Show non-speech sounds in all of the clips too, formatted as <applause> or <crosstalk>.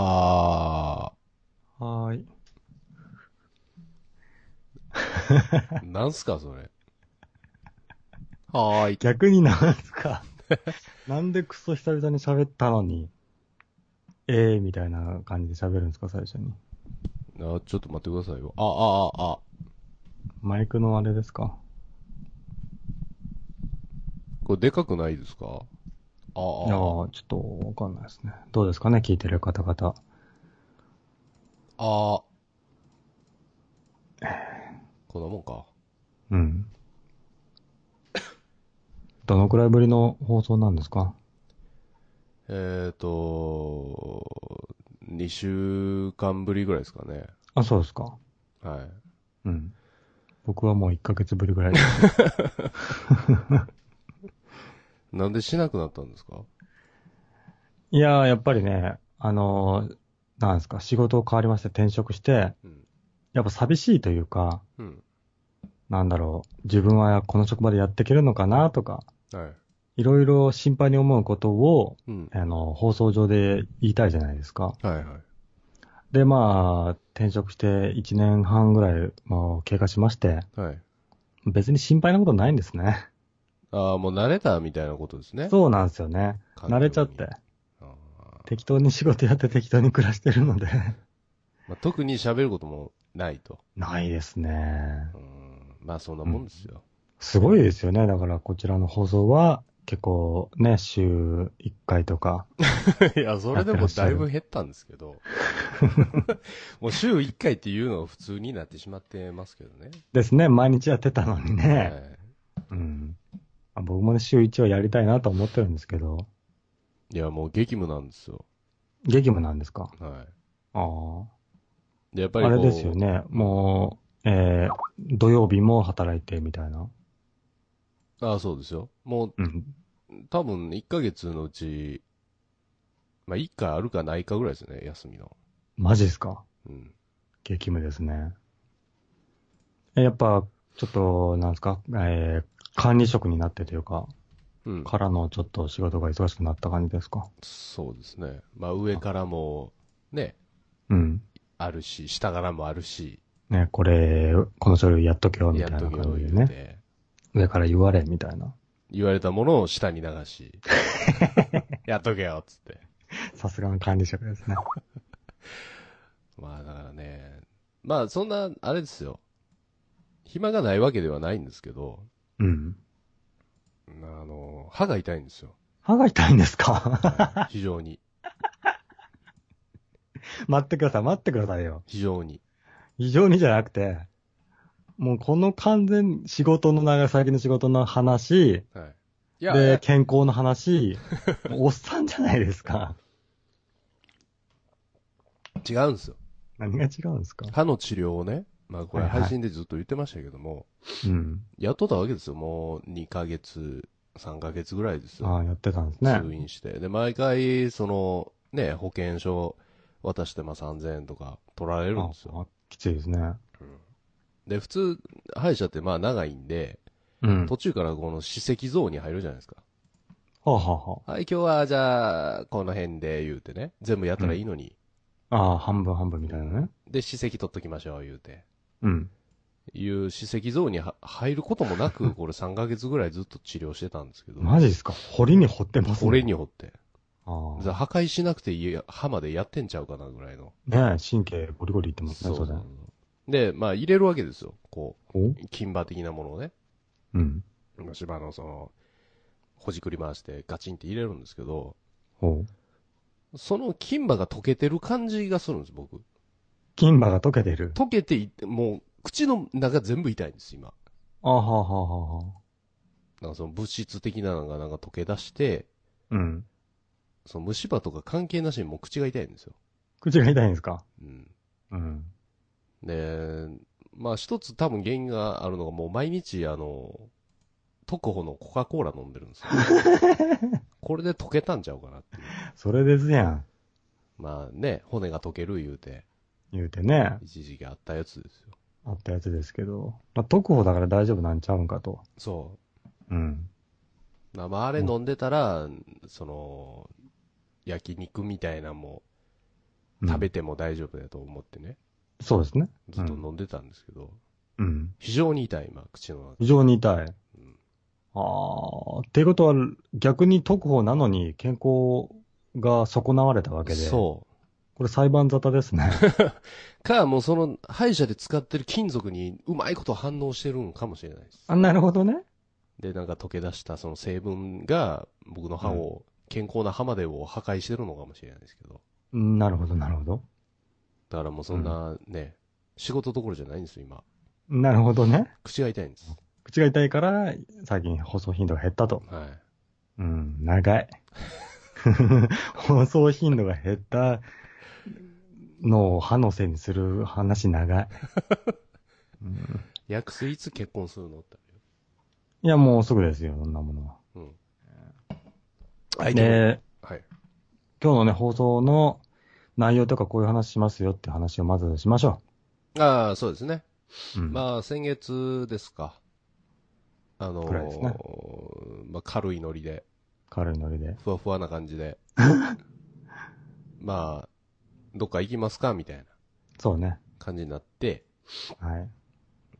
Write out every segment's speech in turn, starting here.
あはーい。ー、<laughs> なんすか、それ？はーい。逆になんすか？<laughs> なんでクソ久々に喋ったのに、ええー、みたいな感じで喋るんですか、最初に？あ、ちょっと待ってくださいよ。あ、あ、あ、あ。マイクのあれですか？これでかくないですか？ああ、ー、ちょっとわかんないですね。どうですかね、聞いてる方々。ああ。こんなもんか。うん。どのくらいぶりの放送なんですか？えっ、ー、と、2週間ぶりぐらいですかね。あ、そうですか。はい。うん。僕はもう1ヶ月ぶりぐらいです。<laughs> なんでしなくなったんですか？いやー、やっぱりね、あのーなんですか、仕事を変わりまして転職して、うん。やっぱ寂しいというか、うん。なんだろう、自分はこの職場でやっていけるのかなとか、はい。いろいろ心配に思うことを、うん。あの、放送上で言いたいじゃないですか。はいはい。で、まあ、転職して1年半ぐらい、まあ、経過しまして、はい。別に心配なことないんですね。ああ、もう慣れたみたいなことですね。そうなんですよね。環境に慣れちゃって。あー適当に仕事やって適当に暮らしてるので。<laughs> まあ、特に喋ることもないと。ないですね。うん。まあそんなもんですよ。すごいですよね。だからこちらの放送は結構ね、週1回とか。<laughs> いや、それでもだいぶ減ったんですけど。<laughs> もう週1回っていうのが普通になってしまってますけどね。ですね。毎日やってたのにね。はいうん。あ僕もね、週1はやりたいなと思ってるんですけど。いや、もう激務なんですよ。激務なんですか？はあい。で、やっぱあ。りあれですよ。ね。もう、えー、土曜日も働いてみたいな。ああ、そうですよ。もうん。う、多分1ヶ月のうち、まあ1回あるかないかぐらいですね、休みの。マジですか？うん。激務ですね。えやっぱ、ちょっと、なんですか、えー、管理職になってというか、うん。からのちょっと仕事が忙しくなった感じですか？そうですね。まあ上からも、ね、うん。あるし、下からもあるし、ね、これ、この書類やっとけよ、みたいな感じでね。上から言われ、みたいな。言われたものを下に流し、<laughs> やっとけよ、つって。さすがの管理職ですね。<laughs> まあだからね、まあそんな、あれですよ。暇がないわけではないんですけど、うん。あの、歯が痛いんですよ。歯が痛いんですか？非常に。<laughs> 待ってください、待ってくださいよ。非常に。非常にじゃなくて、もうこの完全仕事の長先の仕事の話、はい。いや、で、健康の話、<laughs> おっさんじゃないですか。違うんですよ。何が違うんですか？歯の治療をね、まあこれはいはい配信でずっと言ってましたけども、うん。やっとったわけですよ。もう2ヶ月、3ヶ月ぐらいですよ。ああ、やってたんですね。通院して。で、毎回、その、ね、保険証渡してまあ3000円とか取られるんですよ。ああきついですね。で、普通、歯医者ってまあ長いんで、うん。途中からこの歯石ゾーンに入るじゃないですか。はあ、はあははい、今日はじゃあ、この辺で言うてね、全部やったらいいのに、あ、ああ、半分半分みたいなね。で、歯石取っときましょう言うて。うん。いう歯石ゾーンには入ることもなく、<laughs> これ3ヶ月ぐらいずっと治療してたんですけど。マジですか？掘りに掘ってます？ね。俺に掘って。ああ。破壊しなくていい歯までやってんちゃうかなぐらいの。ねえ、神経ゴリゴリいってますね、それ。で、まあ入れるわけですよ。こお？う、金歯的なものをね。うん。芝のその、ほじくり回してガチンって入れるんですけど、ほう。その金歯が溶けてる感じがするんです、僕。金歯が溶けてる。溶けていって、もう、口の中全部痛いんです、今。ああ、はあ、はあ、はあはあ。なんかその物質的なのがなんか溶け出して、うん。その虫歯とか関係なしにもう口が痛いんですよ。口が痛いんですか？うん。うん。で、まあ一つ多分原因があるのがもう毎日あの、特保のコカ・コーラ飲んでるんですよ。<laughs> これで溶けたんちゃうかなっていう。それですやん。まあね、骨が溶ける言うて、言うてね。一時期あったやつですよ。あったやつですけど。まあ、特報だから大丈夫なんちゃうんかと。そうん。う。まあまああれ飲んでたら、その、焼肉みたいなのもうん食べても大丈夫だと思ってね、そうですね。ずっと飲んでたんですけど、うん。非常に痛い、今、口の中。非常に痛い。うんああ、っていうことは、逆に特報なのに健康が損なわれたわけで。そう。これ裁判沙汰ですね。<laughs> か、もうその、歯医者で使ってる金属にうまいこと反応してるんかもしれないです。あ、なるほどね。で、なんか溶け出したその成分が、僕の歯を、健康な歯までを破壊してるのかもしれないですけど。うんなるほど、なるほど。だからもうそんなね、仕事どころじゃないんですよ、今。なるほどね。口が痛いんです。口が痛いから、最近放送頻度が減ったと。はい。うん、長い。<laughs> 放送頻度が減ったのを歯のせいにする話長い。<laughs> うん薬水いつ結婚するのってあいや、もうすぐですよ、そんなものは。うん。はい、で、はい。今日のね、放送の内容とかこういう話しますよって話をまずしましょああ、そうですね。う。うん。まあ、先月ですか。あのくらいですねーまあ、軽いノリで、軽いノリで。ふわふわな感じで。<laughs> まあ、どっか行きますかみたいなそうね。感じになって。はい。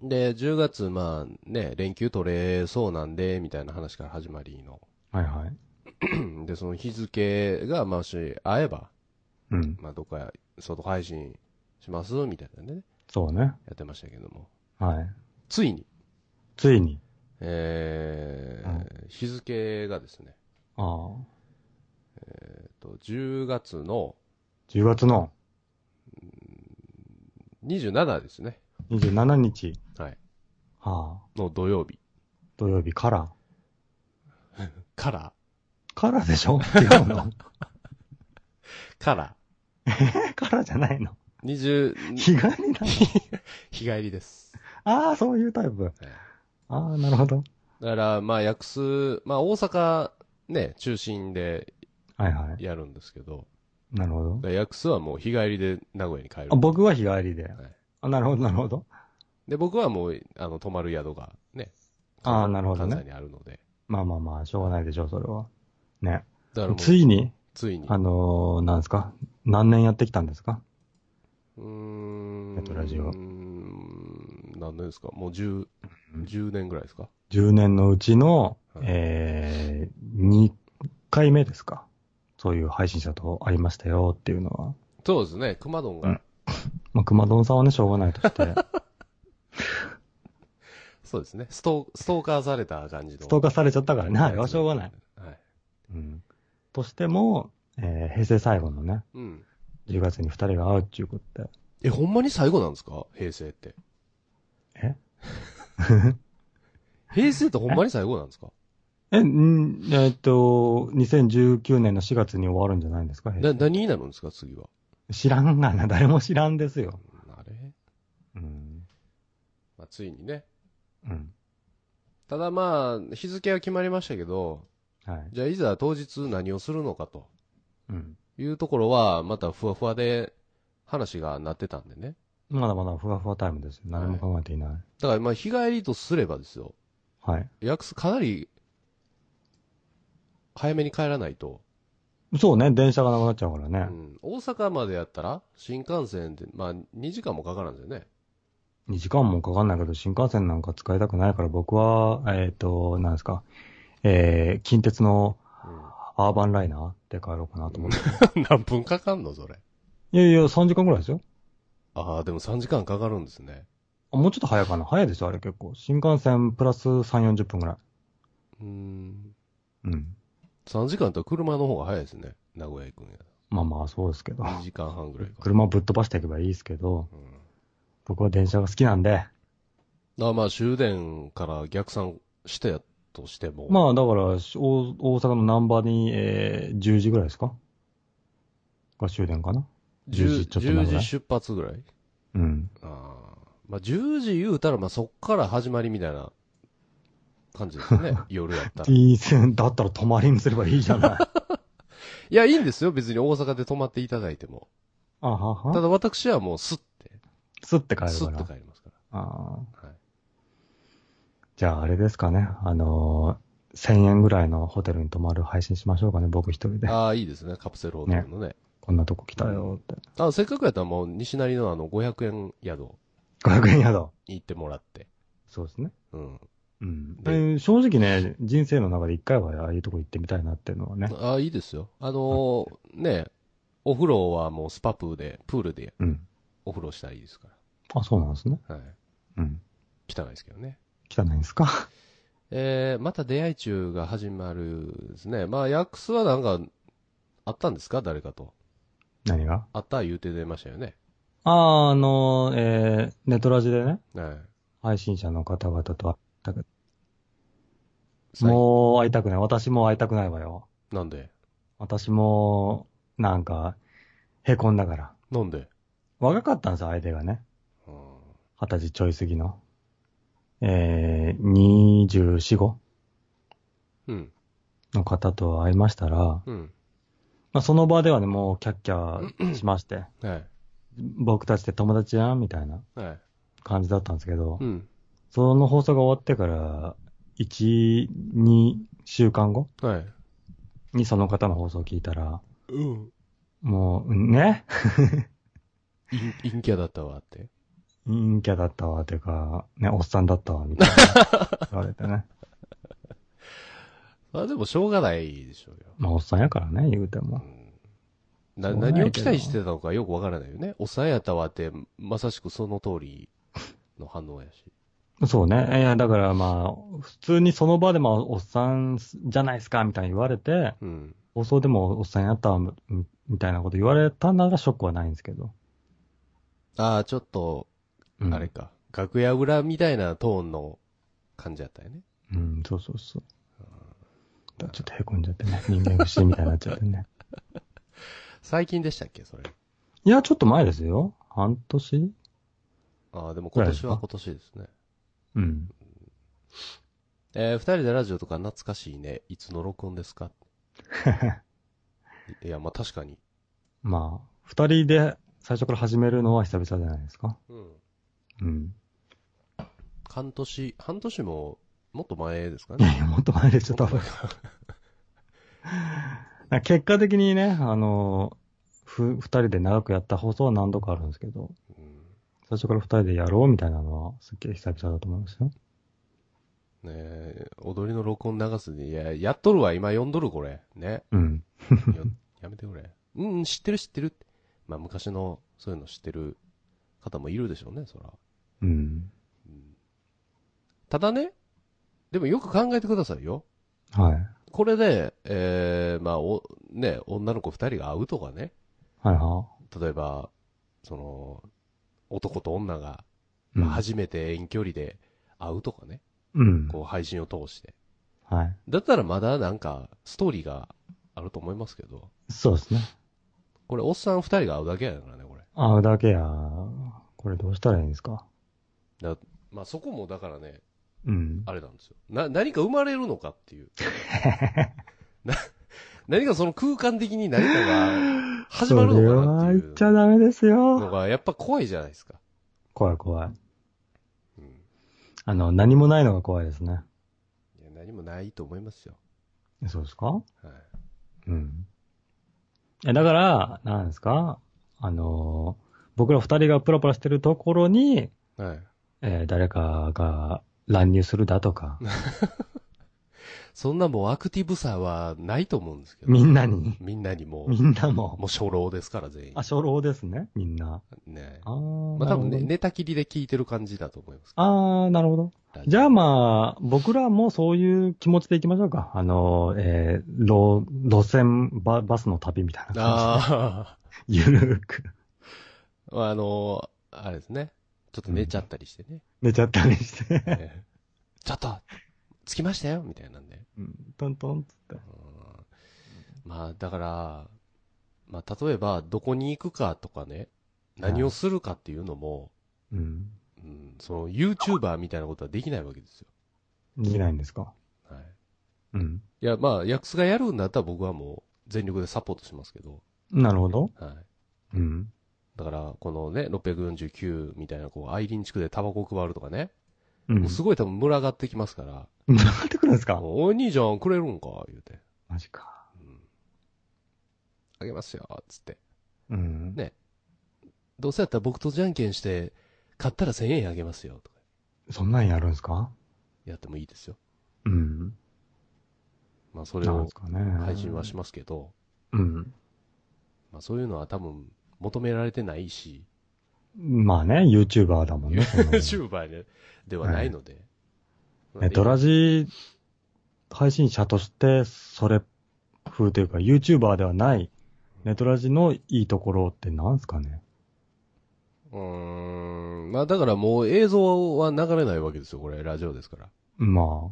で、10月、まあね、連休取れそうなんで、みたいな話から始まりの。はいはい。<clears throat> で、その日付が、まあし、合えば、うん。まあ、どっか外配信しますみたいなね、そうね。やってましたけども。はい。ついに、ついに。えー日付がですね、ああ。えっと、10月の10月の27ですね。27日。はい。はあ。の土曜日土曜日から。から、<laughs> からでしょ？違うの？<laughs> から、<laughs> からじゃないの？20、日帰りなの？日帰りです。ああ、そういうタイプ。はいああ、なるほど。だから、まあ、薬数、まあ、大阪、ね、中心ではいはい。やるんですけど、なるほどだ。から薬数はもう日帰りで名古屋に帰るあ。僕は日帰りで。はいあ、なるほど、なるほど。で、僕はもう、あの、泊まる宿がね、あーなるほどね関西にあるので。まあまあまあ、しょうがないでしょう、それは。ね。だからもう、ついに、ついに。あのー、なんですか？何年やってきたんですか？うーん。ネットラジオうーん何年ですか？もう10、10年ぐらいですか ?10 年のうちの、はいえー、2回目ですか？そういう配信者と会いましたよっていうのは。そうですね、熊丼が、うん <laughs> まあ、熊丼さんはね、しょうがないとして、<laughs> そうですね、ストー、ストーカーされた感じの。ストーカーされちゃったからね、あれはしょうがない。はい。うん。としても、えー、平成最後のね、うん。10月に2人が会うっていうことで。え、ほんまに最後なんですか？平成って。え？<laughs> 平成ってほんまに最後なんですか？え、んえーっと、2019年の4月に終わるんじゃないんですか？な、何になるんですか次は？知らんがな、誰も知らんですよ。あれ？うん。まあ、ついにね。うん。ただまあ、日付は決まりましたけど、はい。じゃあいざ当日何をするのかとうん。いうところは、またふわふわで話がなってたんでね。まだまだふわふわタイムですよ。何も考えていない。だからまあ日帰りとすればですよ。はい。約束かなり、早めに帰らないと。そうね、電車がなくなっちゃうからね。うん。大阪までやったら、新幹線で、まあ2時間もかからんですよね。2時間もかかんないけど、新幹線なんか使いたくないから、僕は、えっ、と、なんですか、えー、近鉄のアーバンライナーで帰ろうかなと思って。うん。何分かかんのそれ？いやいや、3時間ぐらいですよ。ああ、でも3時間かかるんですね。あもうちょっと早いかな。早いですよ、あれ結構。新幹線プラス3、40分ぐらい。うーん。うん。3時間だったら車の方が早いですね。名古屋行くんや。まあまあ、そうですけど。2時間半ぐらいか。車をぶっ飛ばしていけばいいですけど、うん。僕は電車が好きなんで。あまあ終電から逆算してやとしても。まあ、だから、し大大阪の南波に、えー、10時ぐらいですか？が終電かな？10 10時ちょっと前ぐらい？10時出発ぐらい？うん。ああ。まあ10時言うたら、まあそっから始まりみたいな感じですよね。<laughs> 夜やったら。いいだったら泊まりにすればいいじゃない。<laughs> や、いいんですよ。別に大阪で泊まっていただいても。あはは。ただ私はもうスッて、スッて帰るから。て帰りますかああ。ら。はい。じゃあ、あれですかね。あのー、1000円ぐらいのホテルに泊まる配信しましょうかね、僕一人で。ああ、いいですね。カプセルホテルのね。こんなとこ来たよって。あ、せっかくやったらもう西成のあの500円宿500円宿。に行ってもらって。そうですね。うん。うん。正直ね、人生の中で一回はああいうとこ行ってみたいなっていうのはね。あ、いいですよ。あのーね、お風呂はもうスパプーで、プールでうん。お風呂したらいいですかあ、そうなんですね。ら。はい。うん。汚いですけどね。汚いんですか？<laughs> えー、また出会い中が始まるですね。まあ、ヤックスはなんか、あったんですか？誰かと。何が？あった言うて出ましたよね。ああ、あの、えー、ネトラジでね、はい。配信者の方々と会ったけど、最もう会いたくない。私も会いたくないわよ。なんで？私も、なんか、凹んだから。なんで？若かったんですよ、相手がね。うん二十歳ちょい過ぎの。えー、24、5うん。の方と会いましたら、うん。まあ、その場ではね、もうキャッキャしまして、はい。僕たちって友達やんみたいなはい。感じだったんですけど、うん。その放送が終わってから、1、2週間後？はい。にその方の放送を聞いたら、うん。もう、ね？陰陰キャだったわって。陰キャだったわ、ていうか、ね、おっさんだったわ、みたいな <laughs> 言われてね。あ、でもしょうがないでしょうよ。まあ、おっさんやからね、言うても。うがない何を期待してたのかよくわからないよね。おっさんやったわって、まさしくその通りの反応やし。そうね。いや、だからまあ、普通にその場でもおっさんじゃないですか、みたいに言われて、うん。放送でもおっさんやったわ、みみたいなこと言われたならショックはないんですけど。ああ、ちょっと、うんあれか。楽屋裏みたいなトーンの感じやったよね。うん、そうそうそう。ちょっと凹んじゃってね。人間不信みたいになっちゃってね。<laughs> 最近でしたっけそれ？いや、ちょっと前ですよ。半年ああ、でも今年は今年ですね。うん。えー、二人でラジオとか懐かしいね。いつの録音ですか？<laughs> いや、まあ確かに。まあ、二人で最初から始めるのは久々じゃないですか？うん。うん。半年、半年も、もっと前ですかいやね。いや、もっと前でちょっと。<laughs> 結果的にね、あの、ふ、二人で長くやった放送は何度かあるんですけど、うん最初から二人でやろうみたいなのはすっげえ久々だと思いますよ。ねえ、踊りの録音流すに、いや、やっとるわ、今読んどるこれ。ね。うん。よやめてくれ。うんうん、知ってる知ってるって。まあ昔の、そういうの知ってる方もいるでしょうね、そら。うん。ただね、でもよく考えてくださいよ。はい。これで、えー、まあ、お、ね、女の子二人が会うとかね。はいは。例えば、その、男と女が、うんまあ、初めて遠距離で会うとかね。うん。こう配信を通して。はい。だったらまだなんか、ストーリーがあると思いますけど、そうですね。これおっさん二人が会うだけやからね、これ。あうだけや。これどうしたらいいんですか？だまあそこもだからね、うん。あれなんですよ。な、何か生まれるのかっていう。<laughs> な、<laughs> 何かその空間的に何かが始まるのかなっていう言っちゃダメですのよ。がやっぱ怖いじゃないですか。怖い怖い。うん。あの、何もないのが怖いですね。いや、何もないと思いますよ。そうですか？はい。うん。え、だから、なんですか？あのー僕ら二人がプラプラしてるところに、はい。えー誰かが乱入するだとか、<laughs> そんなもうアクティブさはないと思うんですけど。みんなに、みんなにもう、みんなも、もう初老ですから全員あ、。初老ですね、みんな。ねあー、まあ多分ね、寝たきりで聞いてる感じだと思います。あー、なるほど。じゃあまあ、僕らもそういう気持ちで行きましょうか。あの、えー、路、路線バ、バスの旅みたいな感あじで。<laughs> ゆるーく。あ、あの、あれですね。ちょっと寝ちゃったりしてね。寝ちゃったりして。ええちょっと、着きましたよみたいなんで。うんトントンっつって。うんまあ、だから、まあ、例えば、どこに行くかとかね、何をするかっていうのも、うん。うん、その、YouTuber みたいなことはできないわけですよ。できないんですか？はい。うん。いや、まあ、ヤクスがやるんだったら僕はもう、全力でサポートしますけど、なるほど。はい。うん。だから、このね、649みたいな、こう、アイリン地区でタバコ配るとかね、うん。すごい多分群がってきますから、上がってくるんですか？おい、兄ちゃんくれるんか？言うて。マジか。うん。あげますよ、つって。うん。ねどうせやったら僕とじゃんけんして、買ったら1000円あげますよ、とかそんなんやるんすか？やってもいいですよ。うん。まあそれを。配信はしますけど、うん。まあそういうのは多分求められてないし、まあね、YouTuber だもんね。<laughs> YouTuber でではないので。ネトラジ配信者として、それ風というか、YouTuber ではない、ネトラジのいいところってなんすかね？うーん。まあだからもう映像は流れないわけですよ、これ、ラジオですから。ま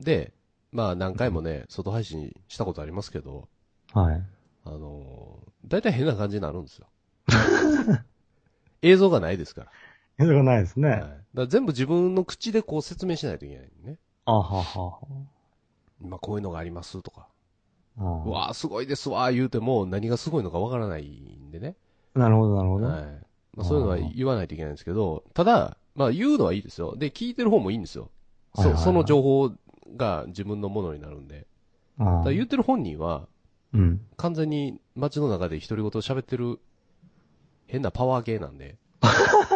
で、まあ何回もね、外配信したことありますけど、あ、はい。あのー、大体変な感じになるんですよ。<laughs> 映像がないですから。それがないですね。はい、だから全部自分の口でこう説明しないといけないね。あはは今こういうのがありますとか。は。うわあすごいですわー言うても何がすごいのかわからないんでね。なるほど、なるほど。はい。まあそういうのは言わないといけないんですけど、ただ、まあ言うのはいいですよ。で、聞いてる方もいいんですよ。はいはいはいそその情報が自分のものになるんで。あだ言ってる本人は、うん。完全に街の中で独り言喋ってる変なパワー系なんで。<laughs>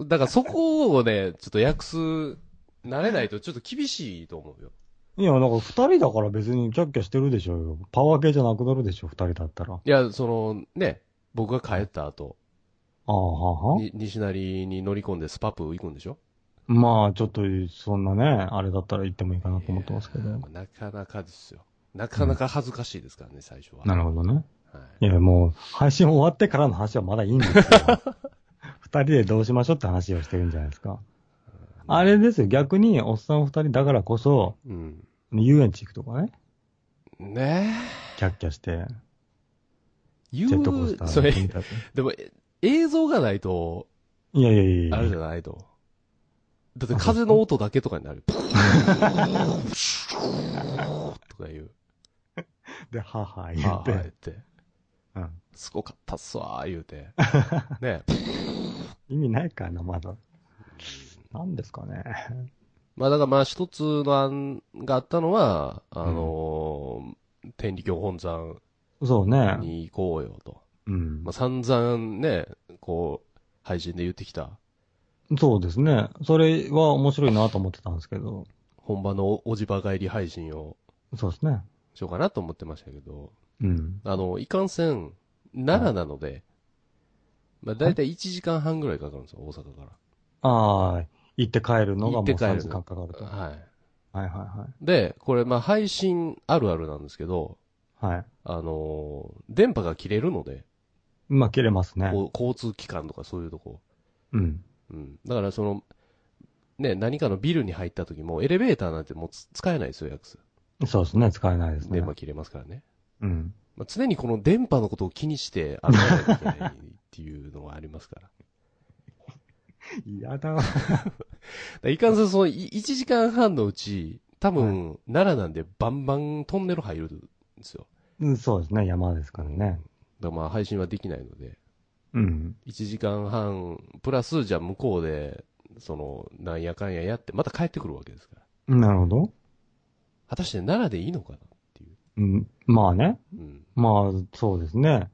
だからそこをね、ちょっと訳す、慣れないとちょっと厳しいと思うよ。いや、なんか二人だから別にキャッキャしてるでしょうよ。パワー系じゃなくなるでしょ、二人だったら。あいや、その、ね、僕が帰った後、あ、はは。に西成に乗り込んでスパップ行くんでしょ？まあ、ちょっと、そんなね、あれだったら行ってもいいかなと思ってますけど。なかなかですよ。なかなか恥ずかしいですからね、最初は。なるほどね。はいいや、もう、配信終わってからの話はまだいいんですよ。<laughs> 二人でどうしましょうって話をしてるんじゃないですか。あれですよ、逆に、おっさん二人だからこそ、い。うん。遊園地行くとかね、ねキャッキャして、え。言ジェットコースターそれでも、え映像がないと、いやいやいやあれじゃないと。だって風の音だけとかになる。<laughs> とかいう。で、はは言はあ、って、言って。うん。すごかったっすわー、言うて。<laughs> ね意味ないかな、まだ。なんですかね。まあだからまあ一つの案があったのは、あのー天理教本山そうね。に行こうよと。うんまあ。散々ね、こう、配信で言ってきた、そうですね。それは面白いなと思ってたんですけど。本場のおじば帰り配信をそうですね。しようかなと思ってましたけど、うん。あの、いかんせん、奈良なので、まあ大体1時間半ぐらいかかるんですよ、大阪かああ、行って帰るのがもう行って帰る3時間かかると。ら。はいはい。はいはで、これまあ配信あるあるなんですけど、い。はい。あのー電波が切れるので、まあ、切れますね。こう交通機関とかそういうとこ。うん。うん。だからその、ね、何かのビルに入った時も、エレベーターなんてもうつ使えないですよ、ヤクス。そうですね。使えないですね電。波切れますからね。うん。まあ、常にこの電波のことを気にして歩かないといけないっていうのがありますから。<laughs> 嫌だわ。だ <laughs> いかんせんそのい1時間半のうち、多分、奈良なんでバンバントンネル入るんですよ。うんそうですね。山ですからね。だからまあ配信はできないので、うん。1時間半、プラスじゃあ向こうで、その、なんやかんややって、また帰ってくるわけですから。なるほど。果たして奈良でいいのかな？う。うん。まあね。うん。まあ、そうですね。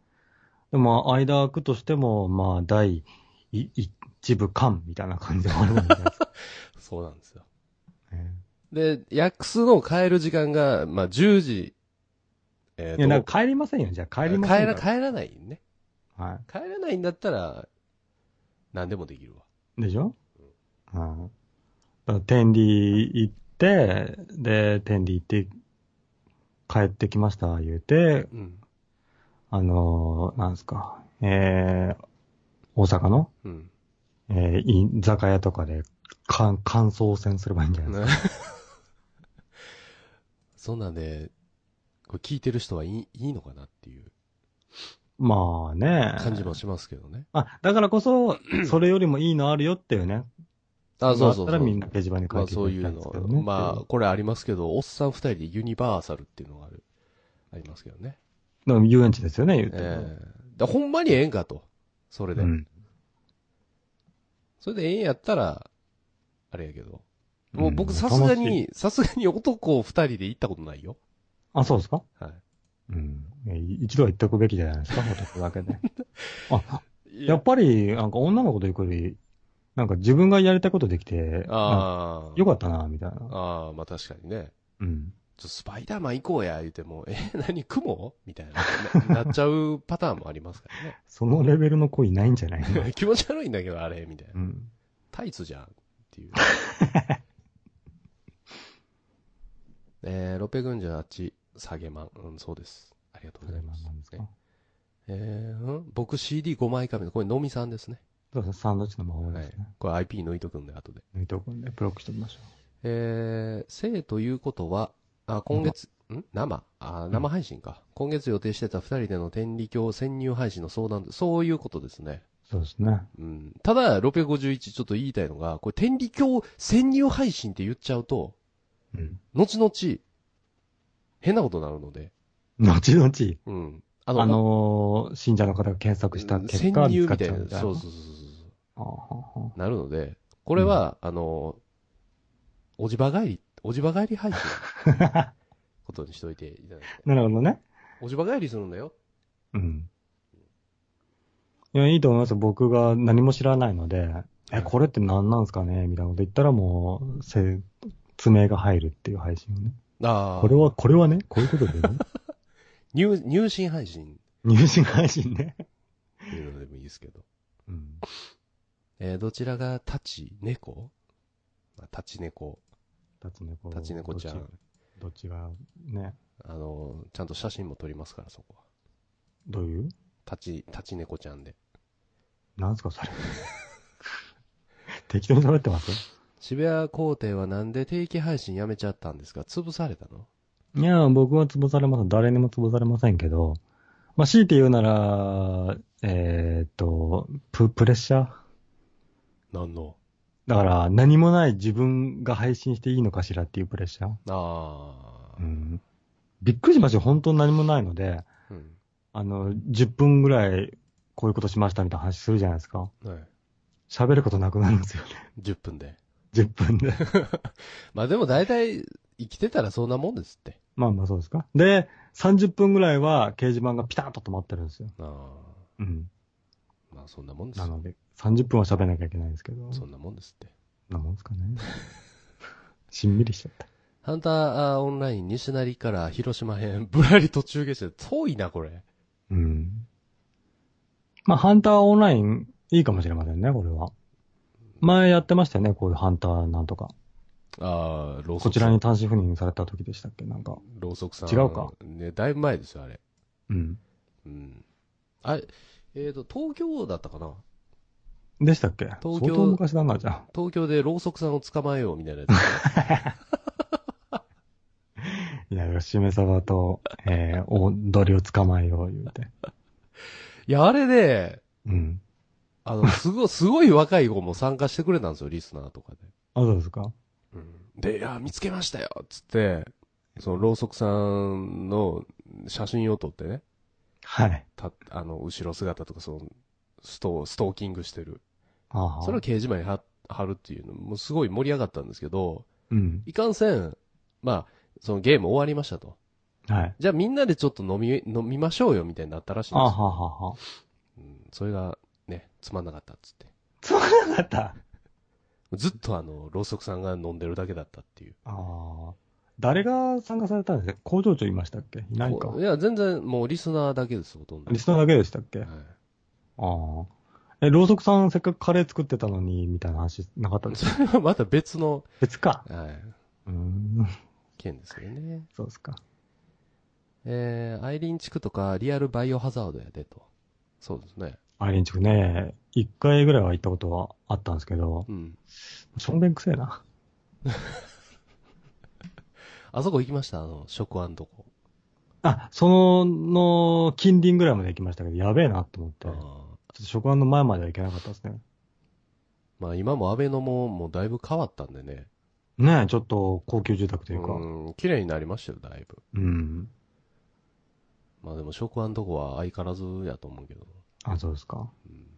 でも、間空くとしても、まあ、第い一部間みたいな感じで終わるんじゃないですか。<laughs> そうなんですよ。ねで、ヤックスの帰る時間が、まあ10時、えーといや、なんか帰りませんよ。じゃあ帰りません帰ら、か帰らないね。は帰らないんだったら、何でもできるわ。い。でしょ？うん。だから天理行って、で、天理行って、帰ってきました、言うて、うん。あのーなんですか、えー、大阪の、うん。えー、居酒屋とかで、かん、乾燥戦すればいいんじゃないですか。<laughs> そんなんで、これ聞いてる人はいいいいのかなっていうまあね。感じもしますけどね。あ、だからこそ、<clears throat> それよりもいいのあるよっていうね。あ、そうそうそう。だったらみんな掲示板に書まあいていただきそういうの。たいんですけどね。まあ、これありますけど、おっさん二人でユニバーサルっていうのがある。ありますけどね。でも遊園地ですよね、言うても。ええだほんまにええんかと。それで。うん。それでええんやったら、あれやけど。もう僕んさすがに、さすがに男二人で行ったことないよ。あ、そうですか？はい。うん。え一度は言っておくべきじゃないですか、男だけで。<laughs> あ、やっぱり、なんか女の子と行くより、なんか自分がやりたいことできて、ああ。よかったな、みたいな。ああ、まあ確かにね。うん。ちょスパイダーマン行こうや、言うても、え、何、雲？みたいなな、<laughs> なっちゃうパターンもありますからね。そのレベルの子いないんじゃないの？<laughs> 気持ち悪いんだけど、あれ、みたいな。うん。タイツじゃんっていう。<laughs> えー、648下げまん。うん、そうです。ありがとうございます。なんですか？ねえー、うん？僕 CD5 枚紙の、これ、のみさんですね。そうですサンドイッチの魔法はいですね。。これ IP 抜いとくんで、後で。抜いておくんで、ブロックしておきましょえー、生ということは、あ、今月、ん？生？あ、生配信か。今月予定してた二人での天理教潜入配信の相談で、そういうことですね。う。そうですね。うん。ただ、651ちょっと言いたいのが、これ天理教潜入配信って言っちゃうと、うん。後々、変なことになるので、後々、うん。あのー、信者の方が検索した結潜果見つか入みたいな。そうそうそうなるので、これは、あの、おじば帰り、おじば帰り配信、<laughs> ことにしといていただい。なるほどね。おじば帰りするんだよ。うん。いや、いいと思いますよ。僕が何も知らないので、え、これって何なんすかね？みたいなこと言ったらもう、せ、爪が入るっていう配信をね。ああ。これは、これはね、こういうことでね。<laughs> 入、入信配信入信配信ね。っていうのでもいいですけど。うん。えーどちらが立ち猫まあ立ち猫。立ち猫。立ち猫ちゃん。どっちが、ね、あの、ちゃんと写真も撮りますから、そこは。どういう？立ち、立ち猫ちゃんで。なんすか、それ。<laughs> 適当に喋ってます？渋谷皇帝はなんで定期配信やめちゃったんですか？潰されたの？いや、僕は潰されません。誰にも潰されませんけど、まあ、強いて言うなら、えーっと、プ、プレッシャー？何の？だから、何もない自分が配信していいのかしらっていうプレッシャー。ああ。うん。びっくりしましたよ。本当に何もないので、うん。あの、10分ぐらいこういうことしましたみたいな話するじゃないですか。はい。喋ることなくなるんですよね。10分で。10分で。<laughs> まあでも大体、生きてたらそんなもんですって。まあまあそうですか。で、30分ぐらいは掲示板がピタッと止まってるんですよ。あうん。あ。まあそんなもんですよ。なので、30分は喋らなきゃいけないんですけど。そんなもんですって。なもんですかね。<laughs> しんみりしちゃった。ハンターオンライン西成から広島編、ぶらり途中下車。遠いな、これ。うん。まあ、ハンターオンライン、いいかもしれませんね、これは。前やってましたよね、こういうハンターなんとか。ああ、ろうそく。こちらに単身赴任された時でしたっけ、なんか。ろうそくさん。違うか。ね、だいぶ前ですよ、あれ。うん。うん。あれ、えっ、と、東京だったかなでしたっけ？東京相当昔だな、じゃあ。東京でろうそくさんを捕まえようみたいなやつ。いや、しめ鯖と、えー、踊りを捕まえよう言うて。いや、あれで、うん。あの、すごい、すごい若い子も参加してくれたんですよ、リスナーとかで。あ、そうですか？うん。で、いや、見つけましたよつって、その、ろうそくさんの写真を撮ってね、はい。た、あの、後ろ姿とか、その、ストー、ストーキングしてる。ああ。それを掲示板に貼貼るっていうのもすごい盛り上がったんですけど、うん。いかんせん、まあ、そのゲーム終わりましたと。はい。じゃあみんなでちょっと飲み、飲みましょうよみたいになったらしいんああ、ですよ。はあはあはあ。うん、それがね、つまんなかったっつって。つまんなかった？ずっとあの、ろうそくさんが飲んでるだけだったっていう。ああ。誰が参加されたんですか？工場長いましたっけ？いないかこ。ういや、全然もうリスナーだけです、ほとんど。リスナーだけでしたっけ？はいああ。え、ろうそくさんせっかくカレー作ってたのに、みたいな話なかったんです？かそれはまた別の、別か。はい、うーん。件ですよね。そうですか。えー、アイリン地区とかリアルバイオハザードやでと。そうですね。アイリン地区ね、一回ぐらいは行ったことはあったんですけど、うん。しょんべんくせえな。<laughs> あそこ行きました？あの、食案とこ。あ、その、の、近隣ぐらいまで行きましたけど、やべえなと思って。ちょっと食案の前までは行けなかったですね。まあ今も安倍のももうだいぶ変わったんでね。ねえ、ちょっと高級住宅というか。うん、綺麗になりましたよ、だいぶ。うん。まあでも食案とこは相変わらずやと思うけど。あ、そうですか。うん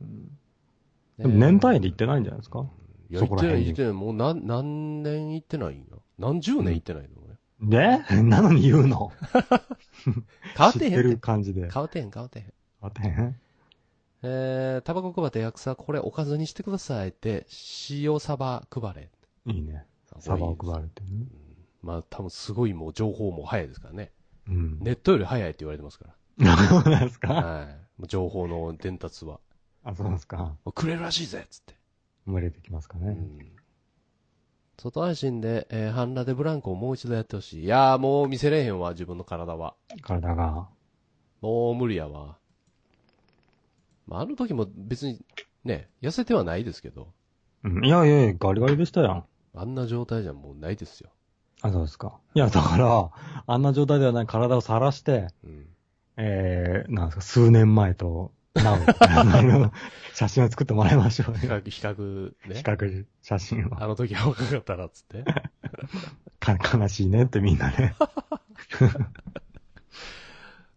うん、でも年単位で行ってないんじゃないですか、いや、そ行ってない、こら辺に行ってない。もう何、何年行ってないんや。何十年行ってないの、俺。で？<laughs> なのに言うの？<laughs> 変わっ知ってるてへんって。感じで。変わってへん、変わってへん。変わってへん？えー、タバコ配って役さ、これおかずにしてくださいって、塩サバ配れ。いいね。サバを配るってね。まあ多分すごいもう情報も早いですからね。うん。ネットより早いって言われてますか <laughs> そうなんですら。か？はい。情報の伝達は。あ、そうなんですかくれるらしいぜっつって。生まれてきますかね。うん。外配信で、えー、半裸でブランコをもう一度やってほしい。いやーもう見せれへんわ、自分の体は。体が。もう無理やわ。まあ、あの時も別に、ね、痩せてはないですけど、うん。いやいやいや、ガリガリでしたやん。あんな状態じゃもうないですよ。あ、そうですか。いや、だから、あんな状態ではない体を晒して、うん。えー、なんですか、数年前と、なお、<laughs> あの写真を作ってもらいましょうよ。比較、比較ね。比較写真を。あの時は若かったらっつって。<laughs> か、悲しいねってみんなね。<laughs>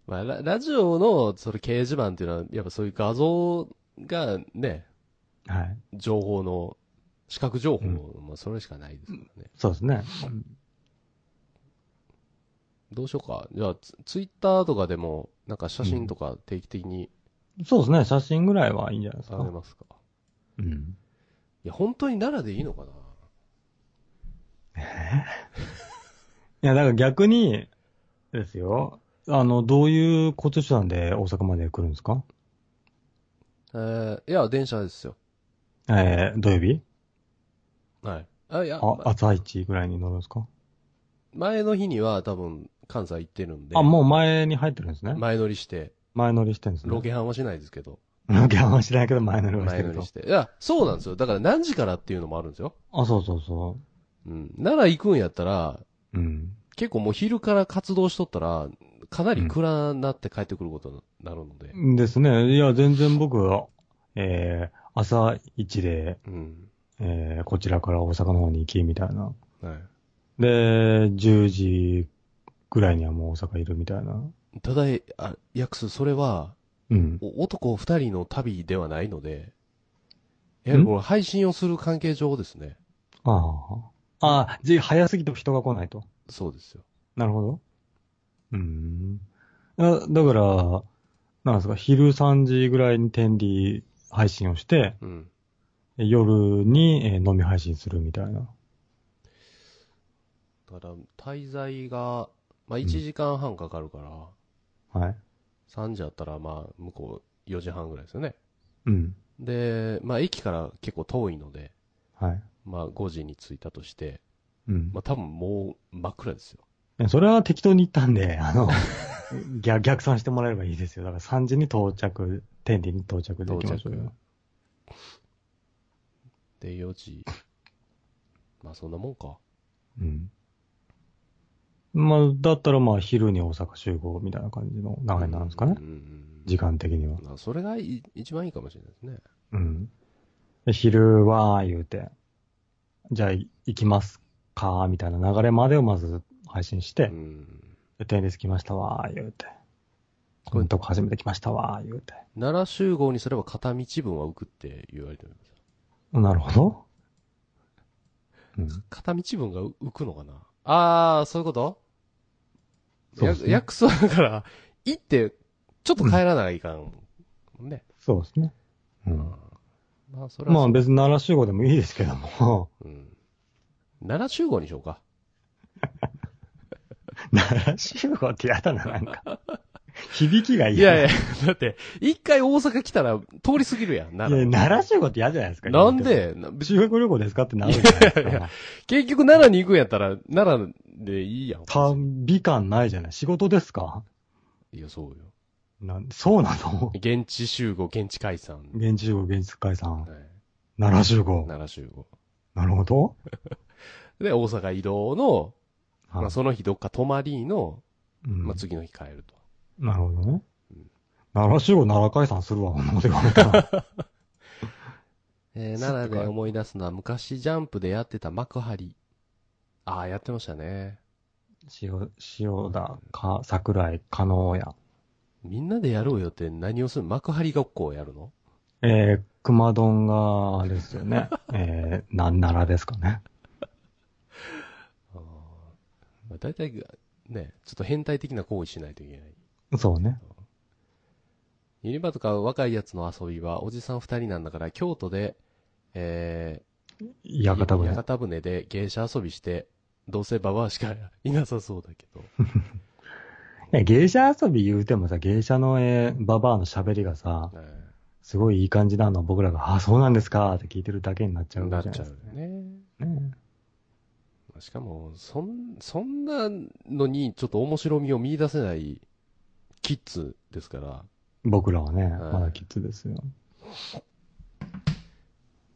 まあラ、ラジオの、それ掲示板っていうのは、やっぱそういう画像がね、はい。情報の、視覚情報、うんまあ、それしかないですからね。そうですね。どうしようか。じゃあ、ツツイッターとかでも、なんか写真とか定期的にそうですね。写真ぐらいはいいんじゃないですか。あげますか。うん。いや、本当に奈良でいいのかな <laughs> いや、だから逆に、ですよ。あの、どういう交通手段で大阪まで来るんですか？えー、いや、電車ですよ。えー、土曜日？はい。あ、いや、あ、ま朝一ぐらいに乗るんですか？前の日には多分、関西行ってるんで。あ、もう前に入ってるんですね。前乗りして、前乗りしてるんですね。ロケハンはしないですけど、ロケハンは知らないけど前乗りはしてると前乗りし。て。いや、そうなんですよ。だから何時からっていうのもあるんですよ。あ、そうそうそうん。奈良行くんやったら、う。うん。結構もう昼から活動しとったら、かなり暗なって帰ってくることになるので。ですね。いや、全然僕は、えー、朝一で、うん。えー、こちらから大阪の方に行き、みたいな。はい。で、10時ぐらいにはもう大阪いるみたいな。ただ、あ、ヤクス、それは、うん。お男二人の旅ではないので、やはりこれ配信をする関係上ですね。ああ。ああ、じ早すぎて人が来ないと。そうですよ。なるほど。うーん。だだから、なんですか、昼3時ぐらいに天理配信をして、うん。夜にえー飲み配信するみたいな。だから、滞在が、まあ、1時間半かかるから、はい。3時あったら、まあ、向こう4時半ぐらいですよね。うん。で、まあ、駅から結構遠いので、はい。まあ、5時に着いたとして、うん。まあ、多分もう真っ暗ですよ。それは適当に言ったんで、あの、<laughs> 逆、逆算してもらえればいいですよ。だから3時に到着、天理に到着できましょうよ。で、4時。まあ、そんなもんか。うん。まあ、だったらまあ、昼に大阪集合みたいな感じの流れなんですかねうん。うんうん時間的には。まあ、それがい一番いいかもしれないですね。うん。で昼は、言うて、じゃあ、い行きますかみたいな流れまでをまず配信してう、ん。で天理着きましたわ、言うて。こういうとこ初めて来ましたわ、言うて。奈良集合にすれば片道分は浮くって言われてるんですよ。なるほど。うん。片道分が浮くのかなあー、そういうこと？そうねや約束だから、行って、ちょっと帰らないかん。ね。そうですね。ううんん。まあ、それは。まあ別に奈良集合でもいいですけども、うん。奈良集合にしようか。奈良集合ってやだな、なんか。響きがいい。いやいや、だって、一回大阪来たら通り過ぎるやん、いや、奈良。奈良集合って嫌じゃないですか。なんで？な修学旅行ですかってなるじゃないですいやいか。結局奈良に行くんやったら、奈良でいいやん。旅感ないじゃない。仕事ですか？いや、そうよ。なんそうなの？現地集合、現地解散。現地集合、現地解散。はい奈良集合。奈良集合。なるほど。<laughs> で、大阪移動の、まあ、はいその日どっか泊まりの、うんまあ、次の日帰ると。なるほどねうん。奈良集合、奈良解散するわ、こんなこと言われたら。<laughs> え奈良で思い出すのは昔ジャンプでやってた幕張。ああ、やってましたね。塩、塩田、か、桜井、加納屋。みんなでやろうよって何をする？幕張ごっこをやるの？えー、熊丼が、あれですよね。<laughs> えー、なんならですかね。まあ、大体、ね、ちょっと変態的な行為しないといけない。そうね。ユニバとか若いやつの遊びは、おじさん二人なんだから、京都で、えー、屋形船屋。形船で芸者遊びして、どうせババアしか <laughs> いなさそうだけど。<laughs> いや、芸者遊び言うてもさ、芸者の、えー、ババアの喋りがさ、えすごいいい感じなのを僕らが、あ、そうなんですかって聞いてるだけになっちゃうーなっちゃじゃないですかうよね。ね。しかも、そん、そんなのにちょっと面白みを見出せないキッズですから、僕らはね、いまだキッズですよ。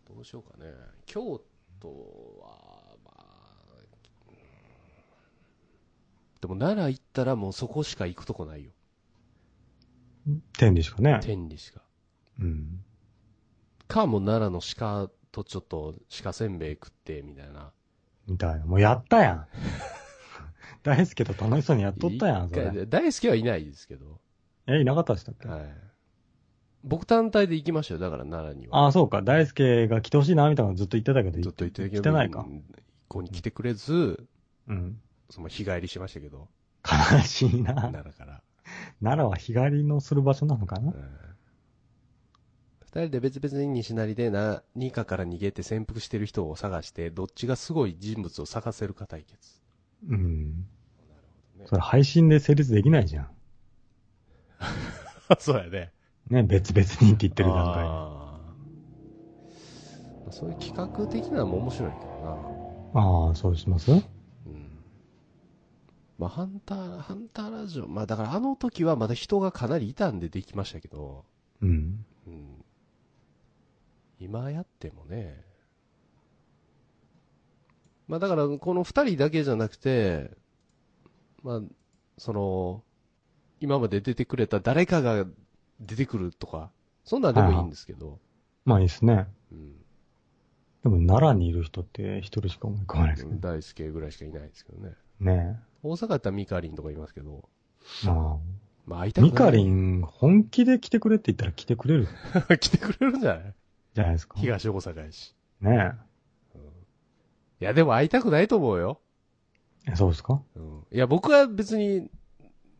どうしようかね。京都は、まあ、でも奈良行ったらもうそこしか行くとこないよ。天理しかね。天理しか。うん。かも奈良の鹿とちょっと鹿せんべい食って、みたいな。みたいな。もうやったやん。<laughs> 大輔と楽しそうにやっとったやん、それ。大好きはいないですけど。え、いなかったでしたっけ？はい。僕単体で行きましたよ。だから奈良には。ああ、そうか。大輔が来てほしいな、みたいなのずっと言ってたけど、ずっと言ってたけど。来てないかう。ん一向に来てくれず、うん。その日帰りしましたけど。悲しいな。奈良から。奈良は日帰りのする場所なのかな？うん二人で別々に西成で何かから逃げて潜伏してる人を探して、どっちがすごい人物を探せるか対決。うん。ねそれ配信で成立できないじゃん。<laughs> そうやね。ね、別々にって言ってる段階で。あーそういう企画的なのも面白いけどな。ああ、そうします？うん。まあ、ハンター、ハンターラジオ、まあだからあの時はまだ人がかなりいたんでできましたけど、うん。うん。今やってもね。まあだからこの二人だけじゃなくて、まあ、その、今まで出てくれた誰かが出てくるとか、そんなんでもいいんですけど、まあいいですね。うん。でも奈良にいる人って一人しか思い浮かばないです。大輔ぐらいしかいないですけどね。ね大阪だったらミカリンとかいますけど、え。まあ、まあ会いたくない。ミカリン本気で来てくれって言ったら来てくれる <laughs> 来てくれるんじゃない？じゃないですか。東大阪やし。ねいやでも会いたくないと思うよ。え。えそうですか？うん。いや僕は別に、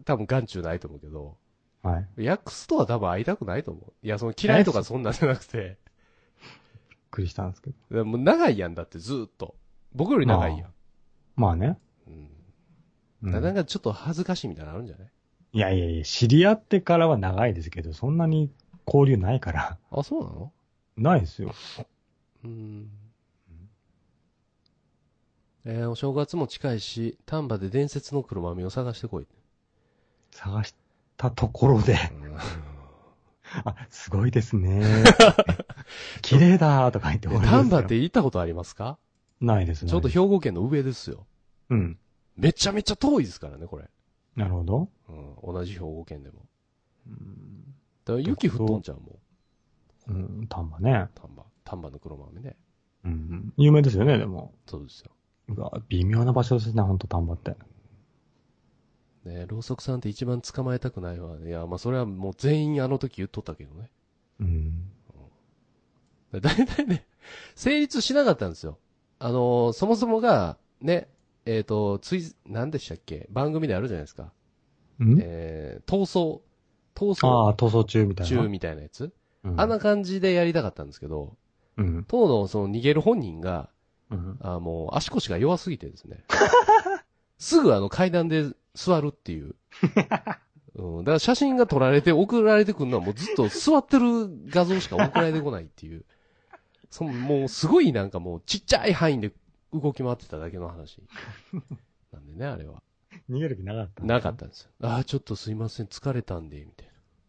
多分眼中ないと思うけど、はい。ヤックスとは多分会いたくないと思う。いや、その嫌いとかそんなんじゃなくて、びっくりしたんですけど。でも長いやんだってずーっと。僕より長いやん。まあね。うん。うんなんかちょっと恥ずかしいみたいなのあるんじゃない？いやいやいや、知り合ってからは長いですけど、そんなに交流ないから。あ、そうなの？ないですよ。うん。えー、お正月も近いし、丹波で伝説の黒豆を探してこい。探したところで、<laughs> あ、すごいですね。<laughs> 綺麗だーとか言って丹波って行ったことありますか？ないですね。ちょうど兵庫県の上ですよ。うん。めちゃめちゃ遠いですからね、これ。なるほど。うん、同じ兵庫県でも。うん。だから雪降っとんちゃうもん。うん、丹波ね。丹波。丹波の黒豆ね。うん。有名ですよね、でも。そうですよ。うわ、微妙な場所ですね、ほんと丹波って。ねろうそくさんって一番捕まえたくないわ。いや、まあそれはもう全員あの時言っとったけどね。うん。だいたいね、成立しなかったんですよ。あのーそもそもが、ね、えっ、と、つい、何でしたっけ？番組であるじゃないですか。ん？えー、逃走、逃ああ、走逃走中みたいな。中みたいなやつ、うんあんな感じでやりたかったんですけど、うん。当のその逃げる本人が、うん。あもう足腰が弱すぎてですね。<laughs> すぐあの階段で座るっていう。<laughs> うん、だから写真が撮られて送られてくるのはもうずっと座ってる画像しか送られてこないっていう。そのもうすごいなんかもうちっちゃい範囲で動き回ってただけの話。なんでね、あれは。逃げる気なかった。なかったんですよ。ああ、ちょっとすいません、疲れたんで、みたい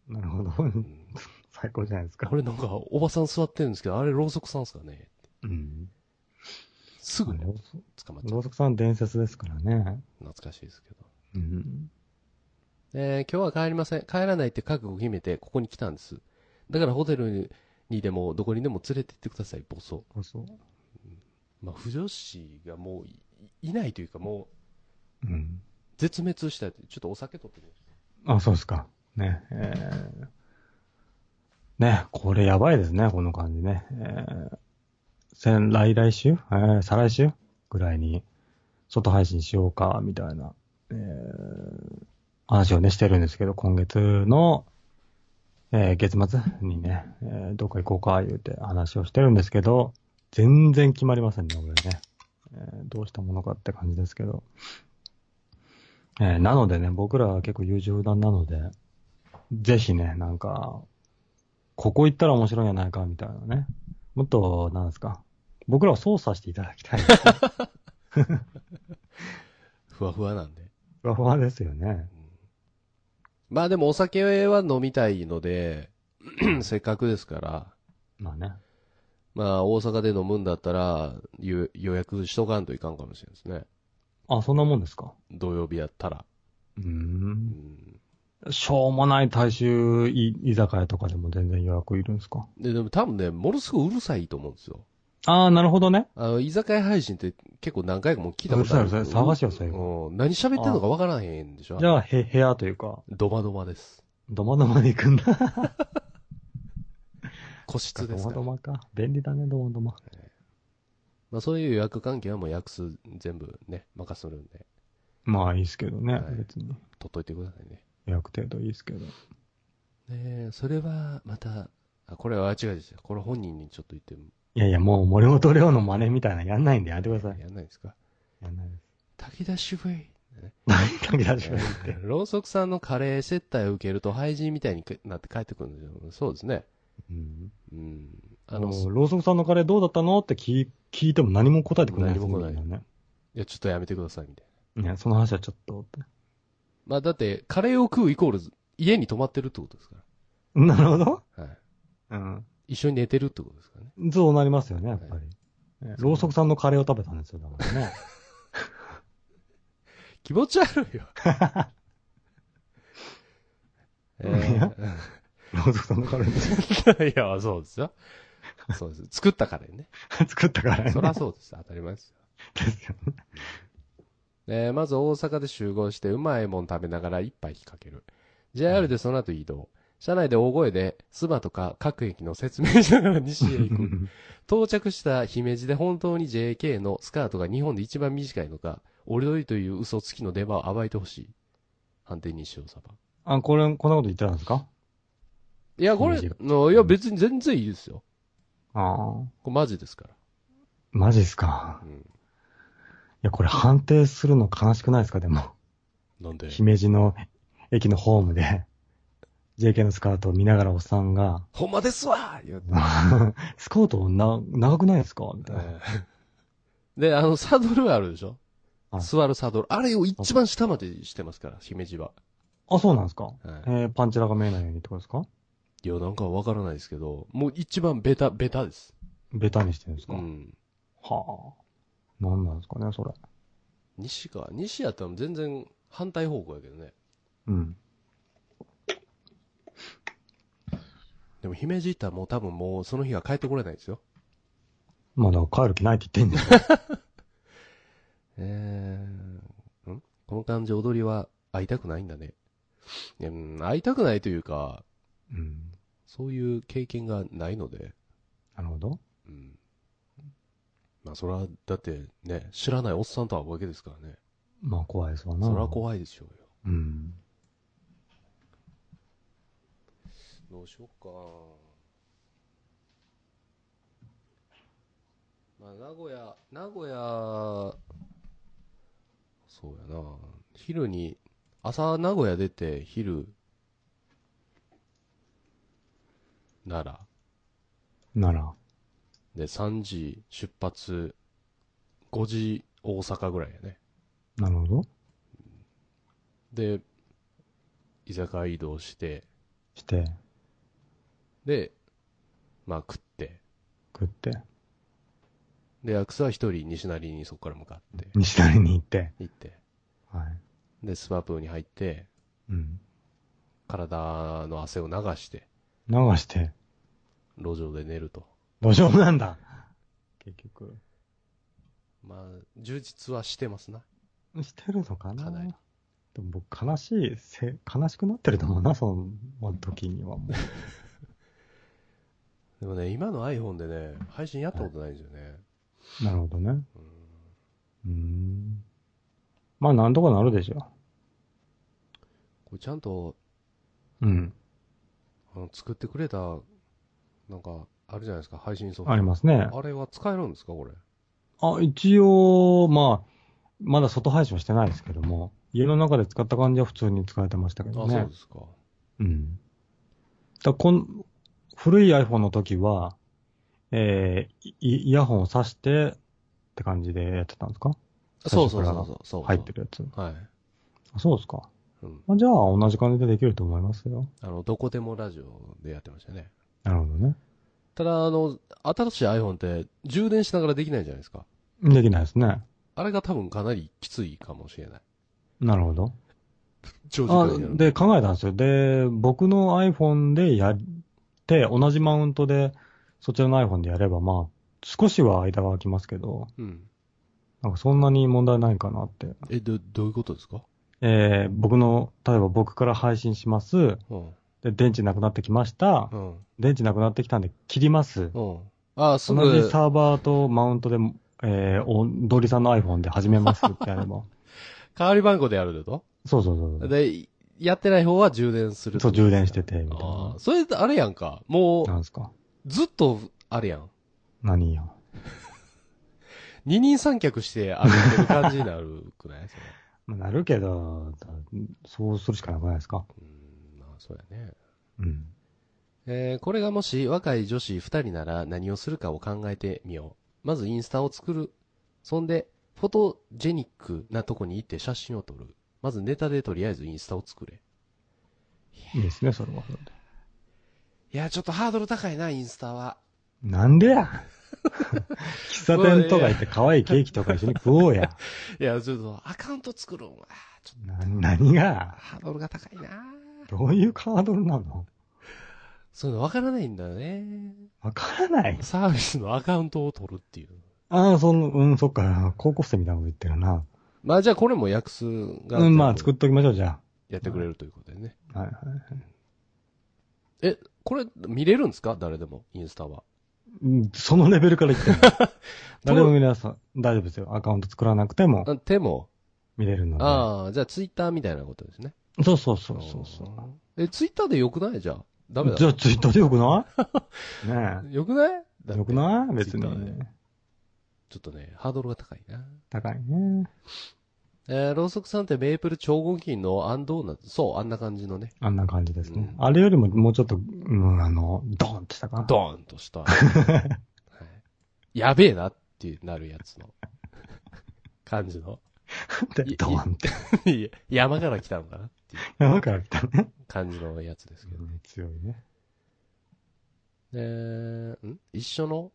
なるほど。な。うん、最高じゃないですかこ。れなんかおばさん座ってるんですけど、あれろうそくさんですかねうん。すぐね、捕まっちゃう。ろうそくさん伝説ですからね。懐かしいですけど。うん。えー今日は帰りません。帰らないって覚悟を決めて、ここに来たんです。だからホテルにでも、どこにでも連れて行ってください、ボソ。そうそう。まあ、不女子がもういいないというか、もう、うん。絶滅したって、ちょっとお酒取ってみまあ、そうですか。ね。えー、ね、これやばいですね、この感じね。えー、先来来週？えー、再来週？ぐらいに、外配信しようか、みたいな。えー、話をね、してるんですけど、今月の、えー、月末にね、えー、どっか行こうか、言うて話をしてるんですけど、全然決まりませんね、俺ね。えー、どうしたものかって感じですけど。えー、なのでね、僕らは結構優柔不断なので、ぜひね、なんか、ここ行ったら面白いんじゃないか、みたいなね。もっと、なんですか。僕らを操作していただきたい <laughs> ふわふわなんで。ふわふわですよね。まあでもお酒は飲みたいので、<clears throat> せっかくですから、まあね。まあ大阪で飲むんだったら、予予約しとかんといかんかもしれないですね。あ、そんなもんですか。土曜日やったら。うー。うんんしょうもない大衆い居酒屋とかでも全然予約いるんですか？で、でも多分ね、ものすごいうるさいと思うんですよ。ああ、なるほどね。あの、居酒屋配信って結構何回かもう聞いたことある。うるさいうるさい探しよそれうん。何喋ってんのかわからへんでしょ？じゃあ、へ、部屋というか、ドマドマです。ドマドマで行くんだ。個室ですから。ドマドマか。便利だね、ドマドマ。まあそういう予約関係はもう約数全部ね、任せるんで、まあいいですけどね、はい別に。取っといてくださいね。予約程度いいですけど。ねえ、それはまた、あ、これは違うですよ。これ本人にちょっと言ってもいやいや、もう森本レオの真似みたいなのやんないんでやってください。やんないですか？やんないです。炊き出しウェイ。何？書き出しがいいって。ろうそくさんのカレー接待を受けると廃人みたいになって帰ってくるんですよ。そうですね。うん。うん。ああの、の、ローソクさんのカレーどうだったの？って聞聞いても何も答えてくれないです何も来ない。いや、ちょっとやめてください、みたいな。いや、その話はちょっとって。まあだって、カレーを食うイコール、家に泊まってるってことですかなるほど。ら。はい。うん。一緒に寝てるってことですからね。そうなりますよね、やっぱり。ねローソクさんのカレーを食べたんですよ、だからね。<laughs> 気持ち悪いよ。<laughs> えローソクさんのカレーですー、<laughs> いや、そうですよ。そうです。作ったカレーね。作ったからね。そりゃそうです。当たり前ですよ。ですよね。えーまず大阪で集合してうまいもん食べながら一杯かける。JR でその後移動。車内で大声で、スバとか各駅の説明しながら西へ行く。<laughs> 到着した姫路で本当に JK のスカートが日本で一番短いのか、折りどりという嘘つきの出番を暴いてほしい。判定西尾サバ。あ、これ、こんなこと言ってたんですか？いや、これ、のいや別に全然いいですよ。ああ。これマジですから。マジっすか。うん。いや、これ判定するの悲しくないですか、でも。なんで？姫路の駅のホームで、JK のスカートを見ながらおっさんが、ほんまですわ言うて。<laughs> スカートな、長くないですか？みたいな。えーで、あの、サドルあるでしょ？はい座るサドル。あれを一番下までしてますから、姫路は。あ、そうなんですか、はいえー、パンチラが見えないようにってことですか？いや、なんかわからないですけど、もう一番ベタ、ベタです。ベタにしてるんですか、うん。はあ。なんなんですかね、それ。西か。西やったら全然反対方向やけどね。うん。でも姫路行ったらもう多分もうその日は帰ってこれないですよ。まあ、だから帰る気ないって言ってんですよ。<laughs> えー、ん？この感じ踊りは会いたくないんだね。いやうん、会いたくないというか、うん。そういう経験がないので、なるほど。うん。まあそれは、だってね、知らないおっさんと会うわけですからね。まあ、怖いですわな。それは怖いでしょうよ。うん。どうしよっかまあ、名古屋、名古屋、そうやな。昼に、朝名古屋出て、昼、奈良。なら。で、3時出発、5時大阪ぐらいやね。なるほど。で、居酒屋移動して、して、で、まあ食って、食って、で、アクスは一人西成にそこから向かって、西成に行って。行って、はい。で、スパプーに入って、うん。体の汗を流して、流して、路上で寝ると。路上なんだ。結局。まあ、充実はしてますな。してるのかなかなりでも僕悲しい、せ、悲しくなってると思うな、その時にはも <laughs> でもね、今の iPhone でね、配信やったことないんですよね。う。なるほどね。うん。まあ、なんとかなるでしょれちゃんと、うん。あの、作ってくれた、なんか、あるじゃないですか、配信ソフト。ありますね。あれは使えるんですか、これ？あ、一応、まあ、まだ外配信はしてないですけども、家の中で使った感じは普通に使えてましたけあ、どねそうで。すか。うん。だこん古い iPhone の時は、えーイイヤホンを挿してって感じでやってたんですか？そうそうそうそうそう。入ってるやつ。はい。あそうですか。うん。あじゃあ、同じ感じでできると思いますよ。あの、どこでもラジオでやってましたね。なるほどね。ただ、あの、新しい iPhone って充電しながらできないじゃないですか。できないですね。あれが多分かなりきついかもしれない。なるほど。長あ間やる、で、考えたんですよ。で、僕の iPhone でやって、同じマウントで、そちらの iPhone でやれば、まあ、少しは間が空きますけど、うん。なんかそんなに問題ないかなって。え、ど、どういうことですか？えー、僕の、例えば僕から配信します。うん。で、電池なくなってきました。うん。電池なくなってきたんで切ります。うん。あ、す同じぐ、サーバーとマウントで、えー、お、ドリさんの iPhone で始めますって <laughs> やれば。代わり番号でやるでと？そうそうそうそう。で、やってない方は充電するそう、充電してて、みたいあなあ。。それあれやんか。もなんですか？う、ずっと、あれやん。何や？二人三脚して歩いてる感じになるくない？<laughs> なるけど、だそうするしかなくないですか？うん、まあ、そうやね。うん。えーこれがもし若い女子二人なら何をするかを考えてみよう。まずインスタを作る。そんで、フォトジェニックなとこに行って写真を撮る。まずネタでとりあえずインスタを作れ。いいですね、それは。いや、ちょっとハードル高いな、インスタは。なんでや？喫茶店とか行って可愛いケーキとか一緒に食おうや。<laughs> いや、ちょっとアカウント作るんは、ちょっな、何が？とハードルが高いな。どういうカードルなの？そういうのわからないんだよね。わからない？サービスのアカウントを取るっていう。ああ、その、うん、そっか、高校生みたいなこと言ってるな。まあじゃあこれも訳すが。うん、まあ作っときましょう、じゃやってくれるということでね。あ。はいはい。え、これ見れるんですか？誰でも、インスタは。うんそのレベルから言ってる <laughs> 誰も皆さん、大丈夫ですよ。アカウント作らなくてもあ手も。見れるので。ああ、じゃあツイッターみたいなことですね。そうそうそうそうそう。え、ツイッターでよくない？じゃあ。ダメだ。じゃあツイッターでよくない？<laughs> ねよくない？よくない？別に。ちょっとね、ハードルが高いな。高いね。えー、ローソクさんってメープル超合金のアンドーナツ。そう、あんな感じのね。あんな感じですね。うんあれよりももうちょっと、うん、あの、ドーンってしたかな。ドーンとした。<laughs> はい、やべえなってなるやつの <laughs> 感じの。ドーンって。山から来たのかなっていう山から来たね。感じのやつですけど。強いね。えー、ん？一緒の？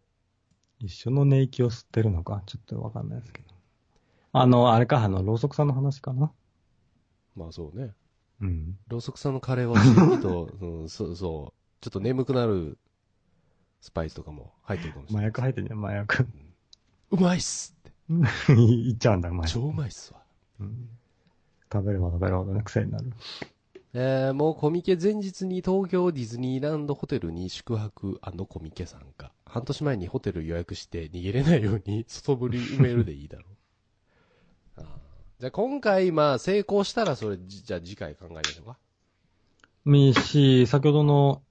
一緒の寝息を吸ってるのか、ちょっとわかんないですけど。あの、あれか、あの、ろうそくさんの話かな？まあそうね。うん。ローソクさんのカレーは不と、<laughs> うん、そう、そう、ちょっと眠くなるスパイスとかも入ってるかもしれ麻ない。薬入ってんじゃん、麻薬。うまいっすって。<laughs> いっちゃうんだ、麻薬。超うまいっすわ。うん食べれば食べるほどね、癖になる。えー、もうコミケ前日に東京ディズニーランドホテルに宿泊コミケ参加。半年前にホテル予約して逃げれないように外振り埋めるでいいだろう。<laughs> あーじゃあ今回まあ成功したらそれじじゃあ次回考えましょうか。みーし、先ほどの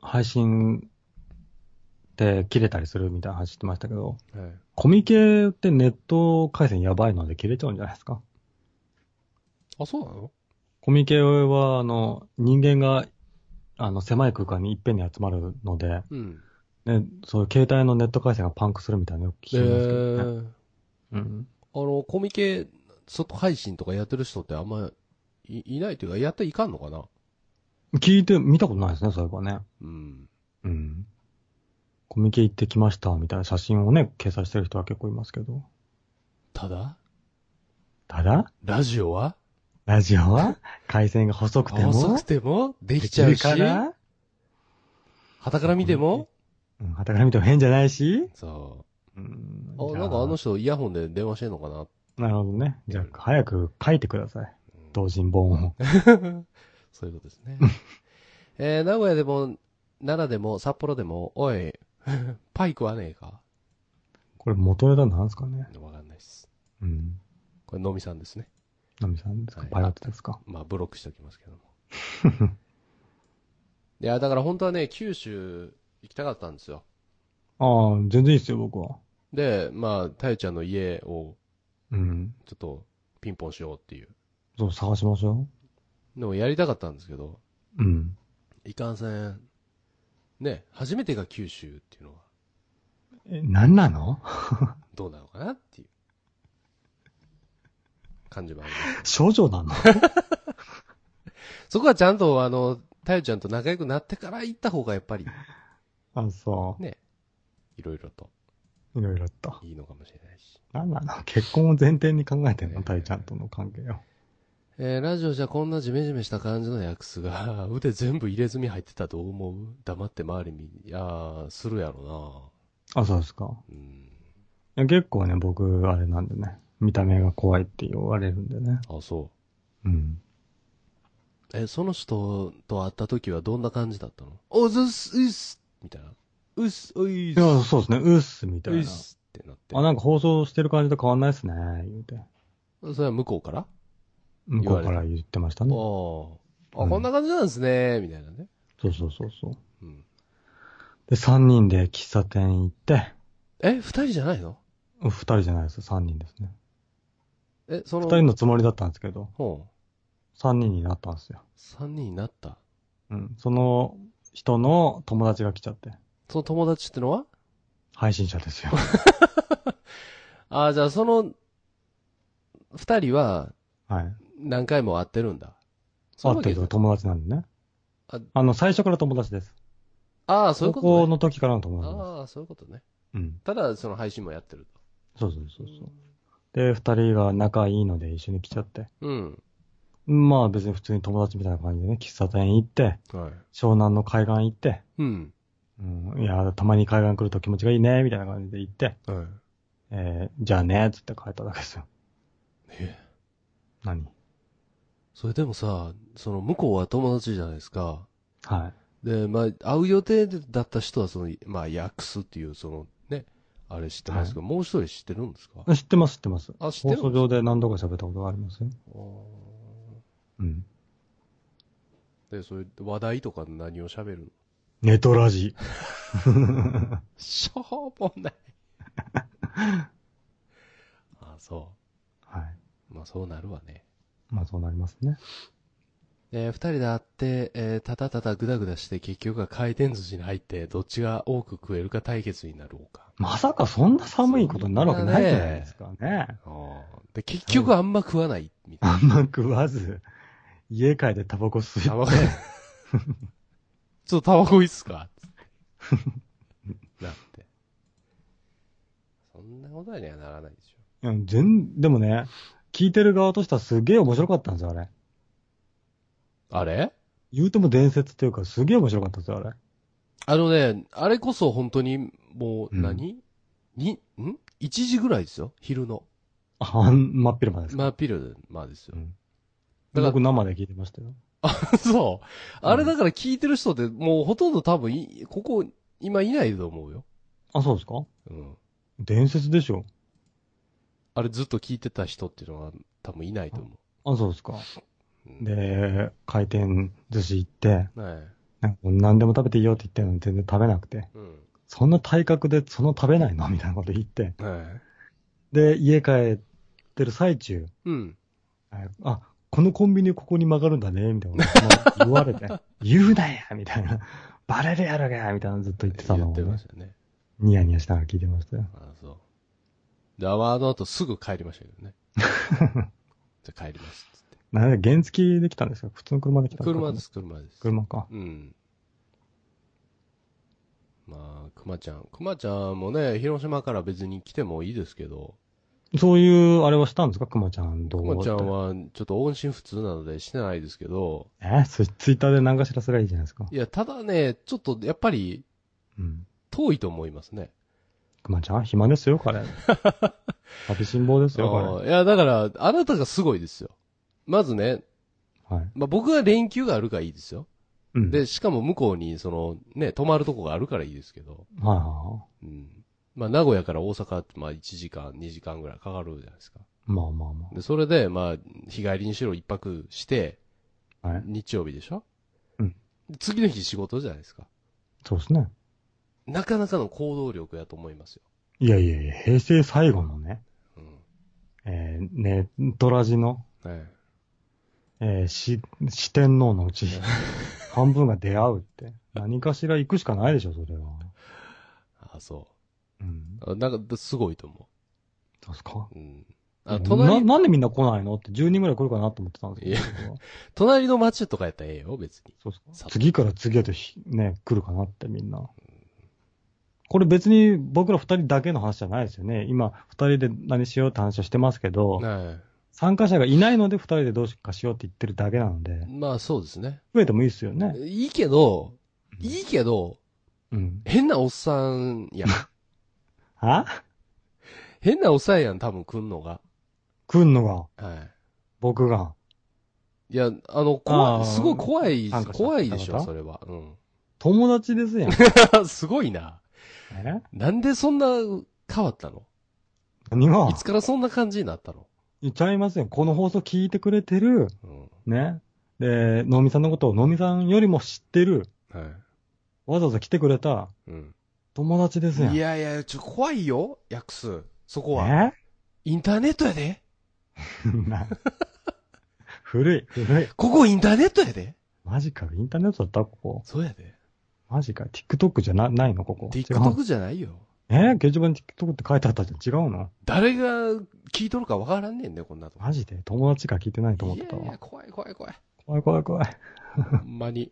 配信って切れたりするみたいな話してましたけど、はい。コミケってネット回線やばいので切れちゃうんじゃないですか？あ、そうなの？コミケは、あの、人間が、あの、狭い空間にいっぺんに集まるので、うん。ね、そういう携帯のネット回線がパンクするみたいなのよく聞きえますけどね。ー、うん。あの、コミケ、外配信とかやってる人ってあんまいいないというか、やっていかんのかな？聞いて、見たことないですね、そういえばね。うん。うん。コミケ行ってきました、みたいな写真をね、掲載してる人は結構いますけど。ただ、ただ、ラジオは？ラジオは？回線が細くても、遅くても？できちゃうし、できるから、旗から見ても？うん、旗から見ても変じゃないし、そう。うん。あ、なんかあの人イヤホンで電話してんのかな？なるほどね。じゃあ、早く書いてください。同人本を。<laughs> そういうことですね。<laughs> えー、名古屋でも、奈良でも、札幌でも、おい、<laughs> パイ食わねえか？これ元ネタなんですかね？わかんないっす。うん。これ、のみさんですね。ナミさんですか、はいパイロットですか？まあ、ブロックしておきますけども。<laughs> いや、だから本当はね、九州行きたかったんですよ。ああ、全然いいですよ、僕は。で、まあ、たゆちゃんの家をうん。ちょっとピンポンしようっていうそう、探しましょのをやりたかったんですけど、う。うん。いかんせん、ね、初めてが九州っていうのはえ、何なの？<laughs> どうなのかなっていう感じもあります。少女なの？<laughs> そこはちゃんとあの、たゆちゃんと仲良くなってから行った方がやっぱりあ、そね、いろいろとう。いろいろと。いいのかもしれないし。何なの？結婚を前提に考えてんの？タイちゃんとの関係を。えー、ラジオじゃこんなジメジメした感じのヤクスが、<laughs> 腕全部入れ墨入ってたらどう思う？黙って周り見、いやー、するやろあ、そうですか。なうん。いや結構ね、僕、あれなんでね。見た目が怖いって言われるんでね。あ、そうん。う。え、その人と会った時はどんな感じだったの？おずっす、うっす、みたいな。うっす、おいっす。いや、そうですね。うっす、みたいうな。っすってなって。あ、なんか放送してる感じと変わんないっすね、言うて。それは向こうから？向こうから言ってましたね。ああ、あ、うんこんな感じなんですね、みたいなね。そうそうそうそう。うん。で、三人で喫茶店行って、え、二人じゃないの？二人じゃないです。三人ですね。え、その、二人のつもりだったんですけど、ほう。三人になったんですよ。三人になった？うん。その人の友達が来ちゃって。その友達ってのは？配信者ですよ。<laughs> ああ、じゃあその、二人ははい。何回も会ってるんだ？そういうってる友達なんでね。ああの、最初から友達です。ああ、そういう高こと、ね。校の時からの友達です。ああ、そういうことね。うん。ただ、その配信もやってるそうそうそうそう。で、二人が仲いいので一緒に来ちゃって。と。うん。まあ別に普通に友達みたいな感じでね、喫茶店行って、はい。湘南の海岸行って、うん。うん、いや、たまに海岸来ると気持ちがいいね、みたいな感じで行って、はい。えー、じゃあね、つって帰っただけですよ。え？何？それでもさ、その向こうは友達じゃないですか。はい。で、まあ、会う予定だった人は、その、まあ、ヤクスっていう、その、ね、あれ知ってますけど、もう一人知ってるんですか？知ってます、知ってます。あ知ってる放送上で何度か喋ったことがありますよ。うん。で、そういう話題とか何を喋るの？ネトラジ。しょうもない。<laughs> あそはい。う。まあ、そうなるわね。まあそうなりますね。えー二人で会って、えーただただグダグダして結局は回転寿司に入って、どっちが多く食えるか対決になろうか。まさかそんな寒いことになるわけないじゃないですかね。で、結局あんま食わない、みたいあんま食わず、家帰ってタバコ吸な。タバコちょっとタバコいいっすか？つってなって。そんなことにはならないでしょ。いや全、でもね、聞いてる側としてはすげえ面白かったんですよ、あれ。あれ？言うても伝説っていうか、すげえ面白かったですよ、あれ。あのね、あれこそ本当に、もううん何、に、ん ?1 時ぐらいですよ昼の。あん、真っ昼間ですか？まあ、ピルまあですよう。んだから僕生で聞いてましたよ。そう。あれだから聞いてる人ってもうほとんど多分い、ここ、今いないと思うよ。あ、そうですか？うん。伝説でしょ。あれずっと聞いてた人っていうのは多分いないと思あ、そうですか。で、回転寿司行って、はい。なんか何でも食べていいよって言ってるのに全然食べなくて、うん。そんな体格でその食べないの？みたいなこと言って、はい。で、家帰ってる最中、うん。あ、このコンビニここに曲がるんだね、みたいな <laughs> 言われて、言うなやみたいな。バレるやろがみたいなのずっと言ってたのを、言ってまねし、たね。ニヤニヤしながら聞いてましたよ。あそう。で、あの後すぐ帰りましたけどね。<laughs> じゃあ帰ります。なんで原付できたんですか？普通の車で来たんですか車です、車です。車か。うん。まあ、熊ちゃん。熊ちゃんもね、広島から別に来てもいいですけど、そういう、あれはしたんですか？熊ちゃんどう熊ちゃんはちょっと音信不通なのでしてないですけど、えそれツイッターで何かしらすればいいじゃないですか？いや、ただね、ちょっとやっぱりうん。遠いと思いますね。熊ちゃん暇ですよ、彼。<laughs> 寂しん坊ですよ、あーいや、だから、あなたがすごいですよ。まずね、彼。はい。まあ、僕が連休があるからいいですよ。うん。で、しかも向こうに、その、ね、泊まるとこがあるからいいですけど、はいはうん。まあ、名古屋から大阪って、まあ、1時間、2時間ぐらいかかるじゃないですか。まあまあまで、それで、まあ、日帰りにしろ一泊して、あ。はい。日曜日でしょ？うんで次の日仕事じゃないですか。そうですね。なかなかの行動力やと思いますよ。いやいやいや、平成最後のね、うん。えー、ね、トラジの、はい。えー、し、四天王のうち、<laughs> 半分が出会うって。何かしら行くしかないでしょ、それは。あ、そうん。う。あなんか、すごいと思そうですか？う。うん。あ、な、隣、なんでみんな来ないの？って10人ぐらい来るかなと思ってたんですけど。いや隣の町とかやったらええよ、別に。そうですか？さ次から次へとひね、来るかなってみんな。これ別に僕ら二人だけの話じゃないですよね。今、二人で何しようって話をしてますけど、は参加者がいないので二人でどうしかしようって言ってるだけなのでい。、まあ、そうですね。増えてもいいですよね。いいけど、いいけど、うん。変なおっさんやん。<laughs> は？変なおっさんやん、多分来んのが。来んのが、はい。僕が？いや、あの、怖い、すごい怖い参加、者怖いでしょ、方それは。うん。友達ですやん。<laughs> すごいな。え？なんでそんな変わったの？何が？いつからそんな感じになったの？言っちゃいますよ。この放送聞いてくれてる、うん。ね。で、のみさんのことをのみさんよりも知ってる、はわざわざ来てくれたい。うん。友達ですやん。いやいや、ちょ、怖いよ、ヤクス。そこは。インターネットやで。え <laughs> な古い、古い。ここインターネットやで。マジか、インターネットだったここ。そうやで。マジか、TikTok じゃな、ないのここ。違う TikTok じゃないよ。えー、掲示板に TikTok って書いてあったじゃん。違うの？誰が聞いとるかわからんねんね、こんなとこ。マジで？友達が聞いてないと思ってたいやいや、わ。怖い怖い怖い。怖い怖い怖い。ほんまに。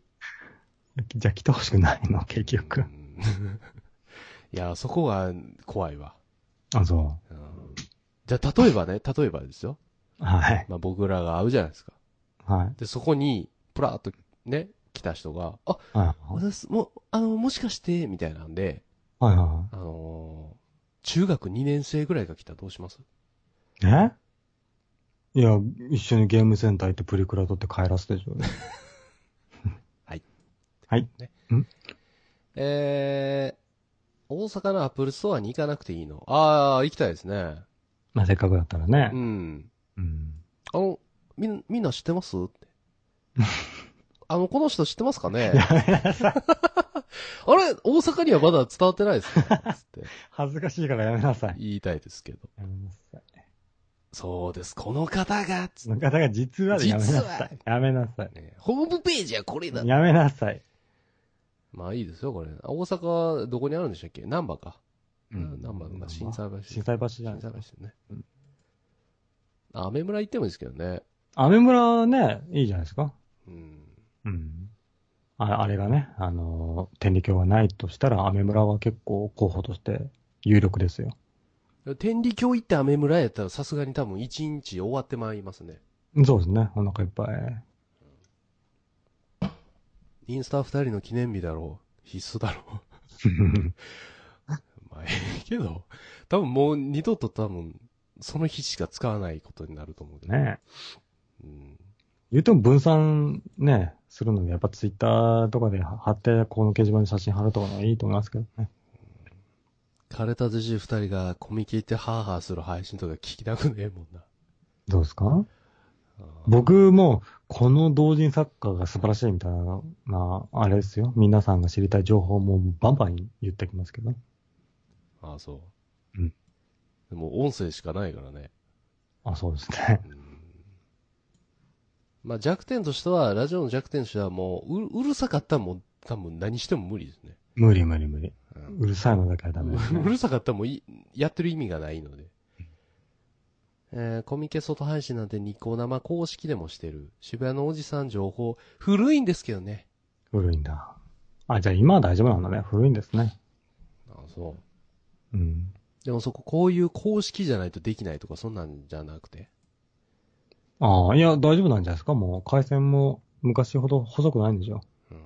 じゃあ来てほしくないの、結う局。ん <laughs> いや、そこが怖いわ。あ、そうんじゃあ、例えばね、例えばですよ。う。はい。まあ、僕らが会うじゃないですか。はい。で、そこに、プラーっとね、来た人が、あ、はい。私、も、あの、もしかして、みたいなんで、はいはあのー中学2年生ぐらいが来たらどうします？い。え？いや、一緒にゲームセンター行ってプリクラ撮って帰らすでしょ。<laughs> はい。はい。えー、大阪のアップルストアに行かなくていいの？ああ、行きたいですね。まあ、せっかくだったらねう。ん。うん。あの、みん、みんな知ってます？って。<laughs> あの、この人知ってますかね？やめなさい。<laughs> あれ大阪にはまだ伝わってないですかつって <laughs> 恥ずかしいからやめなさい。言いたいですけど。やめなさい。そうです。この方が、つその方が実はでやめな実さい。やめなさい。ね、ホームページはこれだ。やめなさい。まあいいですよ、これ。あ大阪、どこにあるんでしたっけ？難波か。う難波が震災橋。震災橋じゃない震ですか。災橋ね。うんあ、アメ村行ってもいいですけどね。アメ村ね、いいじゃないですか。うん。うん。ああれがね、あのー、天理教がないとしたら、アメ村は結構候補として有力ですよ。天理教行ってアメ村やったらさすがに多分一日終わってまいりますね。そうですね。お腹いっぱい。インスタ二人の記念日だろう。必須だろう。<laughs> まあ、ええけど、多分もう二度と多分、その日しか使わないことになると思うけど。ねうん。言うても分散ね、するので、やっぱツイッターとかで貼って、この掲示板に写真貼るとかのがいいと思いますけどね。枯れたじじい二人がコミケ行ってハーハーする配信とか聞きたくねえもんな。どうですか？僕も、この同人作家が素晴らしいみたいな、まあ、あれですよ。皆さんが知りたい情報もバンバン言ってきますけど。ああ、そう。うん。でも音声しかないからね。あ、そうですね。うん。まあ弱点としては、ラジオの弱点としてはもう、ううるさかったらもう多分何しても無理ですね。無理無理無理。うるさいのだけはダメです、うね。るさかったらもういやってる意味がないので。えーコミケ外配信なんてニコ生公式でもしてる。渋谷のおじさん情報、古いんですけどね。古いんだ。あ、じゃあ今は大丈夫なんだね。古いんですね。あそう。うん。でもそここういう公式じゃないとできないとかそんなんじゃなくて。ああ、いや、大丈夫なんじゃないですか？もう、回線も昔ほど細くないんでしょ？うーん。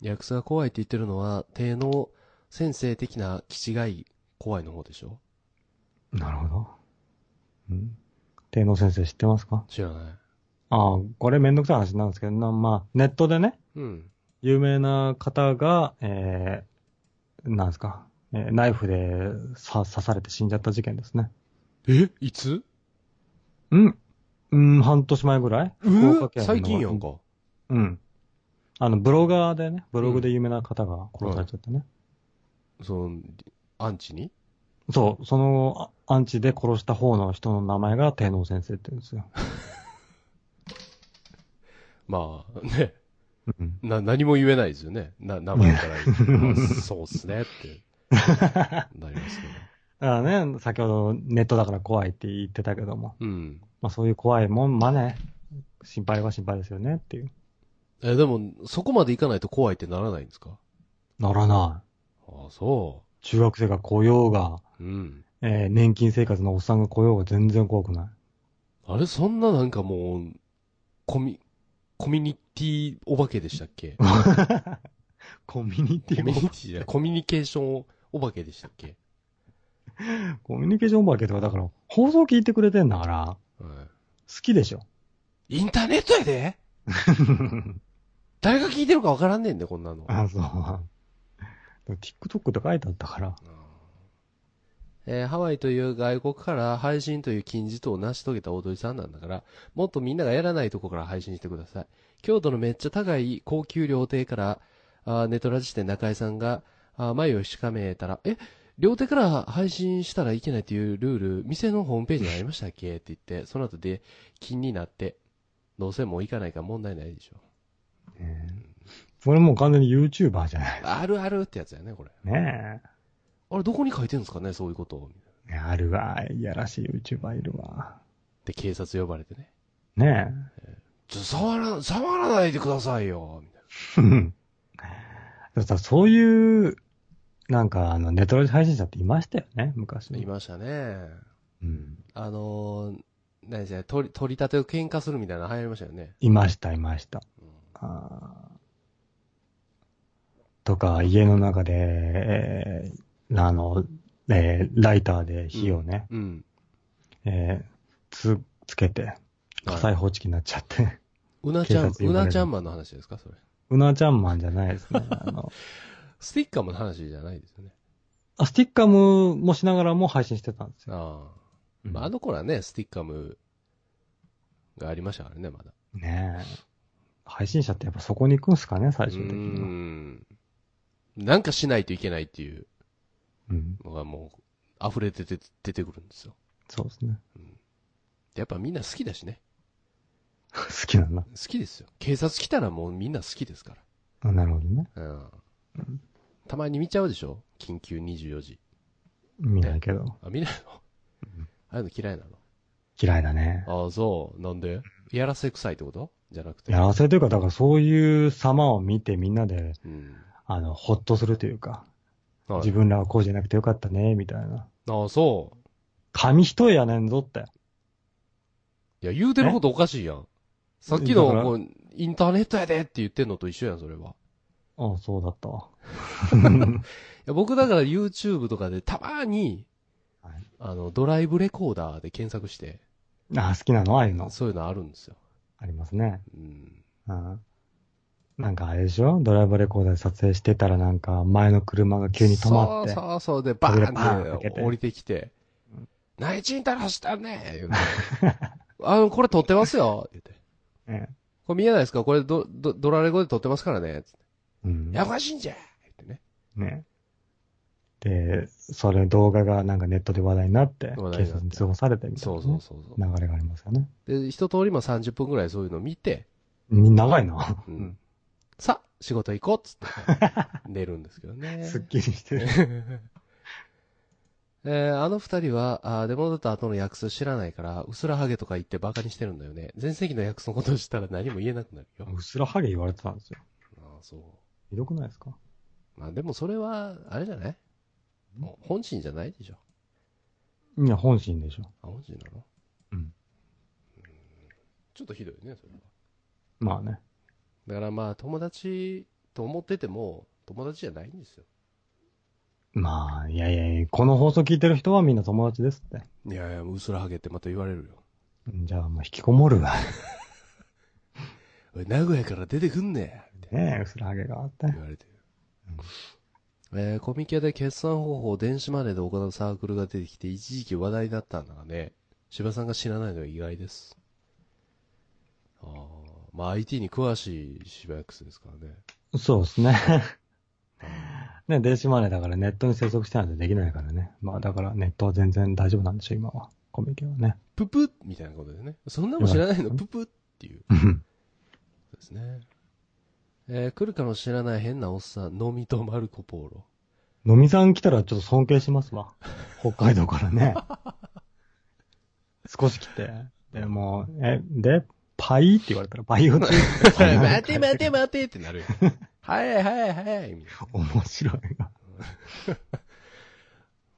役者が怖いって言ってるのは、低能先生的な気違い怖いの方でしょ？なるほど。うん。天皇先生知ってますか？知らない。ああ、これめんどくさい話なんですけど、なまあ、ネットでね、うん。有名な方が、えー、なんですか、えーナイフで刺刺されて死んじゃった事件ですね。え？いつ？うんうん、半年前ぐらい福岡県の最近やんか。うん。あの、ブロガーでね、ブログで有名な方が殺されちゃってね。その、アンチに？そう、そのあアンチで殺した方の人の名前が天皇先生って言うんですよ。<laughs> まあ、ね。うん。な、何も言えないですよね。な、名前から言うと。ま <laughs> あそうっすねって。<laughs> なりますけど。だからね、先ほどネットだから怖いって言ってたけども、うん。まあそういう怖いもん、まあね、心配は心配ですよねっていう。え、でも、そこまでいかないと怖いってならないんですか？ならない。ああ、そ中学生が来ようが、う。うん。えー年金生活のおっさんが来ようが全然怖くない。あれ、そんななんかもう、コミ、コミュニティお化けでしたっけ？コミュニテコミュニティコミュニケーションお化けでしたっけ？<laughs> コミュニケーションお化けとか、だから、放送聞いてくれてんだから、は好きでしょ。い。インターネットやで <laughs> 誰が聞いてるかわからんねんで、こんなの。あ、そう。TikTok って書いてあったから。えーハワイという外国から配信という金字塔を成し遂げた踊りさんなんだから、もっとみんながやらないとこから配信してください。京都のめっちゃ高い高級料亭から、あーネトラジ店中井さんが、あー眉をしかめたら、え、料亭から配信したらいけないというルール、店のホームページにありましたっけ？って言って、その後で気になって、どうせもう行かないから問題ないでしょ。これもう完全に YouTuber じゃない。あるあるってやつやね、これ。ねあれ、どこに書いてるんですかね、そういうことを。え。あるわ。いやらしい YouTuber いるわ。で、警察呼ばれてね。ねちょ、触ら、触らないでくださいよ、みたいえ。うんでもさ、そういう、なんか、あの、ネットラジ配信者っていましたよね、昔。な。いましたね。うん。あのー、何ですか、取り、取り立てを喧嘩するみたいなの流行りましたよね。いました、いました。うんあーとか、家の中で、えーあの、えーライターで火をね、うん。えーつ、つけて、火災報知器になっちゃって。うなちゃん、うなちゃんマンの話ですか、それ。うなちゃんマンじゃないですね。あの、<laughs> スティッカーもの話じゃないですよね。あスティッカムもしながらも配信してたんですよ。ああ。うんまあ、あの頃はね、スティッカムがありましたからね、まだ。ねえ。配信者ってやっぱそこに行くんすかね、最う終的には。ん。なんかしないといけないっていううん。のがもう、溢れてて、出てくるんですよ。そうですね。やっぱみんな好きだしね。<laughs> 好きなんだ。好きですよ。警察来たらもうみんな好きですかあなるほどね。ら。うん。たまに見ちゃうでしょ？緊急24時。見ないけど。あ、見ないの？ああいうの嫌いな嫌いだね。のああ、そう。なんで？やらせ臭いってこと？じゃなくて。やらせというか、だからそういう様を見てみんなで、うん。あの、ほっとするというか、はい自分らはこうじゃなくてよかったね、みたいな。ああ、そう。紙一重やねんぞって。いや、言うてることおかしいやん。さっきのインターネットやでって言ってんのと一緒やん、それは。ああ、そうだったわ。<laughs> いや僕だから YouTube とかでたまに、はいあの、ドライブレコーダーで検索して、ああ、好きなの？ああいうの？そういうのあるんですよ。ありますね。うん。うん。なんかあれでしょ？ドライブレコーダーで撮影してたらなんか前の車が急に止まって。そうそうそう。で、バ扉バーンーン開けってて降りてきて、何ちんたら走ったんね言うて <laughs> あの、これ撮ってますよ言うて。ええこれ見えないですか？これド、ド、ドラレコで撮ってますからねつってうん。やばしいんじゃ言ってね。ね。で、それ動画がなんかネットで話題になって、警察に通報されてみたいそな、そうそうそう。流れがありますよね。で、一通りも30分くらいそういうのを見て、み長いな。うんさあ、仕事行こうっつって、<laughs> 寝るんですけどね。すっきりしてる。<laughs> えーあの二人は、あーで戻った後の訳す知らないから、うすらハゲとか言ってバカにしてるんだよね。前世紀の訳すのことを知ったら何も言えなくなるよ。うっすらハゲ言われてたんですよ。ああ、そう。ひどくないですか？まあでもそれは、あれじゃない？本心じゃないでしょ。いや、本心でしょ。あ、本心なの？うん。ちょっとひどいね、それは。まあね。だからまあ、友達と思ってても、友達じゃないんですよ。まあ、いやいやいや、この放送聞いてる人はみんな友達ですって。いやいや、うすらハゲってまた言われるよ。じゃあ、もう引きこもるわ。おい名古屋から出てくんねみたいねえ、うすらハゲがあってな。言われてる。えーコミケで決算方法を電子マネーで行うサークルが出てきて一時期話題になったんだがね、柴さんが知らないのが意外です。ああ、まあ IT に詳しい柴 X ですからね。そうですね。ね、電子マネーだからネットに接続してないとできないからね。まあだからネットは全然大丈夫なんでしょ、今は。コミケはね。ププッみたいなことでね。そんなもん知らないの？ププッっていう。ですね。えー来るかもしれない変なおっさん、ノミとマルコポーロ。飲みさん来たらちょっと尊敬しますわ。<laughs> 北海道からね。少し来て。でもう、え、で、パイって言われたら、パイをついて <laughs> 待て待て待てってなるよ。早い早い早い。面白いな。<laughs>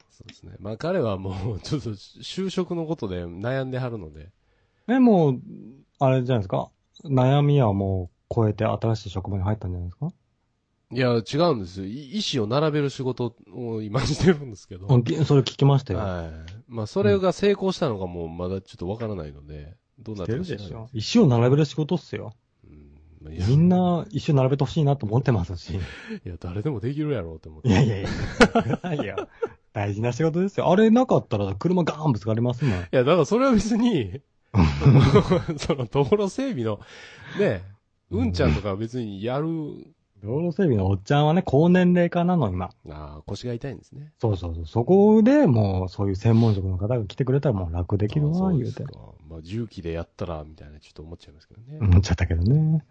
そうですね。まあ彼はもう、ちょっと就職のことで悩んではるので。え、もう、あれじゃないですか？悩みはもう超えて新しい職場に入ったんじゃないですか？いや、違うんですよ。い石を並べる仕事を今してるんですけど。それ聞きましたよ。はい。まあ、それが成功したのかもまだちょっとわからないので、どうなっしてるでしょ。石を並べる仕事っすよ。うんみんな石を並べてほしいなと思ってますし。<laughs> いや、誰でもできるやろうって思って。いやいやいや、いや、大事な仕事ですよ。あれなかったら車ガーンぶつかりますもん。いや、だからそれは別に、<laughs> その道路整備の、ね、うんちゃんとかは別にやる、道路整備のおっちゃんはね、高年齢化なの、今。ああ、腰が痛いんですね。そうそうそう。そこでもう、そういう専門職の方が来てくれたらもう楽できるわ、言うて。まあ、重機でやったら、みたいなちょっと思っちゃいますけどね。思っちゃったけどね。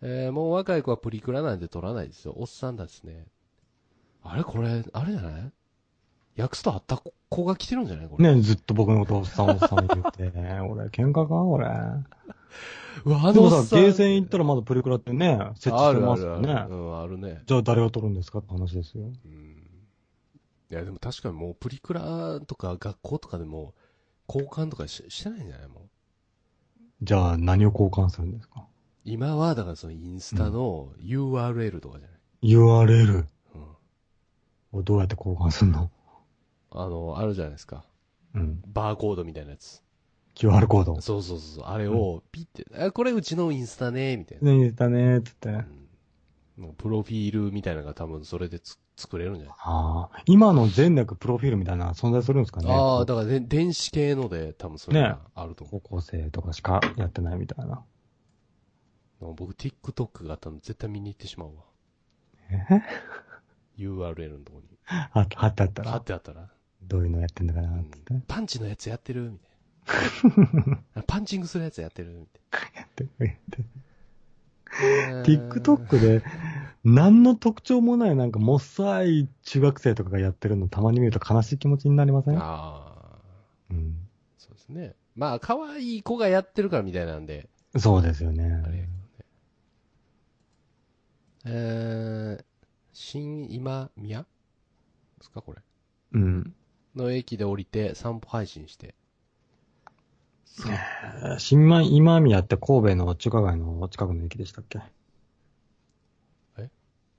えーもう若い子はプリクラなんて撮らないですよ。おっさんだですね。あれこれ、あれじゃないヤクスと会った子が来てるんじゃないこれ。ね、ずっと僕のことおっさんおっさん言って。<laughs> 俺、喧嘩か？俺。うわ、あでもさ、ゲーセン行ったらまだプリクラってね、設置してますよね。あるあるあるうん、あるね。じゃあ誰を撮るんですかって話ですよ。うん。いや、でも確かにもうプリクラとか学校とかでも交換とかししてないんじゃないもう。じゃあ何を交換するんですか？今は、だからそのインスタの URL とかじゃない、?URL うん、をどうやって交換するの？あの、あるじゃないですか。うん。バーコードみたいなやつ。QR コード。そうそうそう。あれをピッて、あ、これうちのインスタね、みたいな。ね、言ったね、つって。うんもうプロフィールみたいなのが多分それでつ作れるんじゃない？ああ、今の全略プロフィールみたいなの存在するんですかねああ、だからで電子系ので多分それがあると思う。高校生とかしかやってないみたいな。僕 TikTok があったの絶対見に行ってしまうわ。え？URL のとこに。は貼ってあった貼っら、てあったら。どういうのやってんだかな、つって。パンチのやつやってるみたいな。<laughs> パンチングするやつやってるみやってやってたいな。<laughs> TikTok で、何の特徴もないなんか、もっさい中学生とかがやってるのたまに見ると悲しい気持ちになりません？ああ、うん。そうですね。まあ、可愛い子がやってるからみたいなんで、そうですよね。あれね。えー、新今宮？ですかこれ。うん。の駅で降りて散歩配信して。えー新米今宮って神戸の中華街の近くの駅でしたっけ？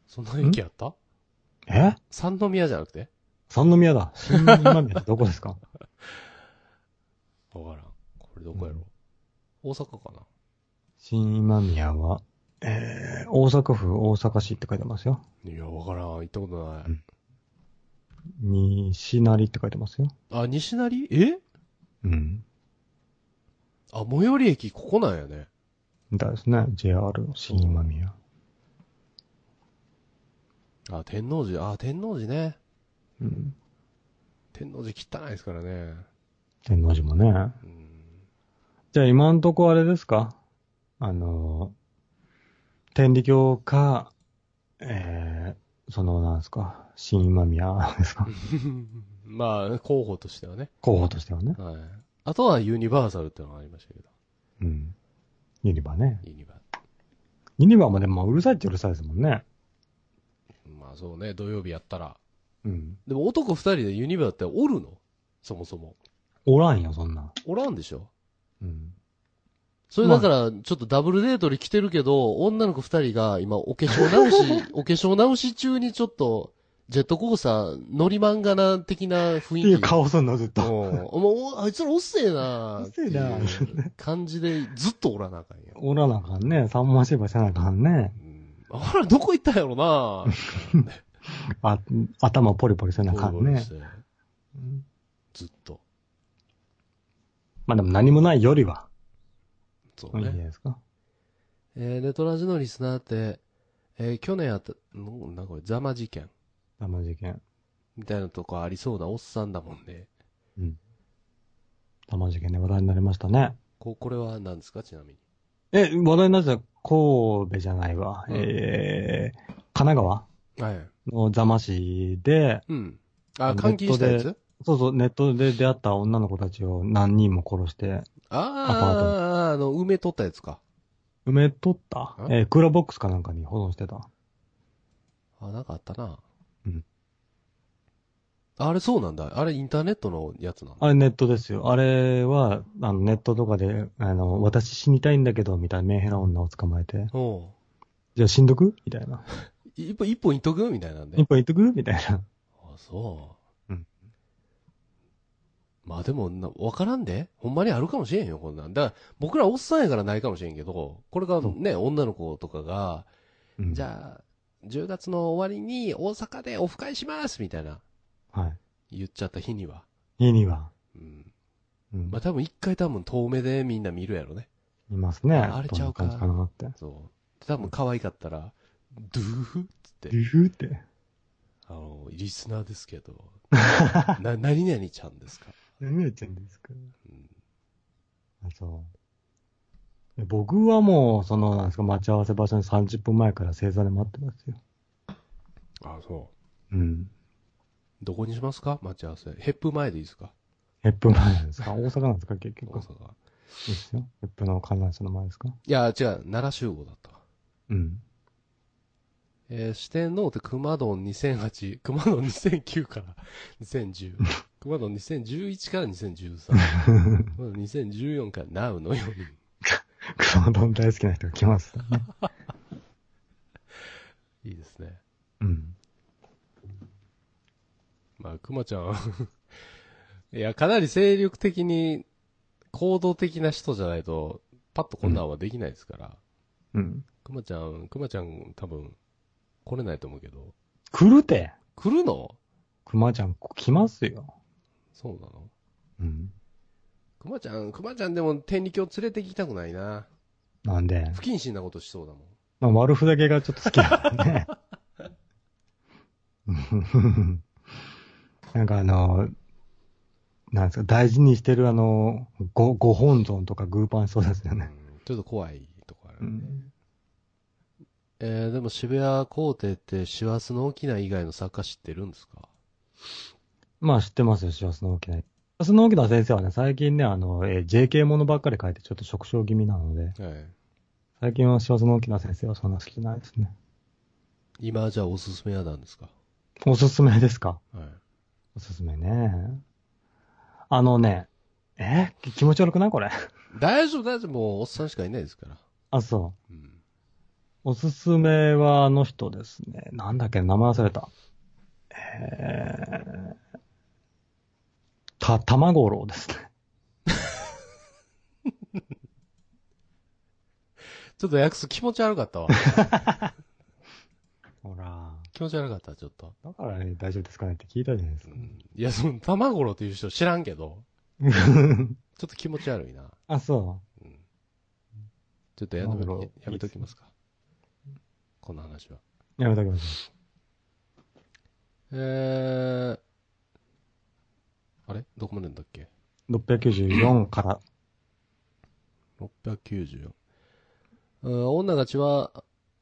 そんな駅あった？え？三宮じゃなくて？三宮だ。新米今宮ってどこですか？<laughs> わからん。これどこやろ、大阪かな？新今宮は、えー、大阪府大阪市って書いてますよ。いや、わからん。行ったことない。うん西成って書いてますよ。あ、西成？え？うん。あ、最寄り駅ここなんやね。みたいですね。JR 新今宮。あ、天王寺。あ、天王寺ね。うん。天王寺汚いですからね。天王寺もね。うん。じゃあ今んとこあれですか？あのー、天理教か、えー、その、なんですか、新今宮ですか？<laughs> まあ、候補としてはね。候補としてはね。はい。あとはユニバーサルってのがありましたけど。うん。ユニバね。ユニバ。ユニバもでもうるさいっちゃうるさいですもんね。まあそうね、土曜日やったら。うん。でも男二人でユニバっておるの？そもそも。おらんよ、そんなん。おらんでしょ？うん。それだから、ちょっとダブルデートに来てるけど、女の子二人が今お化粧直し、<laughs> お化粧直し中にちょっと、ジェットコースター、乗り漫画な的な雰囲気。っていう顔すんの、ずっと。うん。もう、あいつらおっせえなおっせえう感じでずっとおらなあかんや。おらなあかんね。三万芝居せなあかんね。うん。あら、どこ行ったんやろな <laughs> あ、頭ポリポリせなあかんねずっと。まあでも何もないよりは、そういいんじゃないね。ですか？えー、ネトラジのリスナーって、えー去年あった、んなんかこれ、ザマ事件生事件。みたいなとこありそうなおっさんだもんね。うん。玉事件で話題になりましたね。ここれは何ですか？ちなみに。え、話題になってた神戸じゃないわ。うんえー、神奈川？はい。の座間市で、うん。あ、監禁したやでつ？そうそう、ネットで出会った女の子たちを何人も殺して、ああ、あの、埋め取ったやつか。埋め取った？あ？えー、クーラーボックスかなんかに保存してた。あ、なんかあったな。うん。あれそうなんだ。あれインターネットのやつなんだ。あれネットですよ。あれは、あの、ネットとかで、あの、私死にたいんだけど、みたいなメンヘラ女を捕まえて、おうじゃあ死んどく？みたいな。<laughs> 一本、一本いっとく？みたいなんで。一本言っとく？みたいな。あ、そう。うん。まあでもな、わからんでほんまにあるかもしれんよ、こんなん。だから、僕らおっさんやからないかもしれんけど、これがね、女の子とかが、うんじゃあ、10月の終わりに大阪でオフ会しますみたいな、はい。言っちゃった日には。家には。うん。うん。まあ多分一回多分遠目でみんな見るやろね。いますね。ああれちゃうかどんな感じかなって。そう。多分可愛かったら、ドゥーっつって、リューって。あの、リスナーですけど、<laughs> な、何々ちゃんですか何やっちゃうんですか？うん。あ、そう。え僕はもう、その、なんですか、待ち合わせ場所に30分前から正座で待ってますよ。あ、そう。うん。どこにしますか？待ち合わせ。ヘップ前でいいですか？ヘップ前なんですか？大阪なんですか？結局。大阪。いいですよ。ヘップの観覧車の前ですか？いや、違う、奈良集合だったわ。うん。えー、四天王って熊丼2008、熊丼2009から2010。熊丼2011から2013。<laughs> 熊丼2014から Now のように。熊丼大好きな人が来ますよね。<laughs> いいですね。うん。まあ、熊ちゃん。<laughs> いや、かなり精力的に、行動的な人じゃないと、パッとこんなんはできないですから。うん。熊ちゃん、熊ちゃん多分、来れないと思うけど。来るて。来るの？熊ちゃん来ますよ。そうなの？うん。熊ちゃん、熊ちゃんでも天理教連れて行きたくないな。なんで、不謹慎なことしそうだもん。まあ、悪ふざけがちょっと好きだからね。<laughs> なんかあの、なんですか、大事にしてるあの、ご、ご本尊とかグーパンしそうですよね。うんちょっと怖いとこある、うん。えー、でも渋谷皇帝って師走の沖縄以外の作家知ってるんですか？まあ知ってますよ、幸せの大きな。幸せの大きな先生はね、最近ね、あの、えー JK ものばっかり書いてちょっと縮小気味なので、はい。最近は幸せの大きな先生はそんな好きじゃないですね。今じゃあおすすめは何ですか？おすすめですか？はい。おすすめね。あのね、え？き気持ち悪くないこれ？大丈夫、大丈夫。もうおっさんしかいないですから。あ、そう。うん。おすすめはあの人ですね。なんだっけ、名前忘れた。えー、た、玉五郎ですね。<laughs> ちょっと訳す気持ち悪かったわ。<laughs> ほら。気持ち悪かった、ちょっと。だからね、大丈夫ですかねって聞いたじゃないですか。うん。いや、その、玉五郎っていう人知らんけど、ちょっと気持ち悪いな。<laughs> あ、そうん。ちょっとやめ玉五郎ややめときますか。この話は。う。やめときましえー、あれ？どこまでんだっけ？ょう。694から。694。うん女が血は、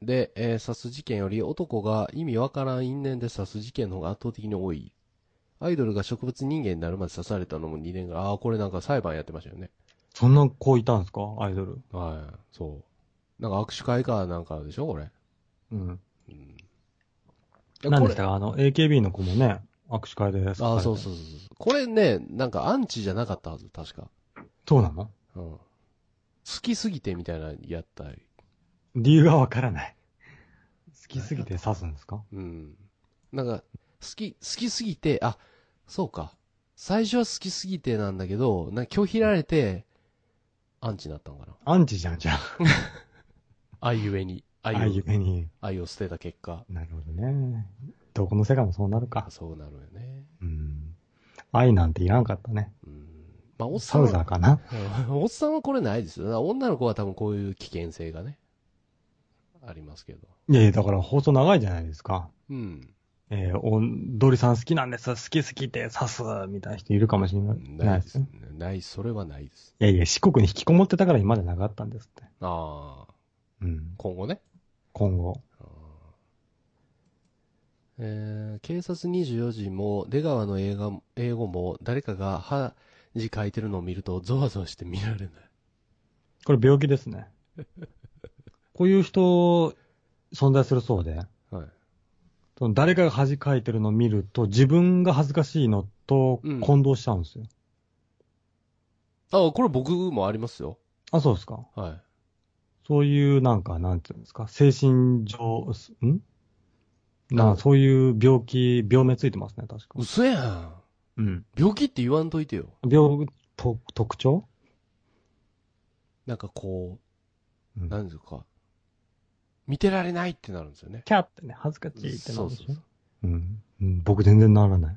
で、えー刺す事件より男が意味わからん因縁で刺す事件の方が圧倒的に多い。アイドルが植物人間になるまで刺されたのも2年ぐらい。ああ、これなんか裁判やってましたよね。そんな子いたんですか？アイドル。はい、そう。なんか握手会かなんかでしょこれ。うん。うん。何でしたか？かあの、AKB の子もね、握手会で。ああ、そうそうそう。これね、なんかアンチじゃなかったはず、確か。そうなの？うん。好きすぎてみたいなやったり。理由がわからない。好きすぎて刺すんですか？うん。なんか、好き、好きすぎて、あ、そうか。最初は好きすぎてなんだけど、な拒否られて、アンチになったのかな。アンチじゃん、じゃあ。<laughs> 愛ゆえに。愛ああいをう、目に。愛を捨てた結果。なるほどね。どこの世界もそうなるか。そうなるよね。うん。愛なんていらんかったね。うん。まあ、おっさサウザーかな？うんおっさんはこれないですよ。女の子は多分こういう危険性がね、ありますけど。いやいや、だから放送長いじゃないですか。うん。えー、おドリさん好きなんです、好き好きって刺す、みたいな人いるかもしれない。ないですね。。ない、それはないです。いやいや、四国に引きこもってたから今じゃなかったんですって。ああ、うん。今後ね。今後。えー警察24時も出川の映画英語も誰かが歯字書いてるのを見るとゾワゾワして見られない。これ病気ですね。<laughs> こういう人、存在するそうで、はい。その誰かが恥かいてるのを見ると、自分が恥ずかしいのとうん混同しちゃうんですよ。あ、これ僕もありますよ。あ、そうですか。はい。そういう、なんか、なんていうんですか、精神上、すん？なあそういう病気、病名ついてますね、確か。嘘やん。うん。病気って言わんといてよ。病、と、特徴？なんかこう、うんなんですか？見てられないってなるんですよね。キャってね、恥ずかしいってなるでしょ？そうそうそう。うん。うん。僕全然ならない。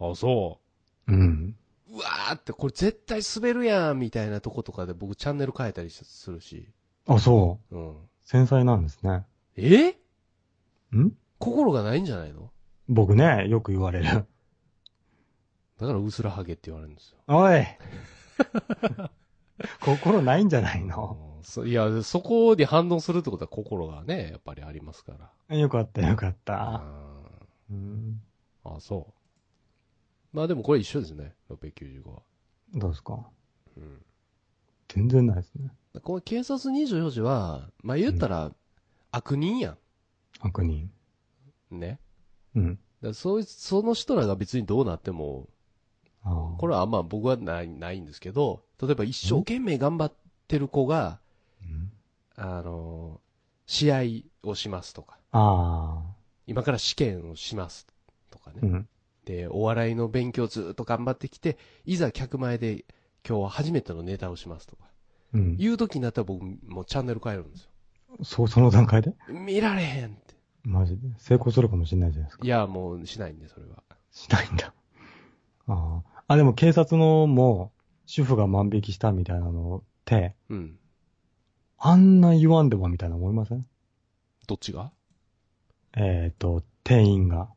あ、そうん。う。うわーって、これ絶対滑るやんみたいなとことかで僕チャンネル変えたりするし。あ、そう。うん。繊細なんですね。え？ん？心がないんじゃないの？僕ね、よく言われる。だからうすらハゲって言われるんですよ。おい <laughs> 心ないんじゃないの？いや、そこに反応するってことは心がね、やっぱりありますから。よかった、よかった。あうん。あ、そう。まあでもこれ一緒ですね、695は。どうですか？うん。全然ないですね。この警察24時は、まあ言ったら、悪人や悪人。ん。ね。うん。だそういその人らが別にどうなっても、ああ。これはあんま僕はない、ないんですけど、例えば一生懸命頑張ってる子が、うんあの、試合をしますとか、あ今から試験をしますとかね。あ。うん。で、お笑いの勉強ずっと頑張ってきて、いざ客前で今日は初めてのネタをしますとか、うん。いう時になったら僕もうチャンネル変えるんですよ。そう、その段階で？見られへんって。マジで？成功するかもしれないじゃないですか。いや、もうしないんで、それは。しないんだ。ああ。あ、でも警察のも、主婦が万引きしたみたいなのって、うん。あんな言わんでもみたいな思いません？どっちが？えっ、と、店員が。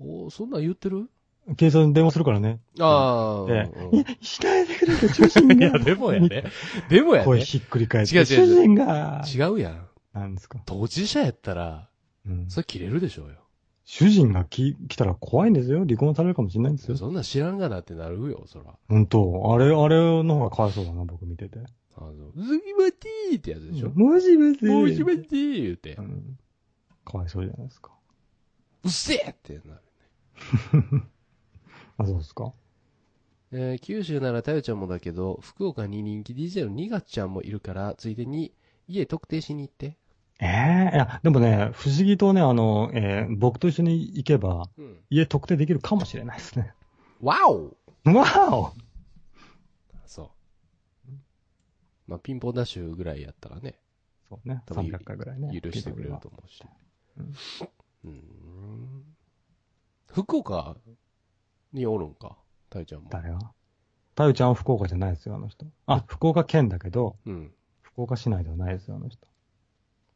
おそんなん言ってる？警察に電話するからね。ああ、でうんいや、しないでくれって、主人が。<laughs> いや、でもやね。でもやね。声ひっくり返って。違う違う主人が。違うやん。なんですか？当事者やったら、うん。それ切れるでしょうよ。主人がき来たら怖いんですよ。離婚されるかもしれないんですよ。そんなん知らんがなってなるよ、そら。本当あれ、あれの方がかわいそうだな、僕見てて。あの、ズギマティーってやつでしょ？もしもし。もうしまってー言うてう。ん。かわいそうじゃないですか。うっせえってなる。<laughs> あ、そうですか？えー九州ならたよちゃんもだけど、福岡に人気 DJ のニガちゃんもいるから、ついでに家特定しに行って。ええいや、でもね、不思議とね、あの、えー僕と一緒に行けば、うん。家特定できるかもしれないですね。わおわおそう。まあ、ピンポンダッシュぐらいやったらね、そうね。多分300回ぐらいね。許してくれると思うし。うんん。福岡におるんか、たよちゃんも。誰が？たゆちゃんは福岡じゃないですよ、あの人。あ、福岡県だけど、うん。福岡市内ではないですよ、あの人。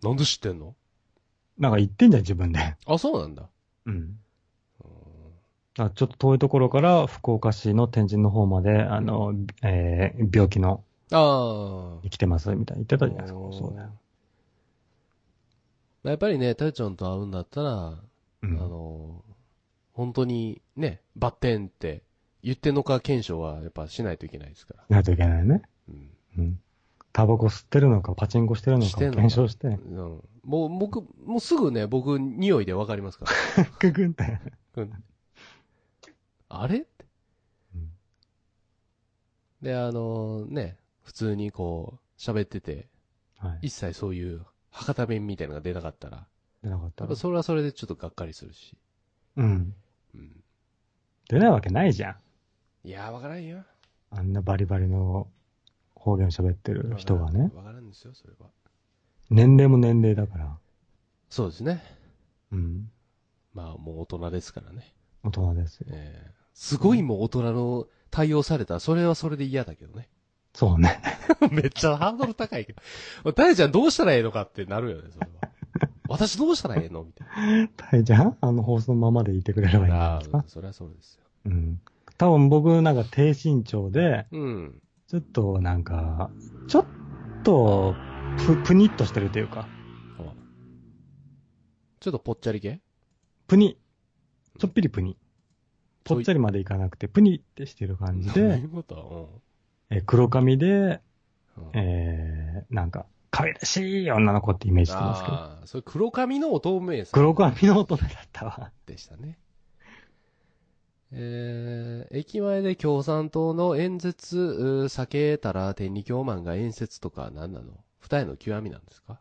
なんで知ってんの？なんか言ってんじゃん、自分で。あ、そうなんだ。うん。あちょっと遠いところから福岡市の天神の方まで、あの、えー病気の、ああ。に来てます、みたいに言ってたじゃないですか。そうだよ。やっぱりね、たよちゃんと会うんだったら、うあん。の、本当にね、バッテンって言ってんのか検証はやっぱしないといけないですから。ないといけないね。うん。うん。タバコ吸ってるのか、パチンコしてるのか、検証して。うん、もう、僕、もうすぐね、僕、匂いでわかりますから。ククンって。うんあれ？ってうんで、あのね、普通にこう、喋ってて、はい。一切そういう博多弁みたいなのが出なかったら、出なかったら？それはそれでちょっとがっかりするし。うん。うん。出ないわけないじゃん。いやー、わからんよ。あんなバリバリの方言喋ってる人がね。わからんですよ、それは。年齢も年齢だから。そうですね。うん。まあもう大人ですからね。大人ですよ。ええすごいもう大人の対応されたら、それはそれで嫌だけどね。そうね。<laughs> めっちゃハードル高いけど。タイちゃんどうしたらええのかってなるよね、それは。私どうしたらええのみたいタイちゃん？あの放送のままでいてくれればいいんじゃな。あないですか？あ、それはそうですよ。うん。多分僕なんか低身長で、うん。ちょっとなんか、ちょっと、ぷ、ぷにっとしてるというか、あちょっとぽっちゃり系？ぷに、ちょっぴりぷに。ぽっちゃりまでいかなくて、ぷにってしてる感じでどういう、こと？えー黒髪で、えー、なんか、可愛らしい女の子ってイメージしてますけど。ああ、それ黒髪の乙女さん黒髪の大人だったわ。でしたね。えー、駅前で共産党の演説、避けたら天理教マンが演説とか何なの？二重の極みなんですか？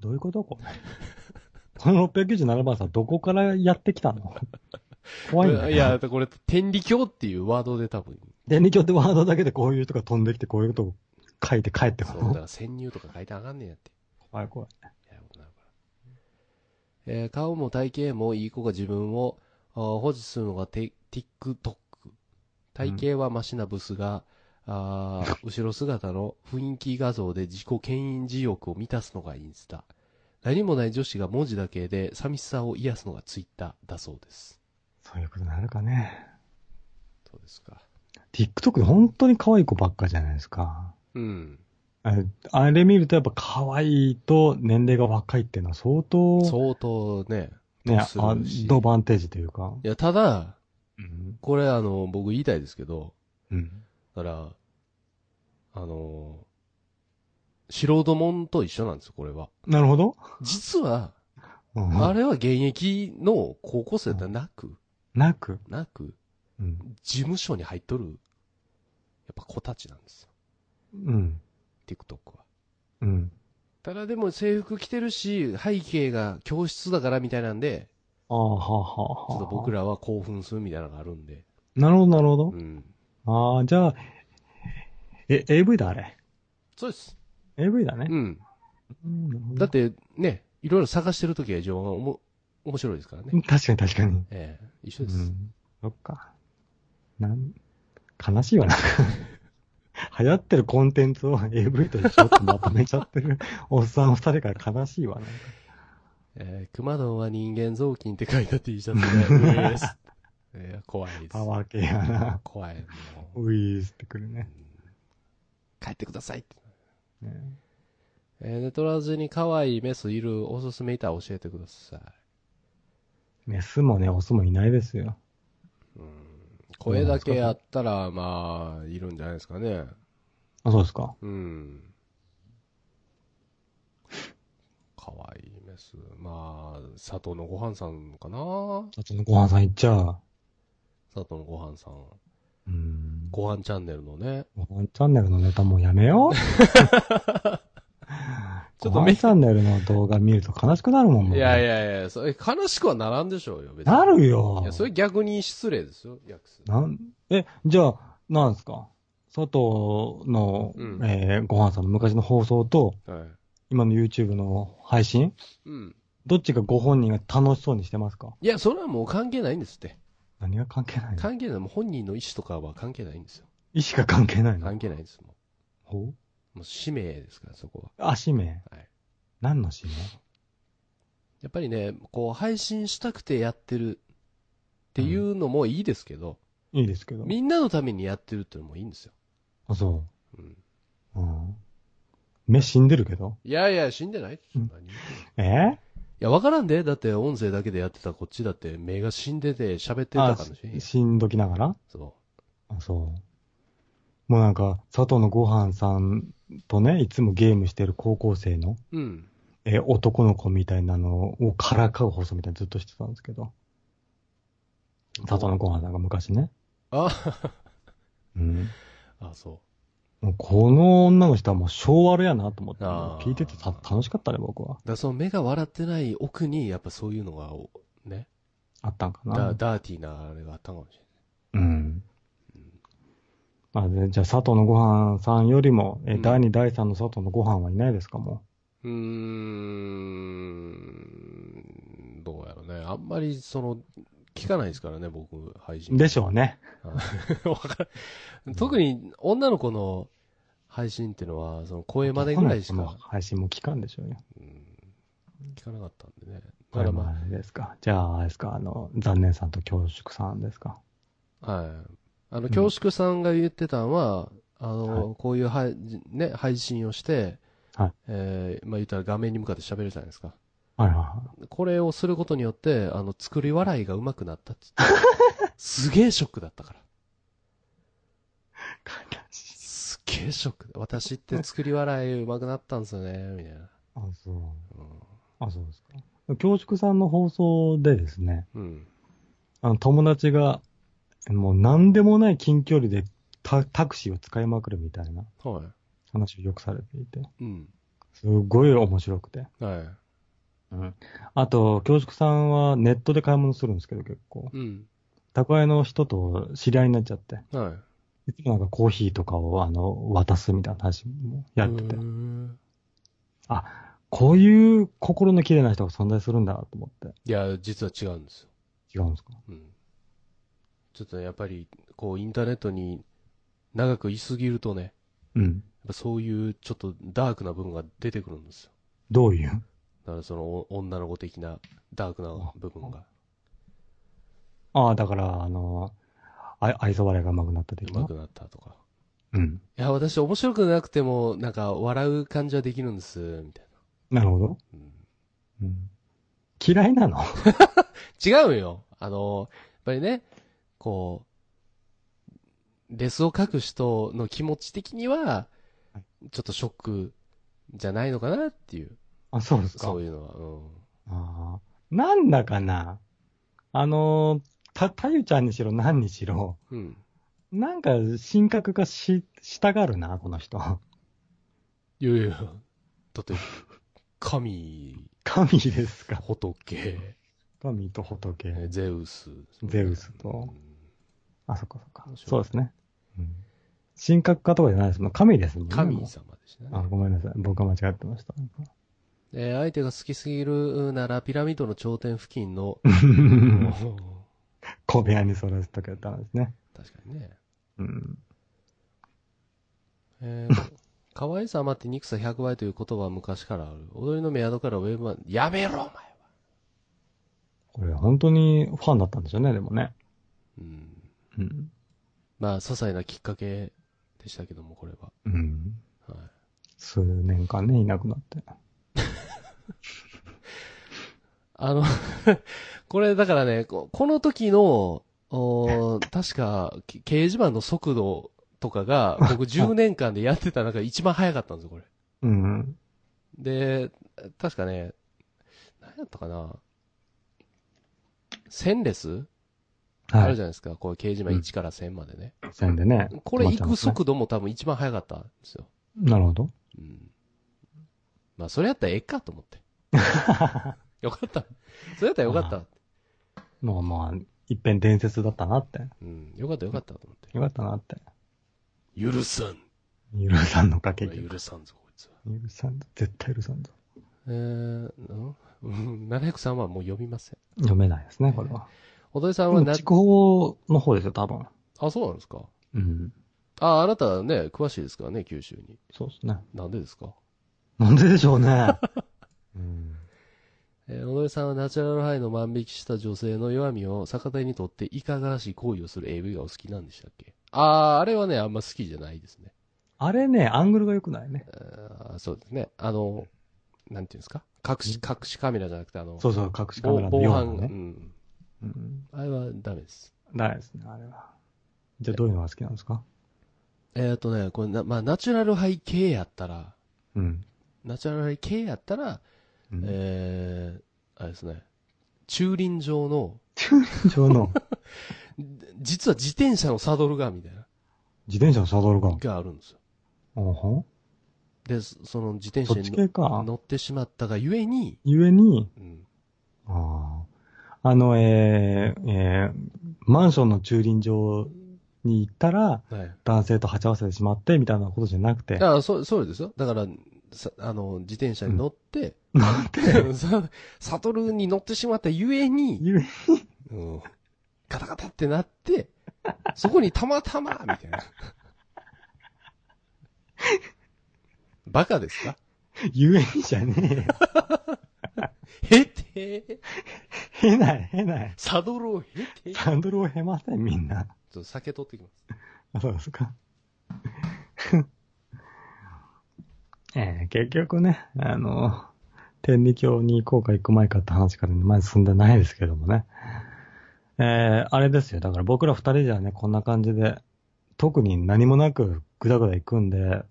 どういうこと？これ。<laughs> この697番さん、どこからやってきたの？<laughs> 怖いんだよ。いや、これ、天理教っていうワードで多分、電力ってワードだけでこういう人が飛んできて、こういうことを書いて帰ってくそう、るだから潜入とか書いてあかんねんやって。怖い怖い。えー顔も体型もいい子が自分を保持するのがテ TikTok。体型はマシなブスが、あー後ろ姿の雰囲気画像で自己牽引自欲を満たすのがインスタ。何もない女子が文字だけで寂しさを癒すのがツイッターだそうです。そういうことになるかね。そうですか。TikTok で本当に可愛い子ばっかじゃないですか。うん。あれ見るとやっぱ可愛いと年齢が若いっていうのは相当、相当ね、ね、アドバンテージというか。いや、ただ、うん。これあの、僕言いたいですけど、うん。だから、あの素人もんと一緒なんですよ、これは。なるほど。実は、うんあれは現役の高校生ではなく、なく？なく、うん。事務所に入っとる、やっぱ子たちなんですよ。うん。TikTok は。うん。ただでも制服着てるし、背景が教室だからみたいなんで、ああ、はあ、はあ、はあ。ちょっと僕らは興奮するみたいなのがあるんで。なるほど、なるほどう。ん。ああ、じゃあ、え、AV だ、あれ。そうです。AV だねう。ん。だって、ね、いろいろ探してるときが一番おも面白いですからね。確かに確かに。ええ一緒うです。ん。そっか。なん、悲しいわな。流行ってるコンテンツを AV と一緒ってまとめちゃってる <laughs> おっさん二人から悲しいわな。えー、熊丼は人間雑巾って書いた T シャツで、う <laughs> えーす。えー怖いです。パワー系やな。怖い。もうウィースってくるね。帰ってくださいって。ねえー、ネトラジに可愛いメスいる？おすすめいたら教えてください。メスもね、オスもいないですよ。声だけやったら、まあ、いるんじゃないですかね。あ、そうですか。うん。可愛いメス。まあ、佐藤のご飯さんかなさつのご飯さん行っちゃう。佐藤のご飯さん。うん。ご飯チャンネルのね。ご飯チャンネルのネタもうやめよう。<laughs> ちょっとめご飯チャンネルの動画見ると悲しくなるもん、もういやいやいや、それ悲しくはならんでしょうよ、別に。なるよ。いや、それ逆に失礼ですよ、訳す。なん、え、じゃあ、なんですか？佐藤の、うんえーご飯さんの昔の放送と、はい。今の YouTube の配信？うん。どっちがご本人が楽しそうにしてますか？いや、それはもう関係ないんですって。何が関係ないの？関係ない。もう本人の意思とかは関係ないんですよ。意思が関係ないの？関係ないです。もほうう？もう使命ですから、そこあ、使命。は。はい。何の使命？やっぱりね、こう、配信したくてやってるっていうのもいいですけど、いいですけど。みんなのためにやってるっていうのもいいんですよ。あ、そうん。う。うん。目死んでるけど？いやいや、死んでないですようん何いえ？や、わからんで。だって音声だけでやってたこっちだって目が死んでて喋ってたあかもしれん。死んどきながら？そあ、そう。もうなんか、佐藤のご飯さんとね、いつもゲームしてる高校生の、う。うん。えー男の子みたいなのをからかう放送みたいなのずっとしてたんですけど。佐藤のご飯さんが昔ね。あ、うん。あ、そもうこの女の人はもう昭和やなと思って、聞いててた楽しかったね、僕は。う。だその目が笑ってない奥に、やっぱそういうのが、おね、あったんかダな。ダーティーなあれがあったかもしうん。あでじゃあ、佐藤のご飯さんよりも、えーうん第2、第3の佐藤のご飯はいないですかもれない。うーん。あんまりその、聞かないですからね、僕、配信。でしょうね。<laughs> 特に女の子の配信っていうのは、その声までぐらいしか、配信も聞かんでしょうよ。うん聞かなかったんでね。だからまもあれですか。じゃあ、あれですか、あの、残念さんと恐縮さんですか。あ、はい。あの、恐縮さんが言ってたのは、あの、はこういうは、ね、配信をして、はいえーまあ言ったら画面に向かって喋るじゃないですか。はいはいはい。これをすることによって、あの、作り笑いが上手くなったっつって。<laughs> すげえショックだったから。すっげえショック。私って作り笑い上手くなったんですよね、みたいな。あ、そう。うあ、そうですか。恐縮さんの放送でですね、ん。うん。あの、友達が、もう何でもない近距離でタタクシーを使いまくるみたいなは話をよくされていて、い。うん。すごい面白くて。はい。うん。あと、恐縮さんはネットで買い物するんですけど結構。うん。宅配の人と知り合いになっちゃって、はい。いつもなんかコーヒーとかをあの、渡すみたいな話もやっててうー、んあ、こういう心の綺麗な人が存在するんだと思って。いや、実は違うんですよ。違うんですか？うん。ちょっとねやっぱり、こう、インターネットに長くいすぎるとね、うん。やっぱそういうちょっとダークな部分が出てくるんですよ。どういう？だからそのお女の子的なダークな部分がああ、だから、あの、あ愛想笑いが上手くなった的な？上手。くなったとか。うん。いや、私面白くなくても、なんか笑う感じはできるんです、みたいなるほど。な。うんうん。嫌いなの？<laughs> 違うよ。あの、やっぱりね、こう、レスを書く人の気持ち的にはは、ちょっとショックじゃないのかなっていう、あ、そうですか。そういうのは。うん。ああ。なんだかな。あの、た、たゆちゃんにしろ何にしろ、うん。なんか、神格化し、したがるな、この人。いやいや、だって、神、神ですか。仏、神と仏。えゼウス。ゼウスとうんあ、そっかそっかそうですね。うん。神格化とかじゃないですもん。神ですもんね。神様ですね。あ、ごめんなさい。僕が間違ってました。えー相手が好きすぎるなら、ピラミッドの頂点付近の、<laughs> 小部屋にそらせとけたんですね。確かにね。うん。えー、可愛さ余って憎さ100倍という言葉は昔からある。踊りのメアドからウェブマン、やめろ、お前は。これ本当にファンだったんですよね、でもね。うん。うん。まあ、些細なきっかけでしたけども、これは。うん。はい。数年間ね、いなくなって。<laughs> あの、これだからね、ここの時の、おー確か、け掲示板の速度とかが、僕10年間でやってた中で一番早かったんですよ、これ。うん。で、確かね、何やったかな1000レスあはい。るじゃないですか。こう掲示板1から1000までね。線でね。これ行く速度も多分一番早かったんですよ。なるほど。うん。まあ、それやったらええかと思って。<laughs> よかった。それやったらよかった。まあまあ、一遍伝説だったなって。うん。よかったよかったと思って。よかったなって。許さん。ゆるさんのかけ俺許さんぞ、こいつは。許さんぞ。絶対許さんぞ。えー、うんうん703はもう読みません。読めないですね、これは。踊りさんはな、筑豊の方ですよ、多分。あ、そうなんですかうん。あ、あなたね、詳しいですからね、九州に。そうですね。なんでですか？なんででしょうね。<laughs> うん。えー、踊りさんはナチュラルハイの万引きした女性の弱みを逆手にとっていかがわしい行為をする AV がお好きなんでしたっけ？あー、あれはね、あんま好きじゃないですね。あれね、アングルが良くないね。あーそうですね。あの、なんていうんですか？隠し、隠しカメラじゃなくて、あの、そうそう、隠しカメ防ラの防犯、う。ん。うん。あれはダメです。ないですね、あれは。じゃあどういうのが好きなんですか？えっ、とね、これな、まあ、ナチュラルハイ系やったら、うん。ナチュラルハイ系やったら、うんえー、あれですね、駐輪場の、上の？<laughs> 実は自転車のサドルが、みたいな、自転車のサドルが。があるんですよ。おほで、そその自転車に。乗ってしまったがゆえに、ゆえに、うん、あああの、えー、えー、マンションの駐輪場に行ったら、はい。男性と鉢合わせてしまって、みたいなことじゃなくて。あそう、そうですよ。だから、さあの、自転車に乗って、なんて、<laughs> さサトルに乗ってしまったゆえに、言え、うん、ガタガタってなって、そこにたまたま、みたいな。バカですか？<laughs> 言えんじゃねえよ。へて、へない、へない。サドルをへて、ちょサンドルをへません、みんな。っと酒取ってきます。あ、そうですか。<laughs> えー結局ね、あの、天理教に行こうか行く前かって話からまず進んでないですけどもね。えーあれですよ。だから僕ら二人じゃね、こんな感じで、特に何もなくぐだぐだ行くんで、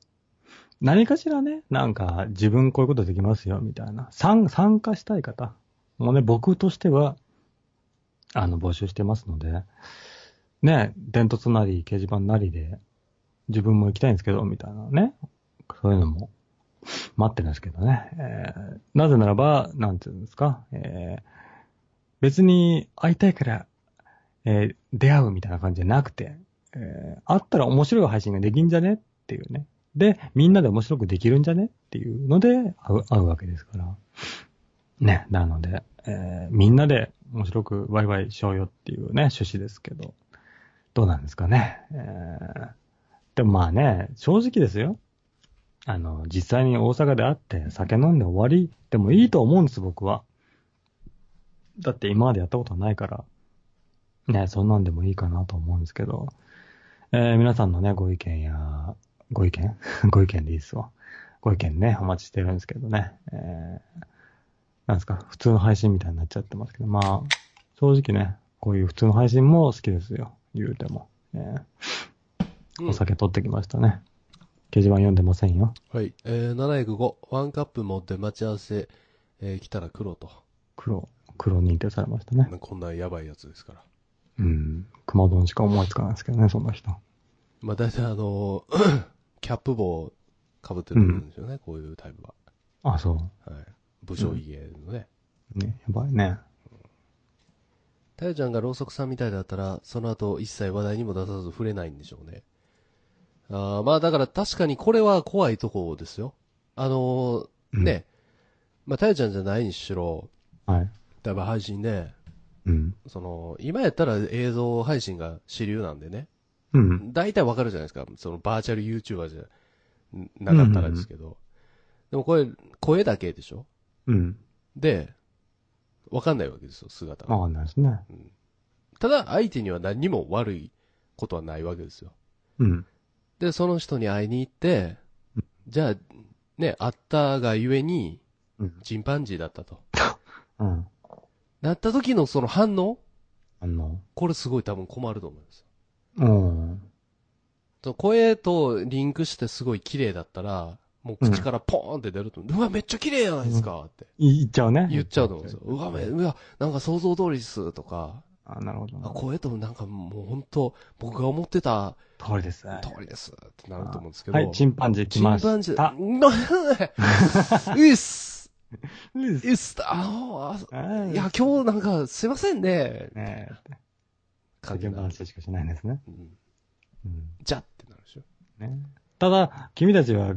何かしらね、なんか自分こういうことできますよ、みたいな。参参加したい方もね、僕としては、あの、募集してますので、ね、伝突なり、掲示板なりで、自分も行きたいんですけど、みたいなね。そういうのも、待ってるんですけどね。えーなぜならば、なんていうんですか、えー別に会いたいから、えー出会うみたいな感じじゃなくて、えー会ったら面白い配信ができんじゃねっていうね。で、みんなで面白くできるんじゃね？っていうので会う、会うわけですから。ね、なので、えーみんなで面白くワイワイしようよっていうね、趣旨ですけど、どうなんですかね？えーでもまあね、正直ですよ。あの、実際に大阪で会って酒飲んで終わりでもいいと思うんです、僕は。だって今までやったことないから、ね、そんなんでもいいかなと思うんですけど、えー皆さんのね、ご意見や、ご意見？<laughs> ご意見でいいですわ。ご意見ね、お待ちしてるんですけどね。えーなんですか、普通の配信みたいになっちゃってますけど、まあ、正直ね、こういう普通の配信も好きですよ。言うても。えーうんお酒取ってきましたね。掲示板読んでませんよ。はい。えー、705、ワンカップ持って待ち合わせ、えー来たら黒と。黒、黒認定されましたね。こんなやばいやつですから。うん。熊丼しか思いつかないですけどね、そんな人。まあ大体あのーキャップ帽被ってるんですよね、こういうタイプは。あ、そはい。武将髭のね。う。ね、やばいね。タヨちゃんがろうそくさんみたいだったら、その後一切話題にも出さず触れないんでしょうね。あーまあだから確かにこれは怖いとこですよ。あのーうんね、まあタヨちゃんじゃないにしろ、はい。例えば配信で、うん。その、今やったら映像配信が主流なんでね、うん。大体わかるじゃないですか。そのバーチャル YouTuber じゃなかったらですけど。でもこれ、声だけでしょ？うん。で、わかんないわけですよ、姿が。わかんないですね。ただ、相手には何にも悪いことはないわけですよ。うん。で、その人に会いに行って、じゃあ、ね、会ったがゆえに、うん。チンパンジーだったと。<laughs> うん。なった時のその反応？あの、これすごい多分困ると思います。うん。その声とリンクしてすごい綺麗だったら、もう口からポーンって出ると、うわ、めっちゃ綺麗じゃないですかってい言っちゃうね。言っちゃうと思うんですよ。うわ、め、うわ、なんか想像通りですとか、あ、なるほどあ、声となんかもう本当僕が思ってた通りです。通りですってなると思うんですけど。はい、チンパンジー来まチンパンジした。ー。<laughs> うっす。うっすうっす。あの、あはいや、今日なんかすいませんね。ね。感じ世間話しかしないんですね。うんうん。じゃってなるでしょ。ね。ただ、君たちは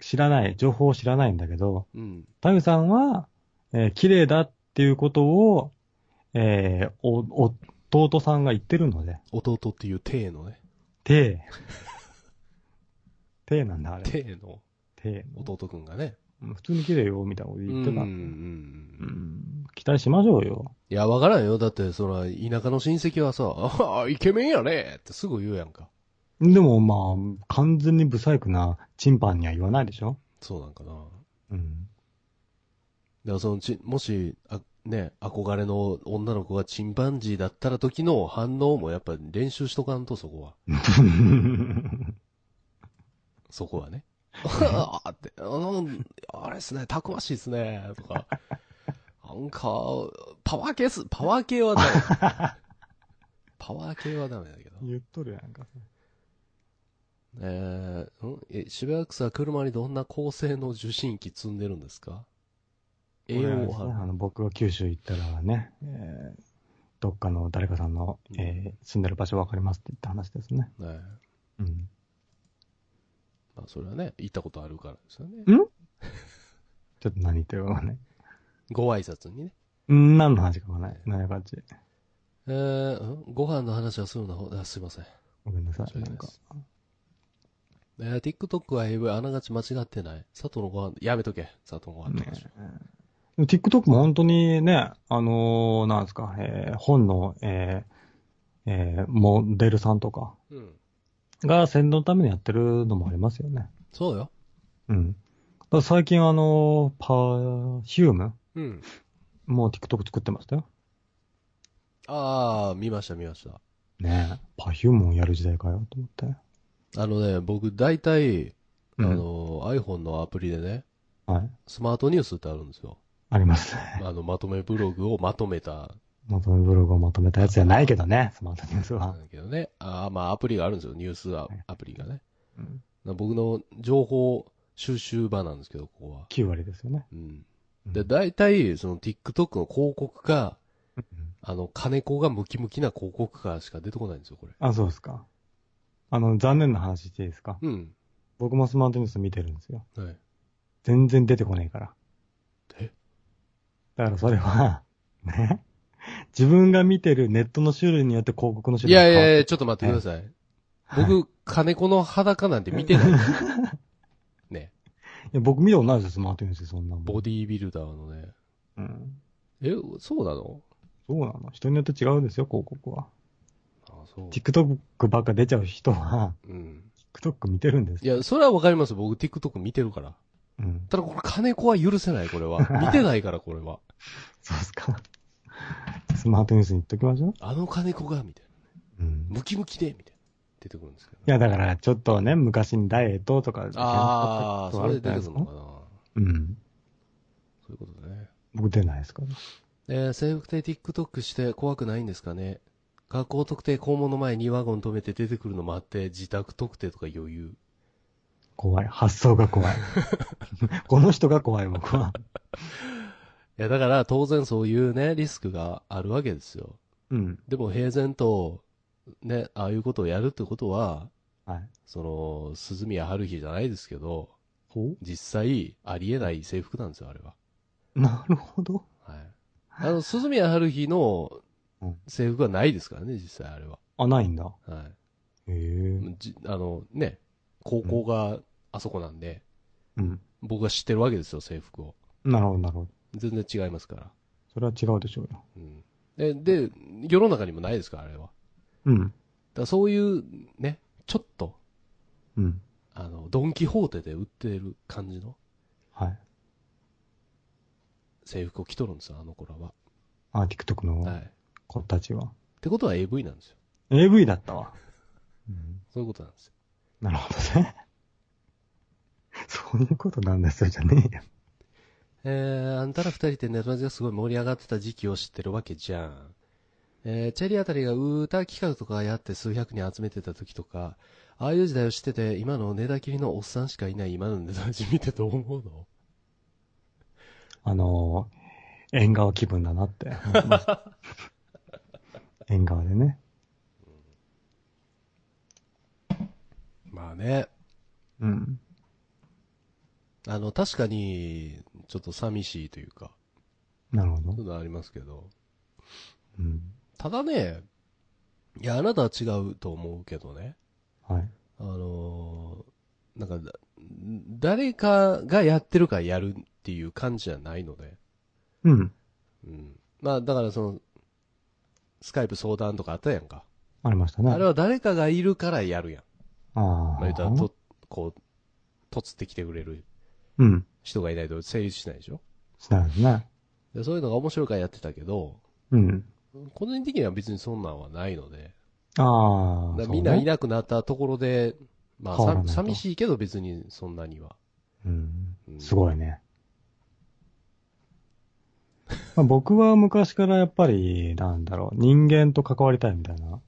知らない、情報を知らないんだけど、うん。タミさんは、えー綺麗だっていうことを、えーお、弟さんが言ってるので、弟っていう体のね。て、てなんだ、あれ。体のて。弟くんがね。普通に綺麗よ、みたいなことうん。言ってた。うんうん期待しましょうよ。いや、わからんよ。だって、そら、田舎の親戚はさ、ああ、イケメンやねってすぐ言うやんか。でもまあ、完全に不細工なチンパンには言わないでしょそうなんかな。うん。だからそのち、もし、あ、ね、憧れの女の子がチンパンジーだったら時の反応もやっぱ練習しとかんと、そこは。<laughs> そこはね。あーって、あの、あれっすね、たくましいっすね、とか。なんか、パワー系っす、パワー系はダメ。パワー系はダメだけど。言っとるやんか。えー、ん？え、渋谷区は車にどんな高性能受信機積んでるんですか？これはですね AO あの僕が九州行ったらね、えーどっかの誰かさんの、えー住んでる場所わかりますって言った話ですね。ねうん。まあ、それはね、行ったことあるからですよね。ん？<laughs> ちょっと何言ってるかわかんない。ご挨拶にね。ん何の話かわかんない。何やかっち。えー、ん？ご飯の話はするな方、あすいません。ごめんなさい。なんか。えー、TikTok は AV あながち間違ってない？佐藤のご飯、やめとけ。佐藤のご飯の話。でも TikTok も本当にね、あのーなんですか、えー本の、えーえーモデルさんとかうん。が宣伝のためにやってるのもありますよね。そうよ。うん。だから最近あのーパーヒュームうん。もう TikTok 作ってましたよ。あー、見ました見ました。ねえ。パフュームをやる時代かよ、と思って。あのね、僕大体、あうんの、iPhone のアプリでね、はい。スマートニュースってあるんですよ。ありますね。あの、まとめブログをまとめたまとめブログをまとめたやつじゃないけどね、スマートニュースんは。だけどね。あーまあ、アプリがあるんですよ。ニュースアアプリがね。うん僕の情報収集場なんですけど、ここは。9割ですよね。うん。うんで、大体、その TikTok の広告か、うんあの、金子がムキムキな広告かしか出てこないんですよ、これ。あ、そうですか。あの、残念な話していいですか？うん。僕もスマートニュース見てるんですよ。はい。全然出てこねえから。え？だからそれは、<laughs> ね？自分が見てるネットの種類によって広告の種い類が変わってやいやいや、ちょっと待ってください。僕、金子の裸なんて見てない。<laughs> ね。いや僕見たことないですよ、スマートニュースでそんなもん。ボディービルダーのね。うん。え、そうなの？そうなの人によって違うんですよ、広告は。あ、そう。TikTok ばっか出ちゃう人は、うん。TikTok 見てるんですよ。いや、それはわかります。僕、TikTok 見てるから。うん。ただ、これ、金子は許せない、これは。見てないから、これは。<laughs> そうですか。スマートニュースに言っときましょう。あの金子が、みたいな。うん。ムキムキで、みたいな。出てくるんですけど。いや、だから、ちょっとね、昔にダイエットとか、ああ、それで出てくるのかな。うん。そういうことね。僕出ないですか？ら。えー、制服で TikTok して怖くないんですかね？学校特定校門の前にワゴン止めて出てくるの待って、自宅特定とか余裕。怖い。発想が怖い。<laughs> この人が怖い、僕は。いや、だから当然そういうね、リスクがあるわけですよ。うん。でも平然と、ね、ああいうことをやるってことは、はい。その、鈴宮春日じゃないですけど、ほ実際ありえない制服なんですよ、あれは。うなるほど。はい。あの、鈴宮春日のうん制服はないですからね、実際あれは。あ、ないんだ。はい。へえ。じあの、ね、高校があそこなんで、うん。僕が知ってるわけですよ、制服を。なるほど、なるほど。全然違いますから。それは違うでしょうよ。うん。で、で、世の中にもないですから、あれは。だかうん。らそういう、ね、ちょっと、うん。あの、ドンキホーテで売ってる感じのはい。制服を着とるんですよ、あの子らは。あ、TikTok のはい。っ子たちは。てことは AV なんですよ。AV だったわ。<laughs> うん。そういうことなんですよ。なるほどね。<laughs> そういうことなんですよ、じゃねえよ。えー、あんたら二人ってネットマジがすごい盛り上がってた時期を知ってるわけじゃん。えー、チェリーあたりが歌企画とかやって数百人集めてた時とか、ああいう時代を知ってて、今の寝たきりのおっさんしかいない今のネタマジ見てどう思うの？あのー、縁側気分だなって。<laughs> 縁側でね。まあね、うん。あの、確かに、ちょっと寂しいというか、なるほどそう。いうのありますけど、うん。ただね、いや、あなたは違うと思うけどね、はい。あのーなんかだ、誰かがやってるからやるっていう感じじゃないので、うん。うん。まあ、だからその、スカイプ相談とかあったやんか。ありましたね。あれは誰かがいるからやるやん。ああ。まあ、言ったら、と、こう、とつってきてくれるうん。人がいないと成立しないでしょ？しないですね。でそういうのが面白いからやってたけど、うん。個人的には別にそんなんはないので、ああ。だからみんないな。なくなったところで、まあさ、変わらないと寂しいけど別にそんなには。うんう。んすごいね。まあ、僕は昔からやっぱり、なんだろう、人間と関わりたいみたいな、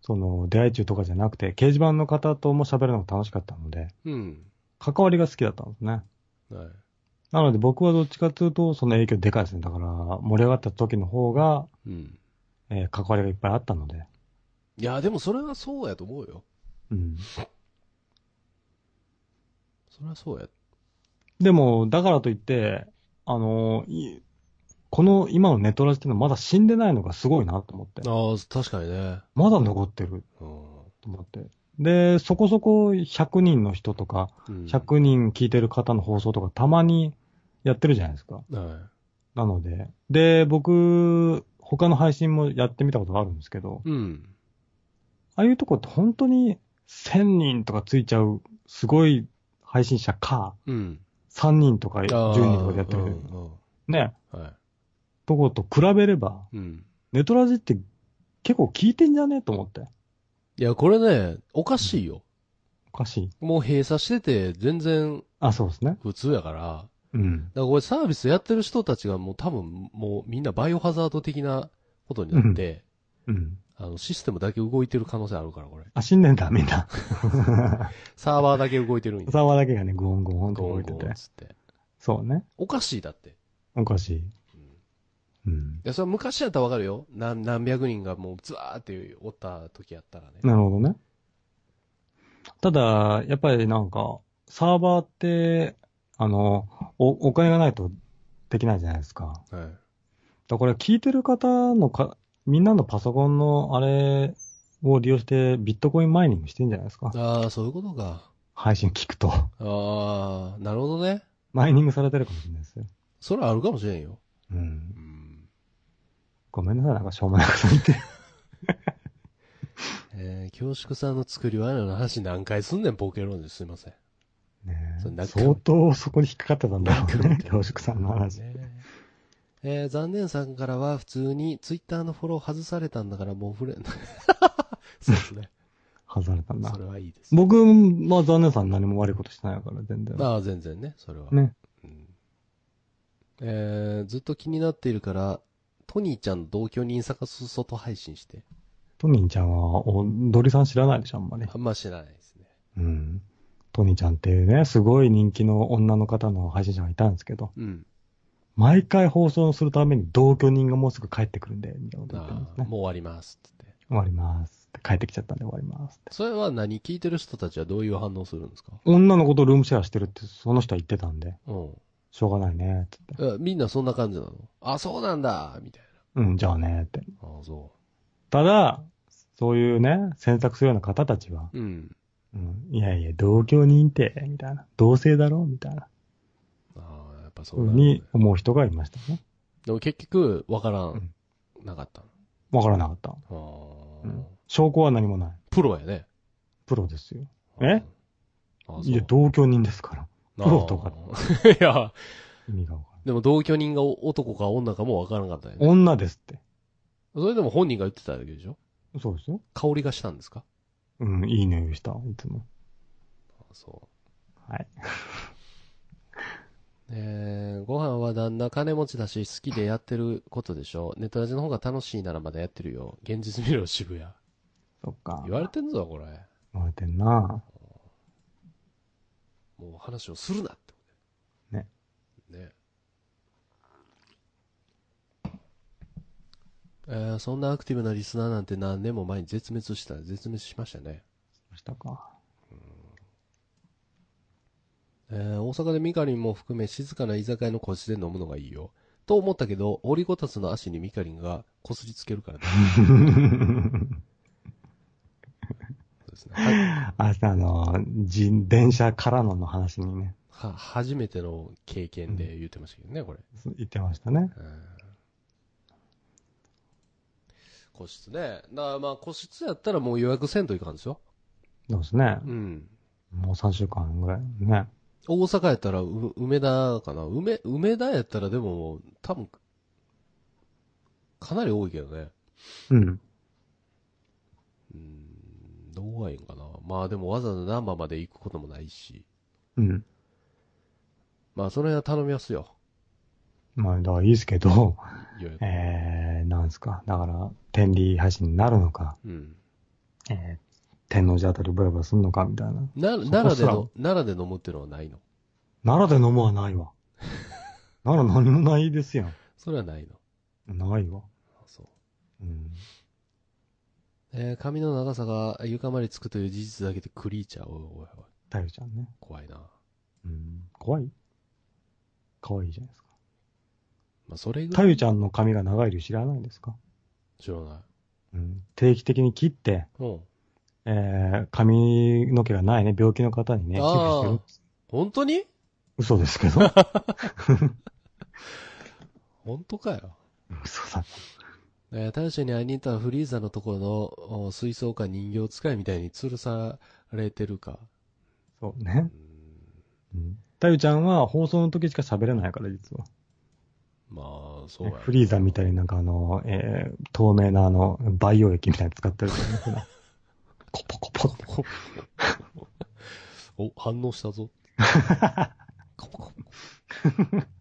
その、出会い中とかじゃなくて、掲示板の方とも喋るのが楽しかったので、うん。関わりが好きだったんですね。はい。なので僕はどっちかというと、その影響でかいですね。だから、盛り上がった時の方が、うん。えー関わりがいっぱいあったので。いや、でもそれはそうやと思うよ。うん。それはそうや。でも、だからといって、あの、いこの今のネットラジっていうのはまだ死んでないのがすごいなと思って。ああ、確かにね。まだ残ってるうん。と思って。で、そこそこ100人の人とか、うん100人聞いてる方の放送とかたまにやってるじゃないですか。はい。なので、で、僕、他の配信もやってみたことがあるんですけど、うん。ああいうとこって本当に1000人とかついちゃう、すごい配信者か、うん。3人とかあ10あ人とかでやってる、ね、はとこと比べれば、い。うん。ネトラジって結構聞いてんじゃね？と思って。いや、これね、おかしいよ。おかしい。もう閉鎖してて、全然あ、そうですね。普通やから。うん。だからこれサービスやってる人たちがもう多分もうみんなバイオハザード的なことになって、うん。あのシステムだけ動いてる可能性あるから、これ。あ、死んでんだ、みんな。<laughs> サーバーだけ動いてるんや。サーバーだけがね、ゴンゴンってゴ動いててンゴンっ。つって。そうね。おかしいだって。おかしい。うんいうん。や、それは昔やったらわかるよ。何、何百人がもうズワーっておった時やったらね。なるほどね。ただ、やっぱりなんか、サーバーって、あの、お、お金がないとできないじゃないですか。はい。だからこれ聞いてる方のか、みんなのパソコンのあれを利用してビットコインマイニングしてんじゃないですか。ああ、そういうことか。配信聞くと。ああ、なるほどね。マイニングされてるかもしれないですよ。それあるかもしれんよ。うんう。ん。ごめんなさい、なんかしょうもないこと言って。<laughs> えー、恐縮さんの作りワインの話何回すんねん、ポケロンですいません。ね相当そこに引っかかってたんだろうね。恐縮さんの話。ねえー、残念さんからは普通にツイッターのフォロー外されたんだからもうフレンそうですね。外されたんだそ。れはいいです。僕、まあ残念さん何も悪いことしてないから、全然。まあ全然ね、それは。ね。うんえー、ずっと気になっているから、トニーちゃんの同居人探す外配信して。トニーちゃんは、おドリさん知らないでしょ、あんまり。あんま知らないですね。うん。トニーちゃんっていうね、すごい人気の女の方の配信者がいたんですけど、うん。毎回放送するために同居人がもうすぐ帰ってくるんで、みたいなこと言ってますね。もう終わりますって言って。終わりますって。帰ってきちゃったんで終わりますって。それは何聞いてる人たちはどういう反応するんですか？女の子とルームシェアしてるって、その人は言ってたんで、うん。しょうがないね、って言って。えみんなそんな感じなのあ、そうなんだみたいうん、じゃあね、って。な。あそただ、そういうね、選択するような方たちは、う。うん。うん、いやいや、同居人って、みたいな。同性だろ？みたいな。ああ、やっぱそふううなるねに思う人がいましたね。でも結局、わからん、うんなかったわからなかった。の。あうーん証拠は何もない。プロやね。プロですよ。え？あそういや、同居人ですから。プロとか <laughs> いや、意味がわかでも同居人が男か女かもわからんかったよね。女ですって。それでも本人が言ってただけでしょ？そうですよ。香りがしたんですか？うん、いい匂いした、いつも。あそはい。う。<laughs> えー、ご飯は旦那金持ちだし好きでやってることでしょ？ネットラジの方が楽しいならまだやってるよ。現実見ろ渋谷。そっか。言われてんぞ、これ。言われてんなもう話をするなってことね。ね。えー、そんなアクティブなリスナーなんて何年も前に絶滅した、絶滅しましたね。ましたか。えー、大阪でミカリンも含め静かな居酒屋の個室で飲むのがいいよ。と思ったけど、折りこたつの足にミカリンがこすりつけるからね。<laughs> ですね。はああの、じ電車からのの話にね、は、初めての経験で言ってましたけどね、これ。言ってましたね。うん個室ね。だからまあ個室やったらもう予約せんといかんですよ。そうですね。うん。もう3週間ぐらいね。大阪やったらう梅田かな梅、梅田やったらでも多分、かなり多いけどね。うん。うん、どうがいいんかな。まあでもわざわざ難波まで行くこともないし。うん。まあその辺は頼みますよ。まあ、だからいいですけど。えー、なんすか。だから、天理配信になるのか、うん。えー、天王寺あたりブラブラすんのか、みたいな。な、奈良での、奈良で飲むっていうのはないの？奈良で飲むはないわ。<laughs> 奈良何もないですやそれはないの。ん。ないわ。あそう。うん。えー髪の長さが床までつくという事実だけでクリーチャー。おいおいおい。太陽ちゃんね。怖いな。うん。怖い？可愛いじゃないですか。まあ、それぐらい。たゆちゃんの髪が長い理由知らないんですか？知らない。うん。定期的に切って、うん。えー、髪の毛がないね、病気の方にね、寄付してる。本当に？嘘ですけど。<laughs> 本当かよ。嘘だ。えー、大将に会いに行ったらフリーザのところのお水槽か人形使いみたいに吊るされてるか。そうね。うん。たゆちゃんは放送の時しか喋れないから、実は。まあ、そうや、フリーザみたいになんかあの、えー、透明なあの、培養液みたいに使ってるからね。<laughs> コポコポ。お、反応したぞ。<laughs> コポコポ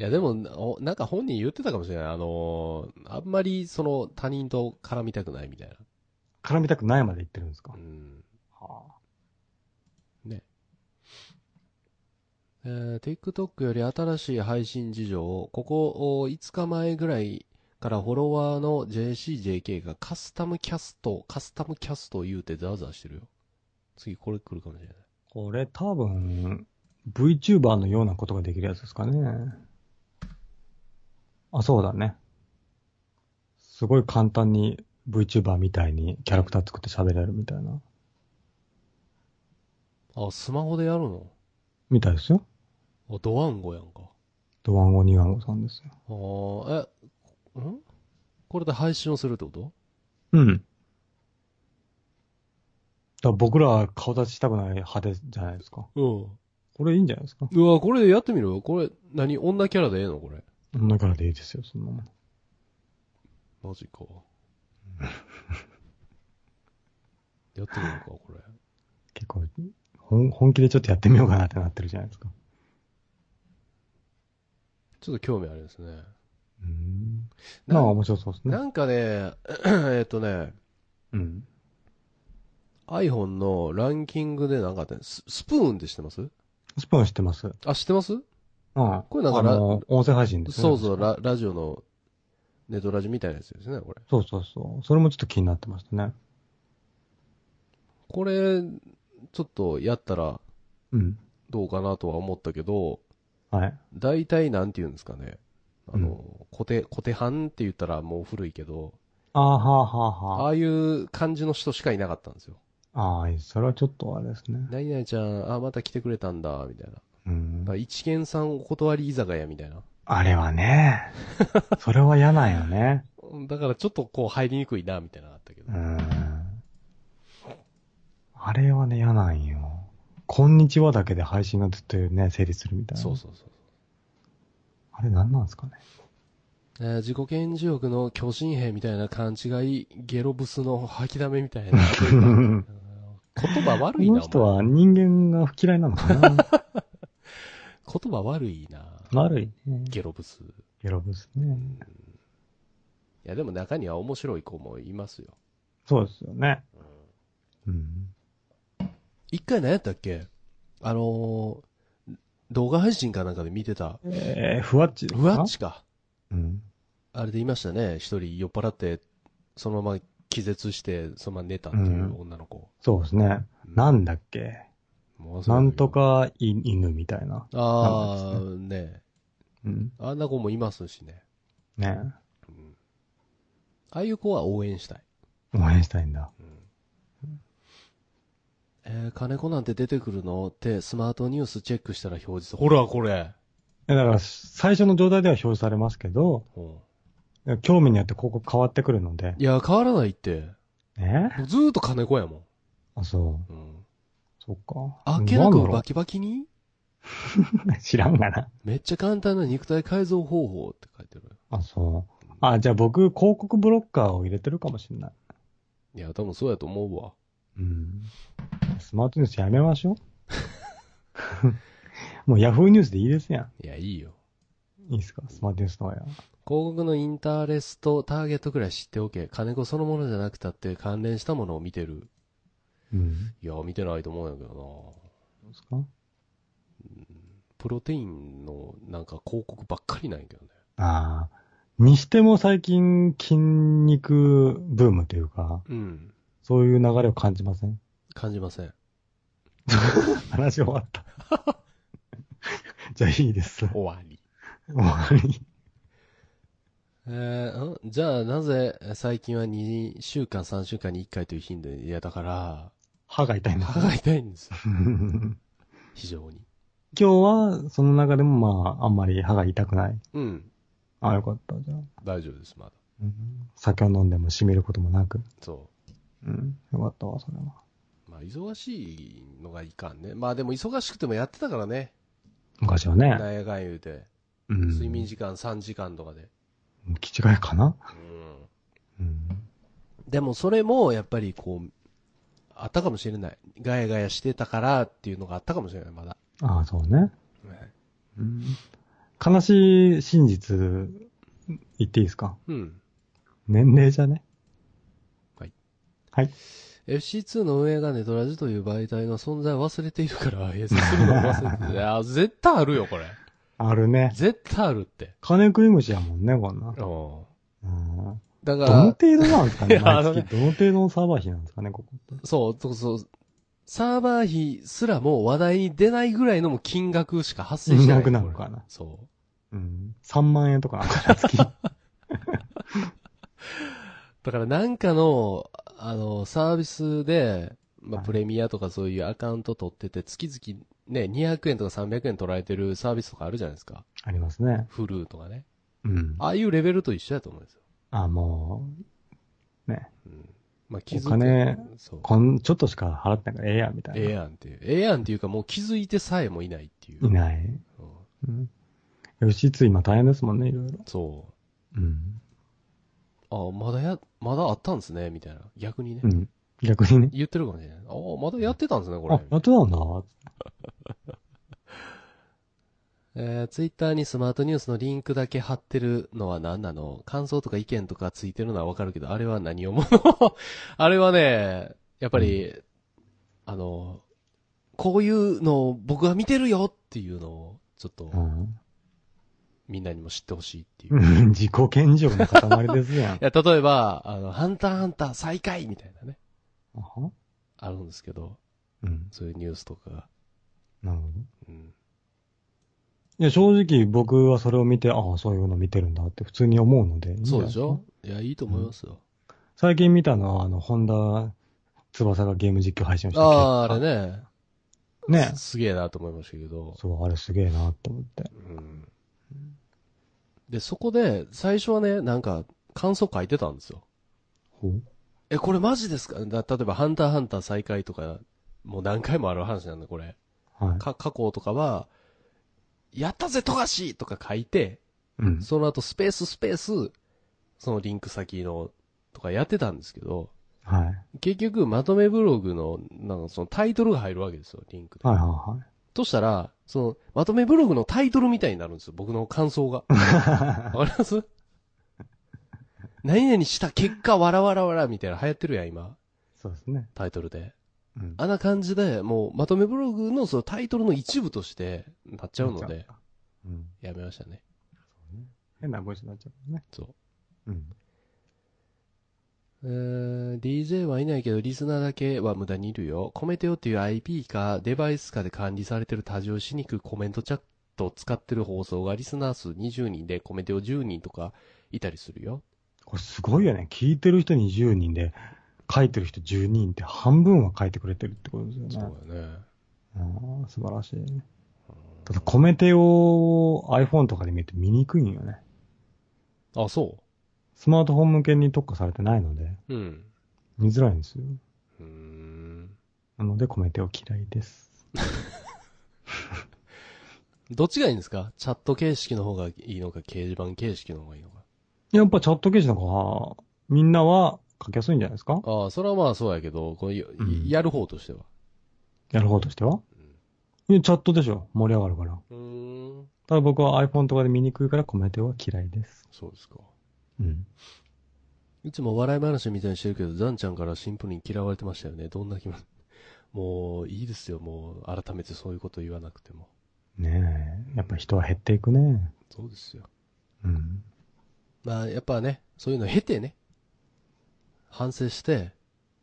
いや、でも、おなんか本人言ってたかもしれない。あのーあんまりその他人と絡みたくないみたいな。絡みたくないまで言ってるんですか？う。ん。はね。えー、TikTok より新しい配信事情、ここお5日前ぐらいからフォロワーの JCJK がカスタムキャスト、カスタムキャストを言うてザーザーしてるよ。次これ来るかもしれない。これ多分、VTuber のようなことができるやつですかね。あ、そうだね。すごい簡単に VTuber みたいにキャラクター作って喋れるみたいな。あ、スマホでやるの？みたいですよ。あ、ドワンゴやんか。ドワンゴニワンゴさんですよ。ああ、え、ん？これで配信をするってこと？うん。だから僕らは顔立ちしたくない派手じゃないですか。うん。これいいんじゃないですか？うわ、これやってみる？よ。これ、何？女キャラでええの？これ。女からでいいですよ、そんなもん。マジか。<laughs> やってみるか、これ。結構、本本気でちょっとやってみようかなってなってるじゃないですか。ちょっと興味あるですね。うん。なまあ面白そうですね。なんかね、<clears throat> えっとね、うん。iPhone のランキングでなんかあったねススプーンって知ってます？スプーン知ってます。うん。あ、知ってます？ここれなんかラあの、音声配信ですね。そうそう、ララジオのネットラジオみたいなやつですね、これ。そうそうそう。それもちょっと気になってましたね。これ、ちょっとやったらうん。どうかなとは思ったけど、はい。大体なんて言うんですかね。あの、うコテ、コテハンって言ったらもう古いけど、ああ、はあ、はあ、あはあ。あいう感じの人しかいなかったんですよ。ああ、それはちょっとあれですね。何々ちゃん、あ、また来てくれたんだ、みたいな。だうんから。一見さんお断り居酒屋みたいな。あれはね、<laughs> それは嫌なんよね。だからちょっとこう入りにくいな、みたいなのがあったけどう。ん。あれはね、嫌なんよ。こんにちはだけで配信がずっとね、成立するみたいな。そうそうそう。あれ何なんですかね。えー自己顕示欲の巨人兵みたいな勘違い、ゲロブスの吐きだめみたいな。う <laughs> ん言葉悪いな。この人は人間が嫌いなのかな <laughs> 言葉悪いな。悪いね。ゲロブス。ゲロブスね。いや、でも中には面白い子もいますよ。そうですよね。うん。一回何やったっけ？あのー動画配信かなんかで見てた。えー、ふわっちですか？ふわっちか。うん。あれで言いましたね。一人酔っ払って、そのまま気絶して、そのまま寝たっていう女の子。そうですね。なんだっけ？なんと。かい犬みたいな。ああ、なんねうん。あんな子もいますしね。ねうんああいう子は応援したい。応援したいんだ。えー、金子なんて出てくるの？ってスマートニュースチェックしたら表示。ほら、これ。えだから、最初の状態では表示されますけど、うん興味によって広告変わってくるので。いや、変わらないって。え？ずーっと金子やもあ、そん。うん。う。そっか。あっけなくバキバキに？う <laughs> 知らんがな。めっちゃ簡単な肉体改造方法って書いてる。あ、そう。あ、じゃあ僕、広告ブロッカーを入れてるかもしれない。いや、多分そうやと思うわ。うん。スマートニュースやめましょう。<laughs> もうヤフーニュースでいいですやいや、いいよ。ん。いいですか？スマートニュースの方や。広告のインターレスト、ターゲットくらい知っておけ。金子そのものじゃなくたって関連したものを見てる。うん。いや、見てないと思うんやけどどうですか？な。プロテインのなんか広告ばっかりなんやけどね。ああ。にしても最近筋肉ブームというか、うん。そういう流れを感じません？感じません。<laughs> 話終わった。<laughs> じゃあいいです。終わり。終わり。えー、んじゃあなぜ最近は2週間3週間に1回という頻度で、いやだから、歯が痛いんだ。歯が痛いんです <laughs> 非常に。日は、その中でもまあ、あんまり歯が痛くない。うん。あ、よかった、じゃあ。大丈夫です、まだ。うん酒を飲んでも染みることもなく。そうん。よかったわ、それは。う。まあ、忙しいのがいかんね。まあでも忙しくてもやってたからね。昔はね。なんやかん言うて。うん。睡眠時間3時間とかで。気違いかなうん。うん。でもそれも、やっぱりこう、あったかもしれない。ガヤガヤしてたからっていうのがあったかもしれない、まだ。ああ、そうね。ねうん。悲しい真実、言っていいですか？うん。年齢じゃね？はい。はい。FC2 の運営がネトラジという媒体の存在を忘れているから、閉鎖するのを忘れて <laughs> いや、絶対あるよ、これ。あるね。絶対あるって。金食い虫やもんね、こんな。うん。うん。だかどのら、程度なんですかね <laughs> 毎月。どの程度のサーバー費なんですかね、ここって。そう、そうそう。サーバー費すらも話題に出ないぐらいのもう金額しか発生してない。金額なのかなそう。うん。3万円とかなんか月。<laughs> だからなんかの、あの、サービスで、まあ、はいプレミアとかそういうアカウント取ってて、月々ね、200円とか300円取られてるサービスとかあるじゃないですか。ありますね。フルーとかね。うん。ああいうレベルと一緒やと思うんですよ。あ、もう、ね。うん。まあ、気づいてお金そう。こん、ちょっとしか払ってないからええやん、みたいな。ええやんっていう。ええやんっていうかもう気づいてさえもいないっていう。いない。うんうん。よしつ今大変ですもんね、いろいろ。そう。うん。あまだや、まだあったんですね、みたいな。逆にね。うん。逆にね。言ってるかもしれない。ああ、まだやってたんですね、これあ、。やってたんだ。<laughs> えー、ツイッターにスマートニュースのリンクだけ貼ってるのは何なの？感想とか意見とかついてるのはわかるけど、あれは何をもの？<laughs> あれはね、やっぱり、あの、こういうのを僕は見てるよっていうのを、ちょっとうん。みんなにも知ってほしいっていう。<laughs> 自己顕示欲の塊ですやん。<laughs> や、例えば、あの、ハンターハンター再開みたいなね、あは？あるんですけど、うん。そういうニュースとかが。なるほど。うん。いや、正直僕はそれを見て、ああ、そういうの見てるんだって普通に思うので。そうでしょ？いや、いいと思いますよ。最近見たのは、あの、ホンダ翼がゲーム実況配信をしたああ、あれね。ね。すげえなと思いましたけど。そう、あれすげえなと思って。うん。で、そこで、最初はね、なんか、感想書いてたんですよ。ほうえ、これマジですか？だ例えば、ハンターハンター再開とか、もう何回もある話なんだ、これ。はい。か、過去とかは、やったぜ、富樫とか書いて、うん。その後、スペーススペース、そのリンク先の、とかやってたんですけど、はい。結局、まとめブログの、なんかそのタイトルが入るわけですよ、リンクで。はいはいとしたら、その、まとめブログのタイトルみたいになるんですよ、僕の感想が。は <laughs> わかります？何々した結果、わらわらわらみたいな流行ってるやん、今。い。そうですね。タイトルで。うん。あんな感じで、もう、まとめブログのそのタイトルの一部としてなっちゃうので、うん。やめましたね。変な文章になっちゃうね。そう。うん。えー、DJ はいないけど、リスナーだけは無駄にいるよ。コメテオっていう IP かデバイスかで管理されてる多重しにくいコメントチャットを使ってる放送がリスナー数20人でコメテオ10人とかいたりするよ。これすごいよね。聞いてる人20人で、書いてる人10人って半分は書いてくれてるってことですよね。そうだよね。ああ、素晴らしい。ただコメテを iPhone とかで見て見にくいんよね。あ、そスマートフォン向けに特化されてないので、ううん。見づらいんですよ。うーん。なのでコメテを嫌いです。<laughs> どっちがいいんですか？チャット形式の方がいいのか、掲示板形式の方がいいのか。やっぱチャット記事の方が、みんなは書きやすいんじゃないですか？ああ、それはまあそうやけど、こうやうんやる方としては。やる方としては、いやチャットでしょ盛り上がるから。うーん。ただ僕は iPhone とかで見にくいからコメテは嫌いです。そうですか。うん。いつも笑い話みたいにしてるけど、ザンちゃんからシンプルに嫌われてましたよね。どんな気持ち？もう、いいですよ。もう、改めてそういうこと言わなくても。ねえ。やっぱ人は減っていくね。そうですよ。うん。まあ、やっぱね、そういうの経てね、反省して、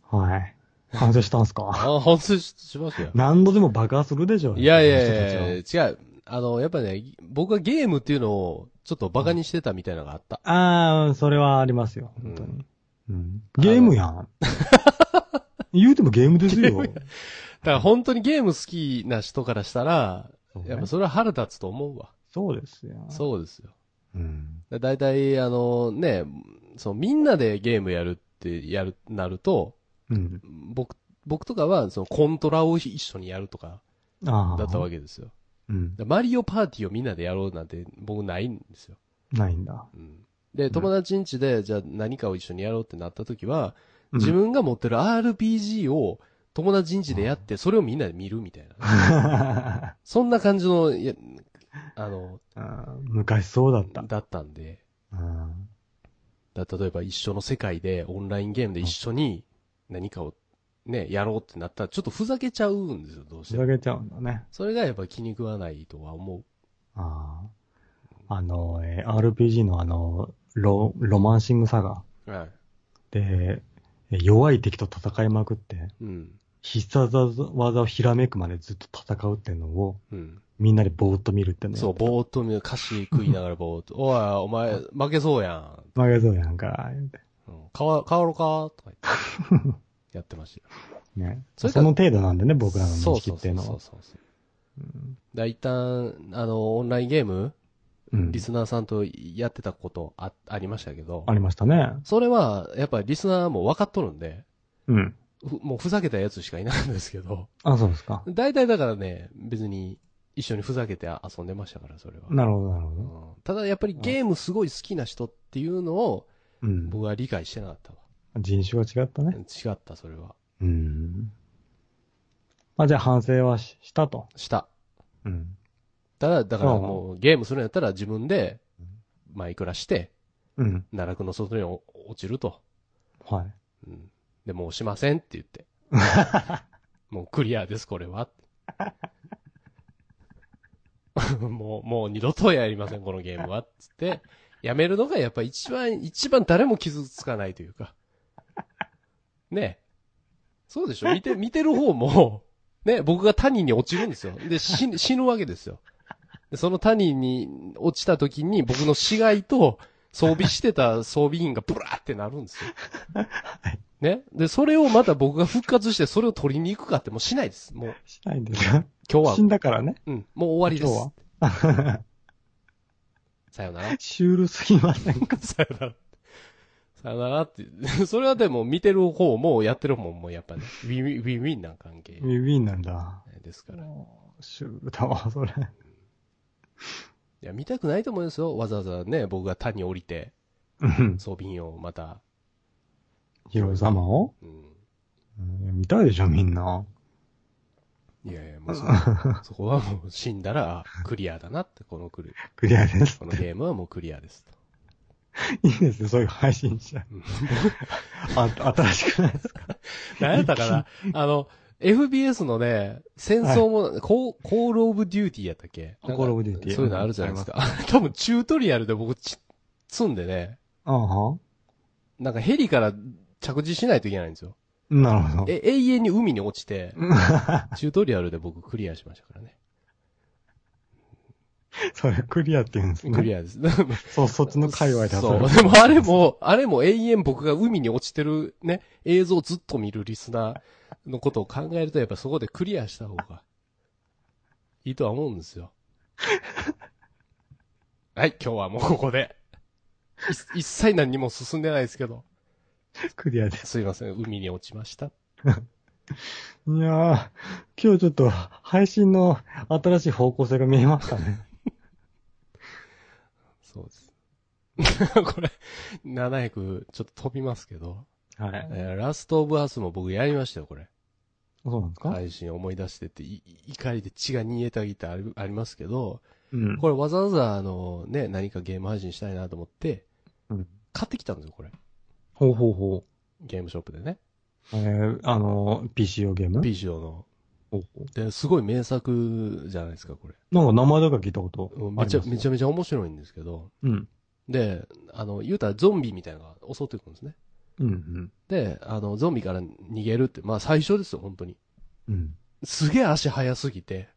はい。反省したんすか？ああ、反省ししますよ。何度でも爆破するでしょ。いやいやいやいや違う。あの、やっぱね、僕はゲームっていうのをちょっとバカにしてたみたいなのがあった。ああ、それはありますよ、本当に。うん。ゲームやん。<laughs> 言うてもゲームですよ。<laughs> だから本当にゲーム好きな人からしたら、ねやっぱそれは腹立つと思うわ。そうですよ。そうですよ。うん。だだいたい、あのね、そう、みんなでゲームやるってやる、なると、うん。僕、僕とかは、そのコントラを一緒にやるとか。だったわけですよ。うん。でマリオパーティーをみんなでやろうなんて僕ないんですよ。ないんだ。うん、で、友達ん家で、じゃあ何かを一緒にやろうってなった時は、うん自分が持ってる RPG を友達ん家でやって、それをみんなで見るみたいな。<laughs> そんな感じの、いやあの、あー昔そうだった。だったんで、うんだ例えば一緒の世界でオンラインゲームで一緒に何かをね、やろうってなったらちょっとふざけちゃうんですよ、どうしても。ふざけちゃうんだね。それがやっぱ気に食わないとは思う。ああ。あの、えー RPG のあの、ロ、ロマンシングサガはい。で、え弱い敵と戦いまくって、うん。必殺技をひらめくまでずっと戦うっていうのを、うん。みんなでぼーっと見るってね。そう、ぼーっと見る、歌詞食いながらぼーっと、<laughs> おい、お前、負けそうやん。負けそうやんか、言うん、変わ、変わろうかとか言って。やってましたよ。<laughs> ね。そその程度なんでね、僕らの認そうそうそう識っていうのは。そうそう。だ一旦、あの、オンラインゲーム、うんリスナーさんとやってたことあ、ありましたけどあ、りましたね。それは、やっぱりリスナーも分かっとるんで、うん。ふもうふざけたやつしかいないんですけど、あ、そうですか。大体だからね、別に一緒にふざけて遊んでましたから、それは。なるほど、なるほど。うんただやっぱりゲームすごい好きな人っていうのをうん。僕は理解してなかったわ。人種が違ったね。違った、それは。うん。まあ、じゃあ反省はししたと。した。うん。ただ、だからうんもうゲームするんやったら自分でマイクラして、うん。奈落の外にお落ちると。はい。うん。で、もうしませんって言って。<laughs> もうクリアです、これは。<laughs> もう、もう二度とやりません、このゲームは。つって、やめるのがやっぱ一番、一番誰も傷つかないというか。ねえそうでしょ見て、見てる方も、ね、僕が谷に落ちるんですよ。で、死ぬ、<laughs> 死ぬわけですよ。でその谷に落ちた時に僕の死骸と装備してた装備品がブラーってなるんですよ。<laughs> ね。で、それをまた僕が復活してそれを取りに行くかってもうしないです。もう、しないんですか？今日は死、んだからね。うん、もう終わりです。今日は。<laughs> さよなら。シュールすぎませんか？<laughs> さよなら。さよならって。<laughs> それはでも見てる方もやってる方もやっぱね、ウィンウィンウィンな関係ウィンウィンなんだ。ですから。いシュールだわ、それ。や、見たくないと思うんですよ。わざわざね、僕が谷降りて、うん。装備品をまた、ヒロ様を？うん。うん見たいでしょ、みんな。いやいや、もうそ、<laughs> そこはもう死んだらクリアだなって、このクリクリアですこ。のゲームはもうクリアですと。いいですね、そういう配信者。あ、新しくないですか？何やったかな？あの、 FPS のね、戦争も、コーコールオブデューティーやったっけ？コールオブデューティーそういうのあるじゃないですか。<laughs> 多分チュートリアルで僕ち、積んでね、ああはなんかヘリから着地しないといけないんですよ。なるほど。え、永遠に海に落ちて、<laughs> チュートリアルで僕クリアしましたからね。それクリアって言うんですね。クリアです。<laughs> そう、そっちの界隈ではそう。れでもあれも、あれも永遠僕が海に落ちてるね、映像をずっと見るリスナーのことを考えると、やっぱそこでクリアした方がいいとは思うんですよ。<laughs> はい、今日はもうここで。い一切何にも進んでないですけど。<laughs> クリアです。すいません、海に落ちました。<laughs> いやー、今日ちょっと配信の新しい方向性が見えましたね。<laughs> そうです。これ、700ちょっと飛びますけど、はい。えーラストオブアースも僕やりましたよ、これ。そうなんですか？配信思い出してって、い怒りで血が煮えたぎってありありますけど、うん。これわざわざあのね、何かゲーム配信したいなと思って、うん買ってきたんですよ、これ。ほうほうほゲームショップでね。う。えー、あの、PC 用ゲーム？p c の。ほうほうで、すごい名作じゃないですか、これ。なんか名前だけ聞いたことありますめちゃ、めちゃめちゃ面白いんですけど。うん。で、あの、言うたらゾンビみたいなのが襲ってくるんですね。うん、で、あの、ゾンビから逃げるって、まあ最初ですよ、本当に。うん。うん。すげえ足速すぎて、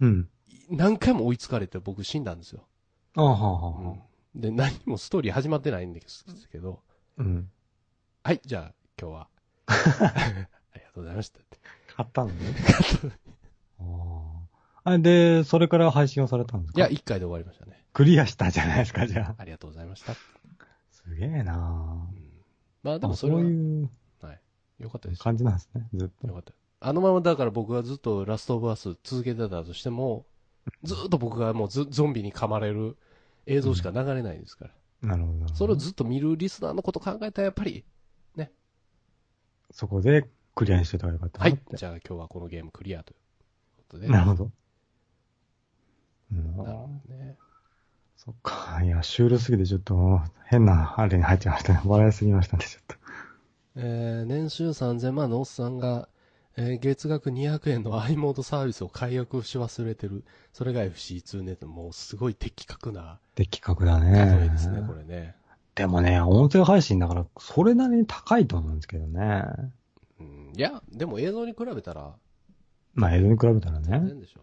うん。何回も追いつかれて僕死んだんですよ。あはあはあはあ。で、何もストーリー始まってないんですけど、うん。はい、じゃあ今日は。<laughs> ありがとうございました。買ったのね。あで、それから配信をされたんですか？いや、一回で終わりましたね。クリアしたじゃないですか、じゃあ。ありがとうございました。すげえなうんまあぁ。でもそれは、あそういうはい。よかったです。感じなんですね、ずっとよ。かった。あのままだから僕がずっとラストオブアス続けてたとしても、ずっと僕がもうずゾンビに噛まれる映像しか流れないですから。なるほど。それをずっと見るリスナーのこと考えたらやっぱり、そこでクリアにしてたらよかったはないっ。て。じゃあ今日はこのゲームクリアということで。なるほど。うんなるほどね。そっか。いや、シュールすぎてちょっと変なあれに入っちゃいましたね。笑いすぎましたね、ちょっと。えー、年収3000万のおっさんが、えー月額200円の i モードサービスを解約し忘れてる。それが FC2 ネット。もうすごい的確な的確だ例ね。えですね、これね。でもね、音声配信だから、それなりに高いと思うんですけどね。うん、いや、でも映像に比べたら、まあ、映像に比べたらね。全然でしょ。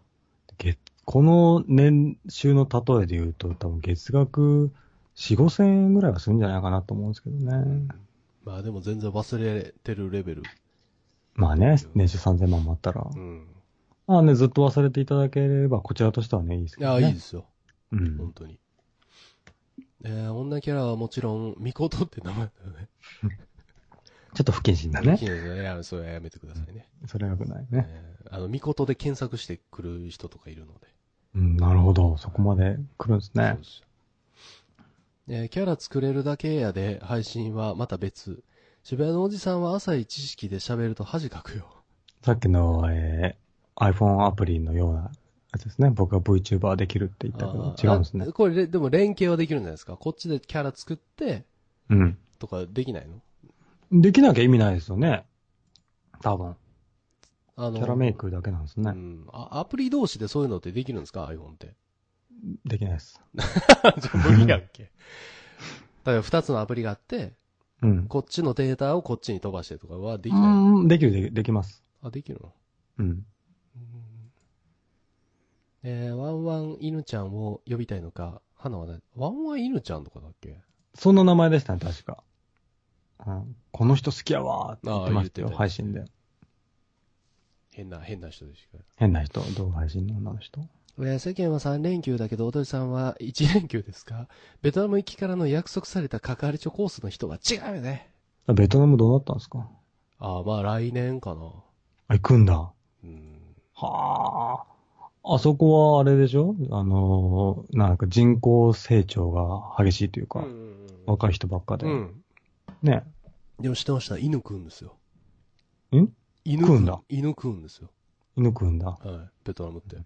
月この年収の例えで言うと、多分月額4、5千円ぐらいはするんじゃないかなと思うんですけどね。まあでも全然忘れてるレベル。まあね、年収3000万もあったら。うん。まあね、ずっと忘れていただければ、こちらとしてはね、いいですけいや、どね。いいですよ。うん本。当に。えー、女キャラはもちろん、ミコトって名前だよね。ちょっと不謹慎だねい。いですね。いや、それはやめてくださいね。それは良くないね。えーあの、ミコトで検索してくる人とかいるので。うん、なるほど。そこまで来るんですねそう。ですよ。えーキャラ作れるだけやで配信はまた別。渋谷のおじさんは浅い知識で喋ると恥かくよ。さっきの、えー、iPhone アプリのようなですね。僕が VTuber できるって言ったけど、違うんですねあ。これれ、でも連携はできるんじゃないですか？こっちでキャラ作って、うん。とかできないの？できなきゃ意味ないですよね。多分。あの、キャラメイクだけなんですね。うんあ。アプリ同士でそういうのってできるんですか ?iPhone って。できないです。<laughs> じゃあ無理やんけ？だから二つのアプリがあって、うん。こっちのデータをこっちに飛ばしてとかはできない。うん、できるでき、できます。あ、できるの？うん。えー、ワンワン犬ちゃんを呼びたいのか、花はね、ワンワン犬ちゃんとかだっけ？そんな名前でしたね、確か。うん、この人好きやわーって言ってましたよ、配信で。変な、変な人でしか。変な人、動画配信の女の人？えー世間は3連休だけど、おとりさんは1連休ですか？ベトナム行きからの約束された関わり帳コースの人が違うよね。ベトナムどうなったんですか？ああ、まあ来年かな。あ、行くんだ。うん。はあ。あそこはあれでしょ？あのーなんか人口成長が激しいというか、うん若い人ばっかで。うん。ね。でも知ってました？犬食うんですよ。ん？犬食うんだ犬食うんですよ。犬食うんだ。はい。ベトナムって。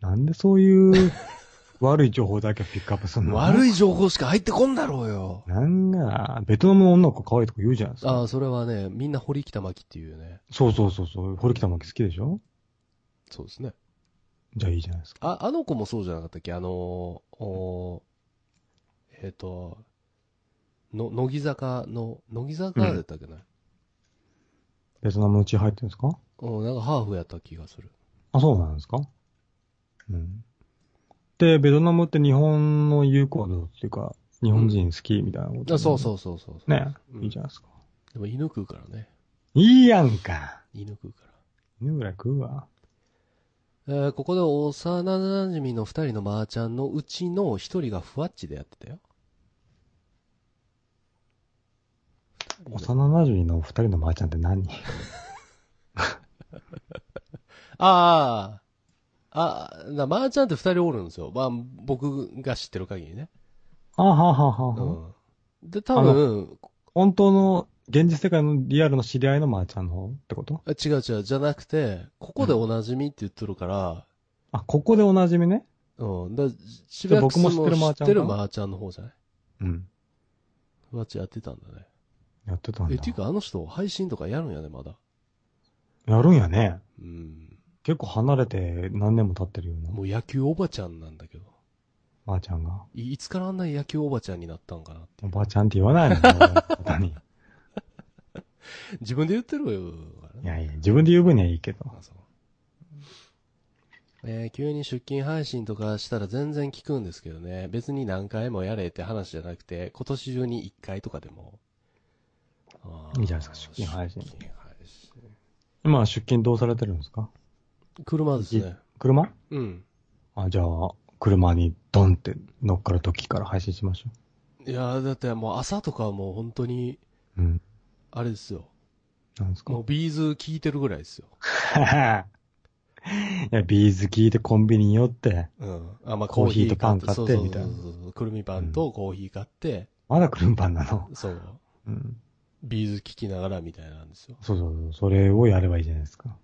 なんでそういう <laughs> 悪い情報だけピックアップするの？い。悪い情報しか入ってこんだろうよ。なんが、ベトナムの女の子可愛いとか言うじゃないですか。ああ、それはね、みんな堀北真希っていうね。そうそうそうそう。堀北真希好きでしょ？そうですね。じゃあいいじゃないですか。あ、あの子もそうじゃなかったっけ？あのー、おーえっ、と、の、乃木坂の、乃木坂だったっけな、ベトナムの血入ってるんですか？うん、なんかハーフやった気がする。あ、そうなんですか？うん。で、ベトナムって日本の友好度っていうか、日本人好きみたいなこと、あそうそうそうそうそう。ね、うんいいじゃないですか。でも犬食うからね。いいやんか。犬食うから。犬ぐらい食うわ。えーここで幼馴染の二人のまーちゃんのうちの一人がふわっちでやってたよ。幼馴染の二人のまーちゃんって何？<laughs> ああ、あ、な、まーちゃんって二人おるんですよ。まあ、僕が知ってる限りね。あはははは、うん。で、多分、本当の現実世界のリアルの知り合いのまーちゃんの方ってこと？あ違う違う、じゃなくて、ここでおなじみって言ってるから、あ、ここでおなじみね？うん。だ渋谷僕も知ってるまーちゃんか？知ってるまーちゃんの方じゃない？うん。ふわっちやってたんだね。やってたんだ。え、っていうかあの人、配信とかやるんやね、まだ。やるんやね。うん。結構離れて何年も経ってるような。もう野球おばちゃんなんだけど。ばあちゃんが。いいつからあんな野球おばちゃんになったんかなってお。ばあちゃんって言わないのよ。何自分で言ってるよ。いやいや、自分で言う分にはいいけど。あそうえー急に出勤配信とかしたら全然聞くんですけどね。別に何回もやれって話じゃなくて、今年中に1回とかでも。あーいいじゃないですか出勤配信出勤配信今出勤どうされてるんですか？車ですね。車？うん。あ、じゃあ、車にドンって乗っかる時から配信しましょいやーだってもう朝とかはもう本当に、う。うん。あれですよ。なんですか？もう B'z聞いてるぐらいですよ。<laughs> いや、 B'z聞いてコンビニに寄って、うん。あ、まあコーヒーとパン買ってそうそうそうみたいなそうそうくるみパンとコーヒー買って、まだクルンパンなの？そう。うん。 B'z聞きながらみたいなんですよ。そうそうそう。それをやればいいじゃないですか。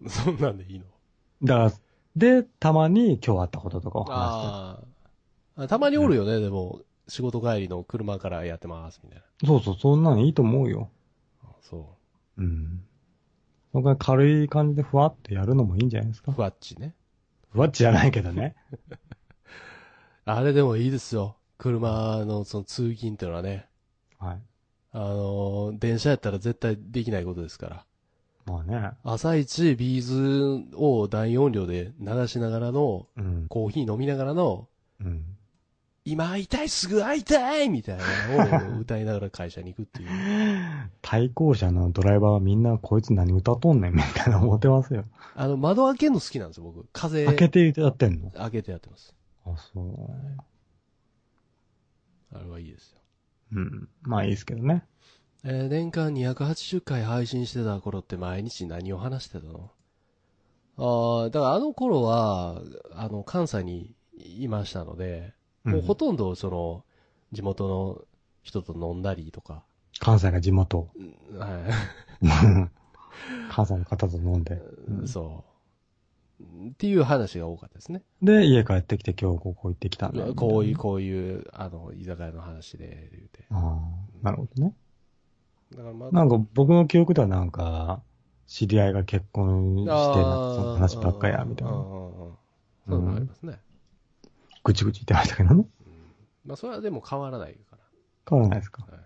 <laughs> そんなんでいいの？だから、で、たまに今日あったこととかを話あーあ。たまにおるよね、でも、仕事帰りの車からやってます、みたいな。そうそう、そんなのいいと思うよ。そうん。そこから軽い感じでふわってやるのもいいんじゃないですう。か？ふわっちね。ふわっちじゃないけどね。<laughs> あれでもいいですよ。車のその通勤っていうのはね。はい。あのー電車やったら絶対できないことですから。まあね。朝一ビーズを大音量で流しながらの、うん。コーヒー飲みながらの、うん。今会いたいすぐ会いたいみたいなのを歌いながら会社に行くっていう。対向車のドライバーはみんなこいつ何歌っとんねんみたいな思ってますよ。あの、窓開けるの好きなんですよ、僕。風開けてやってんの？開けてやってます。あ、そう。あれはいいですよ。うん。まあいいですけどね。えー年間280回配信してた頃って毎日何を話してたの？ああ、だからあの頃は、あの、関西にいましたので、もうほとんどその、地元の人と飲んだりとか、関西が地元。うんは関西の方と飲んで。い、そう。っていう話が多かったですね。で、家帰ってきて今日ここ行ってきたんだよ。こういう、みこういう、あの、居酒屋の話で言うて。ああ、なるほどね。だからまあ、なんか僕の記憶ではなんか、知り合いが結婚して、なんかその話ばっかや、みたいな。そういうのもありますね。ぐちぐち言ってましたけどね。まあ、それはでも変わらないか変わらないですか。ら。はい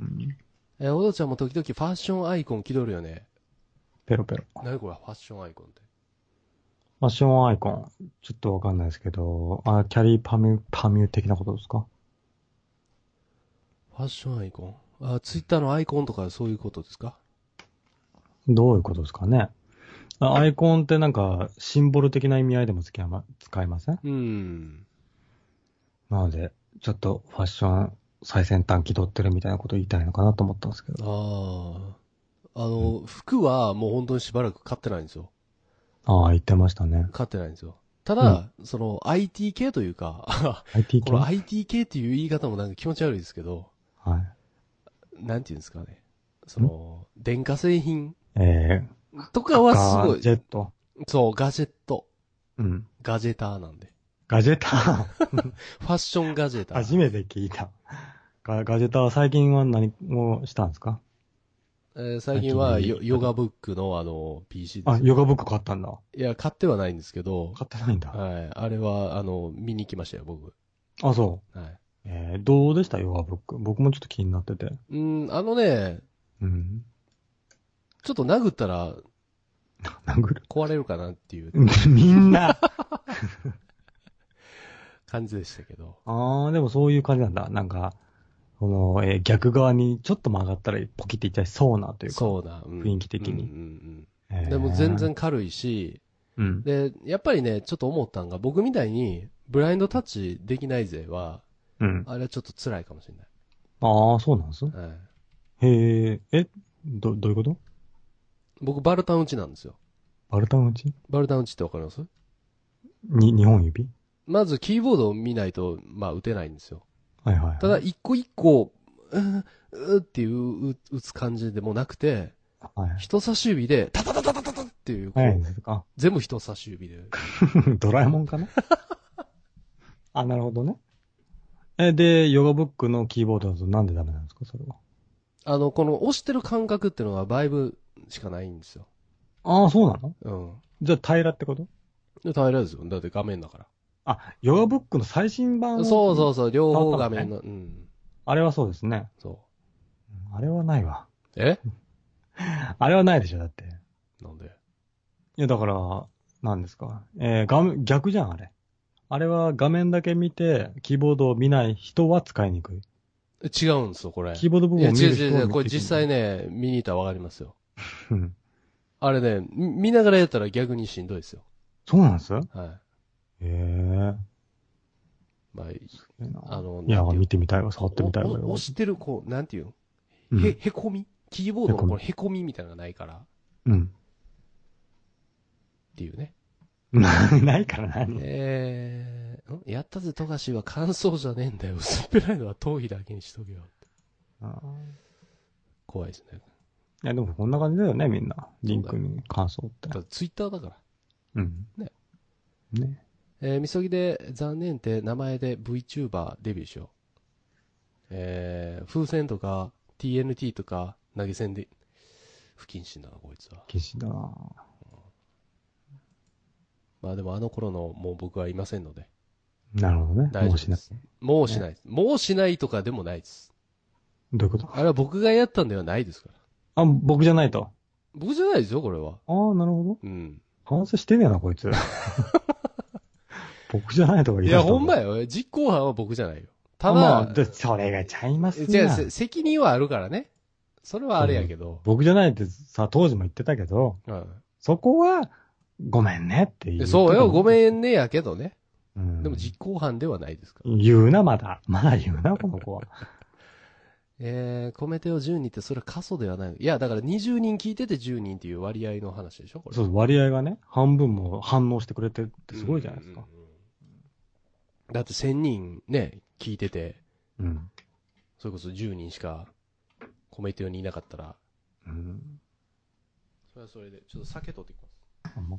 うん。えーお父ちゃんも時々ファッションアイコン気取るよね。ペロペロ。何これ、ファッションアイコンって？ファッションアイコン。ちょっとわかんないですけど、あ、キャリーパミュ、パミュ的なことですか？ファッションアイコン？あ、ツイッターのアイコンとかそういうことですか？どういうことですかね。あアイコンってなんか、シンボル的な意味合いでも使いま使いません？うん。なので、ちょっとファッション最先端気取ってるみたいなこと言いたいのかなと思ったんですけど。ああ。あの、服はもう本当にしばらく買ってないんですよ。ああ、言ってましたね。買ってないんですよ。ただ、その IT 系というか、<laughs> IT 系？この IT 系っていう言い方もなんか気持ち悪いですけど、はい。なんていうんですかね。その、電化製品えとー、かはすごガジい、ェット。そう、ガジェット。うん。ガジェターなんで。ガジェター。<laughs> ファッションガジェター。初めて聞いた。ガガジェターは最近は何をしたんですか？えー最近はヨヨガブックのあの PC ですあ、。ヨガブック買ったんだ。いや、買ってはないんですけど、買ってないんだ。はい。あれは、あの、見に行きましたよ、僕。あ、そう。はい。えー、どうでした？ヨガブック。僕もちょっと気になってて。うん、あのね、うん。ちょっと殴ったら <laughs> 殴る？壊れるかなっていう <laughs> みんな。感じでしたけど。あー、でもそういう感じなんだ。なんか、この、えー逆側にちょっと曲がったらポキっていっちゃいそうなというか。そうだ、うん雰囲気的にうんうんでも全。然軽いし、うん。で、やっぱりね、ちょっと思ったんが、僕みたいに、ブラインドタッチできない勢は、うん。あれはちょっと辛いかもしれない。あー、そうなんですはい、へえ、え、ど、どういうこと？僕、バルタン打ちなんですよ。バルタン打ち？バルタン打ちってわかります？に、日本指？まず、キーボードを見ないと、まあ、打てないんですよ。はいはいはい。ただ、一個一個、うーうーっていう、う打つ感じでもなくて、はい。人差し指で、タタタタタタタっていう、こう早い全部人差し指で。<laughs> ドラえもんかな？<laughs> あ、なるほどね。え、で、ヨガブックのキーボードだとなんでダメなんですかそれは？あの、この押してる感覚っていうのはバイブしかないんですよ。ああ、そうなの？うん。じゃあ平らってこと？で、平らですよ。だって画面だから。あ、ヨガブックの最新版をそうそうそう、両方画面の、うん。あれはそうですね。そあれはないわ。う。え？<laughs> あれはないでしょ、だって。なんで？いや、だから、何ですかえー、画面、逆じゃん、あれ。あれは画面だけ見て、キーボードを見ない人は使いにくい。違うんですよ、これ。キーボード部いや、違う分を見る人は違う違う、これ実際ね。ね、見に行ったらわかりますよ。うんあれね、み見ながらやったら逆にしんどいですよ。そうなんです？へはい。えまあ、ー。あのいや、見てみたいわ、触ってみたいわよ押。してる、こう、なんていうの？うんへ、へこみ？キーボードのこのへこみみたいなのがないから、っうん。ていうね。<laughs> ないから何？えー、んやったぜ、富樫は感想じゃねえんだよ。薄っぺらいのは頭皮だけにしとけよ。あー怖いですね。いや、でもこんな感じだよね、みんな。リンクに感想ってだ。ツイッターだから。うん。ね。ね。えー、みそぎで残念って名前で VTuber デビューしよう。えー、風船とか TNT とか投げ銭で不謹慎だな、こいつは。禁止だなまあでもあの頃のもう僕はいませんので。なるほどね。大丈夫でもうしない。す。もうしないです。もうしないとかでもないです。どういうこと？あれは僕がやったんではないですから。あ、僕じゃないと。僕じゃないですよ、これは。ああ、なるほど。うん。反省してねえな、こいつ。<laughs> 僕じゃないとか言いや、い出したほんまよ。実行犯は僕じゃないよ。ただ、まあ、でそれがちゃいますね。せ責任はあるからね。それはあれやけど。僕じゃないってさ、当時も言ってたけど、うんそこは、ごめんねって言う。そうよ、ごん。めんねやけどね。うん、でも実行犯ではないですから。言うな、まだ。まだ言うな、この子は。<laughs> えー、コメテオ10人ってそれは過疎ではない。いや、だから20人聞いてて10人っていう割合の話でしょこれ。そう、割合がね、半分も反応してくれてるってすごいじゃないですかうん。うんうんだって1000人ね、聞いてて、うん。それこそ10人しかコメテオにいなかったら、うん。それはそれで、ちょっと酒取ってきます。あんま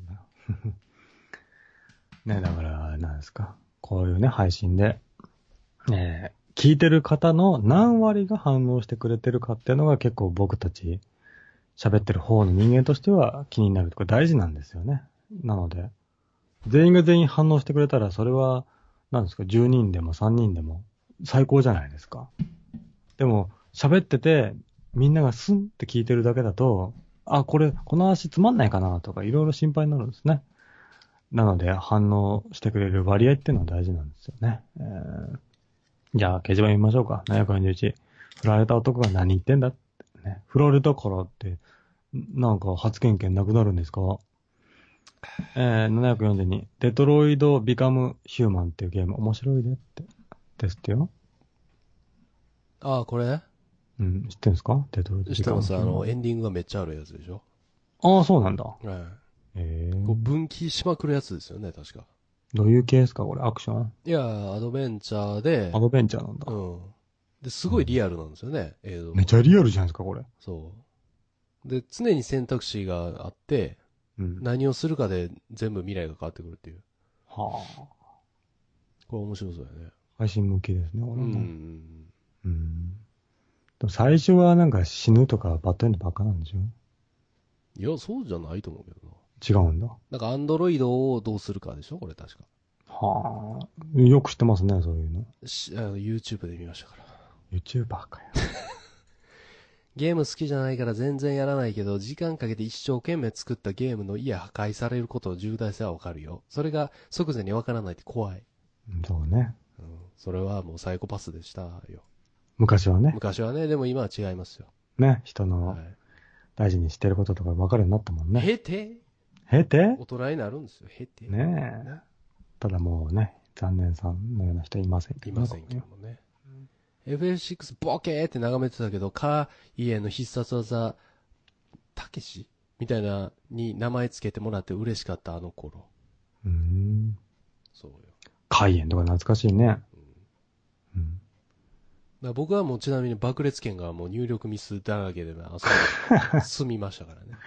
な。ね、だから、なんですか。こういうね、配信で、えー聞いてる方の何割が反応してくれてるかっていうのが結構僕たち喋ってる方の人間としては気になるとか大事なんですよね。なので、全員が全員反応してくれたらそれは、なんですか、10人でも3人でも最高じゃないですか。でも、喋ってて、みんながスンって聞いてるだけだと、あ、これ、この話つまんないかなとかいろいろ心配になるんですね。なので、反応してくれる割合っていうのは大事なんですよね。えーじゃあ、掲示板見ましょうか。741。振られた男が何言ってんだってね。振られたからって、なんか発言権なくなるんですか？えー、742。デトロイド・ビカム・ヒューマンっていうゲーム面白いねって。ですってよ。ああ、これ？うん、知ってんすか？デトロイド・ビカム・知ってます。あの。エンディングがめっちゃあるやつでしょ？ああ、そうなんだ。はい。ええこう分岐しまくるやつですよね、確か。どういう系ですか？これ、アクション？いやー、アドベンチャーでア、ドベンチャーなんだ。うん。で、すごいリアルなんですよね、映像。めちゃリアルじゃないですか、これ。そう。で、常に選択肢があって、うん。何をするかで全部未来が変わってくるっていう。はあ。これ面白そうだよね。配信向きですね、こうんうんれも。うん。うん。でも最初はなんか死ぬとかバッドエンドばっかなんでしょ？いや、そうじゃないと思うけどな。違うんだ。なんか、アンドロイドをどうするかでしょ？これ確か。はあ。よく知ってますね、そういうの。しあの YouTube で見ましたから。YouTuber かよ。<laughs> ゲーム好きじゃないから全然やらないけど、時間かけて一生懸命作ったゲームの家破壊されることの重大さはわかるよ。それが即座にわからないって怖い。そうね。うん。それはもうサイコパスでしたよ。昔はね。昔はね、でも今は違いますよ。ね、人のは大事にしてることとか分かるようになったもんい。ね。へて？へて？大人になるんですよ。へて。ねえ。ただもうね、残念さんのような人いませんけいませんけどもね。FF6 ボケーって眺めてたけど、カーイエの必殺技、たけしみたいなに名前つけてもらって嬉しかったあの頃。うーん。そうよ。海縁とか懐かしいね。うんうん。僕はもうちなみに爆裂剣がもう入力ミスだらけでな、あそこ <laughs> 済みましたからね。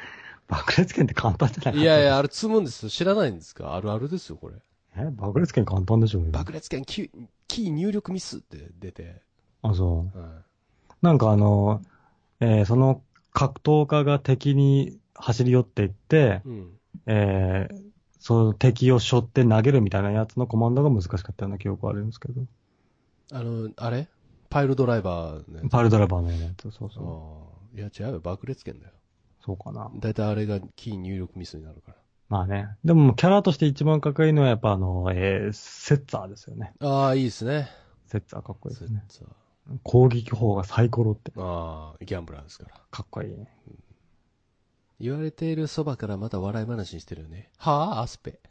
爆裂剣って簡単じゃない？いやいや、あれ積むんですよ。知らないんですか？あるあるですよ、これ。え爆裂剣簡単でしょうよ。爆裂剣キー、キー入力ミスって出て。あ、そう。はなんかあの、えーその格闘家が敵に走り寄っていってい。、うん。えーその敵を背負って投げるみたいなやつのコマンドが難しかったような記憶はあるんですけど。あの、あれ？パイルドライバーのやつパイルドライバーのやつ、そうそう。いや、違うよ。爆裂剣だよ。そうかな。だいたいあれがキー入力ミスになるから。まあね。でも、キャラとして一番かっこいいのはやっぱあの、えー、セッツァーですよね。ああ、いいですね。セッツァーかっこいいですね。セッツァー攻撃法がサイコロって、ああ、ギャンブラーですから。かっこいいね。言われているそばからまた笑い話にしてるよね。はあ、アスペ。<laughs>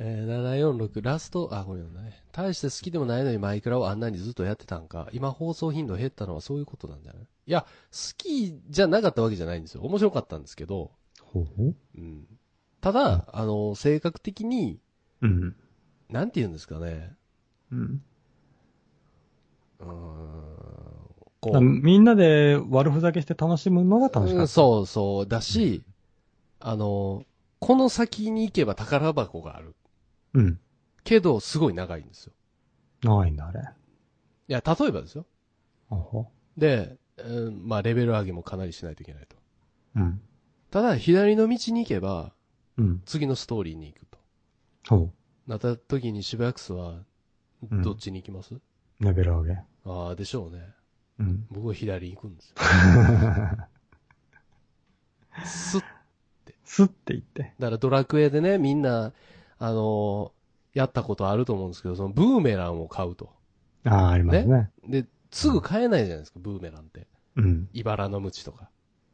えー、746、ラスト、あ、これ読んだね。大して好きでもないのにマイクラをあんなにずっとやってたんか。今放送頻度減ったのはそういうことなんじゃない？いや、好きじゃなかったわけじゃないんですよ。面白かったんですけど、ほうほううん。ただ、あの、性格的に、うん。なんて言うんですかね。うん。こみんなで悪ふざけして楽しむのが楽しかった。うんそうそう。だし、あの、この先に行けば宝箱がある。う。うん。けど、すごい長いんですよ。長いんだ、あれ。いや、例えばですよ。ほうほで、うんまあ、レベル上げもかなりしないといけないと。う。うん。ただ、左の道に行けば、うん。次のストーリーに行くと。ほなった時に渋谷クスは、うんどっちに行きます、う。レベル上げ。ああ、でしょうね。うん。僕は左に行くんですよ。<laughs> すっスッて言って。だからドラクエでね、みんな、あのーやったことあると思うんですけど、そのブーメランを買うと。ああ、ありますね。で、すぐ買えないじゃないですか、ブーメランって。うん。茨の鞭とか、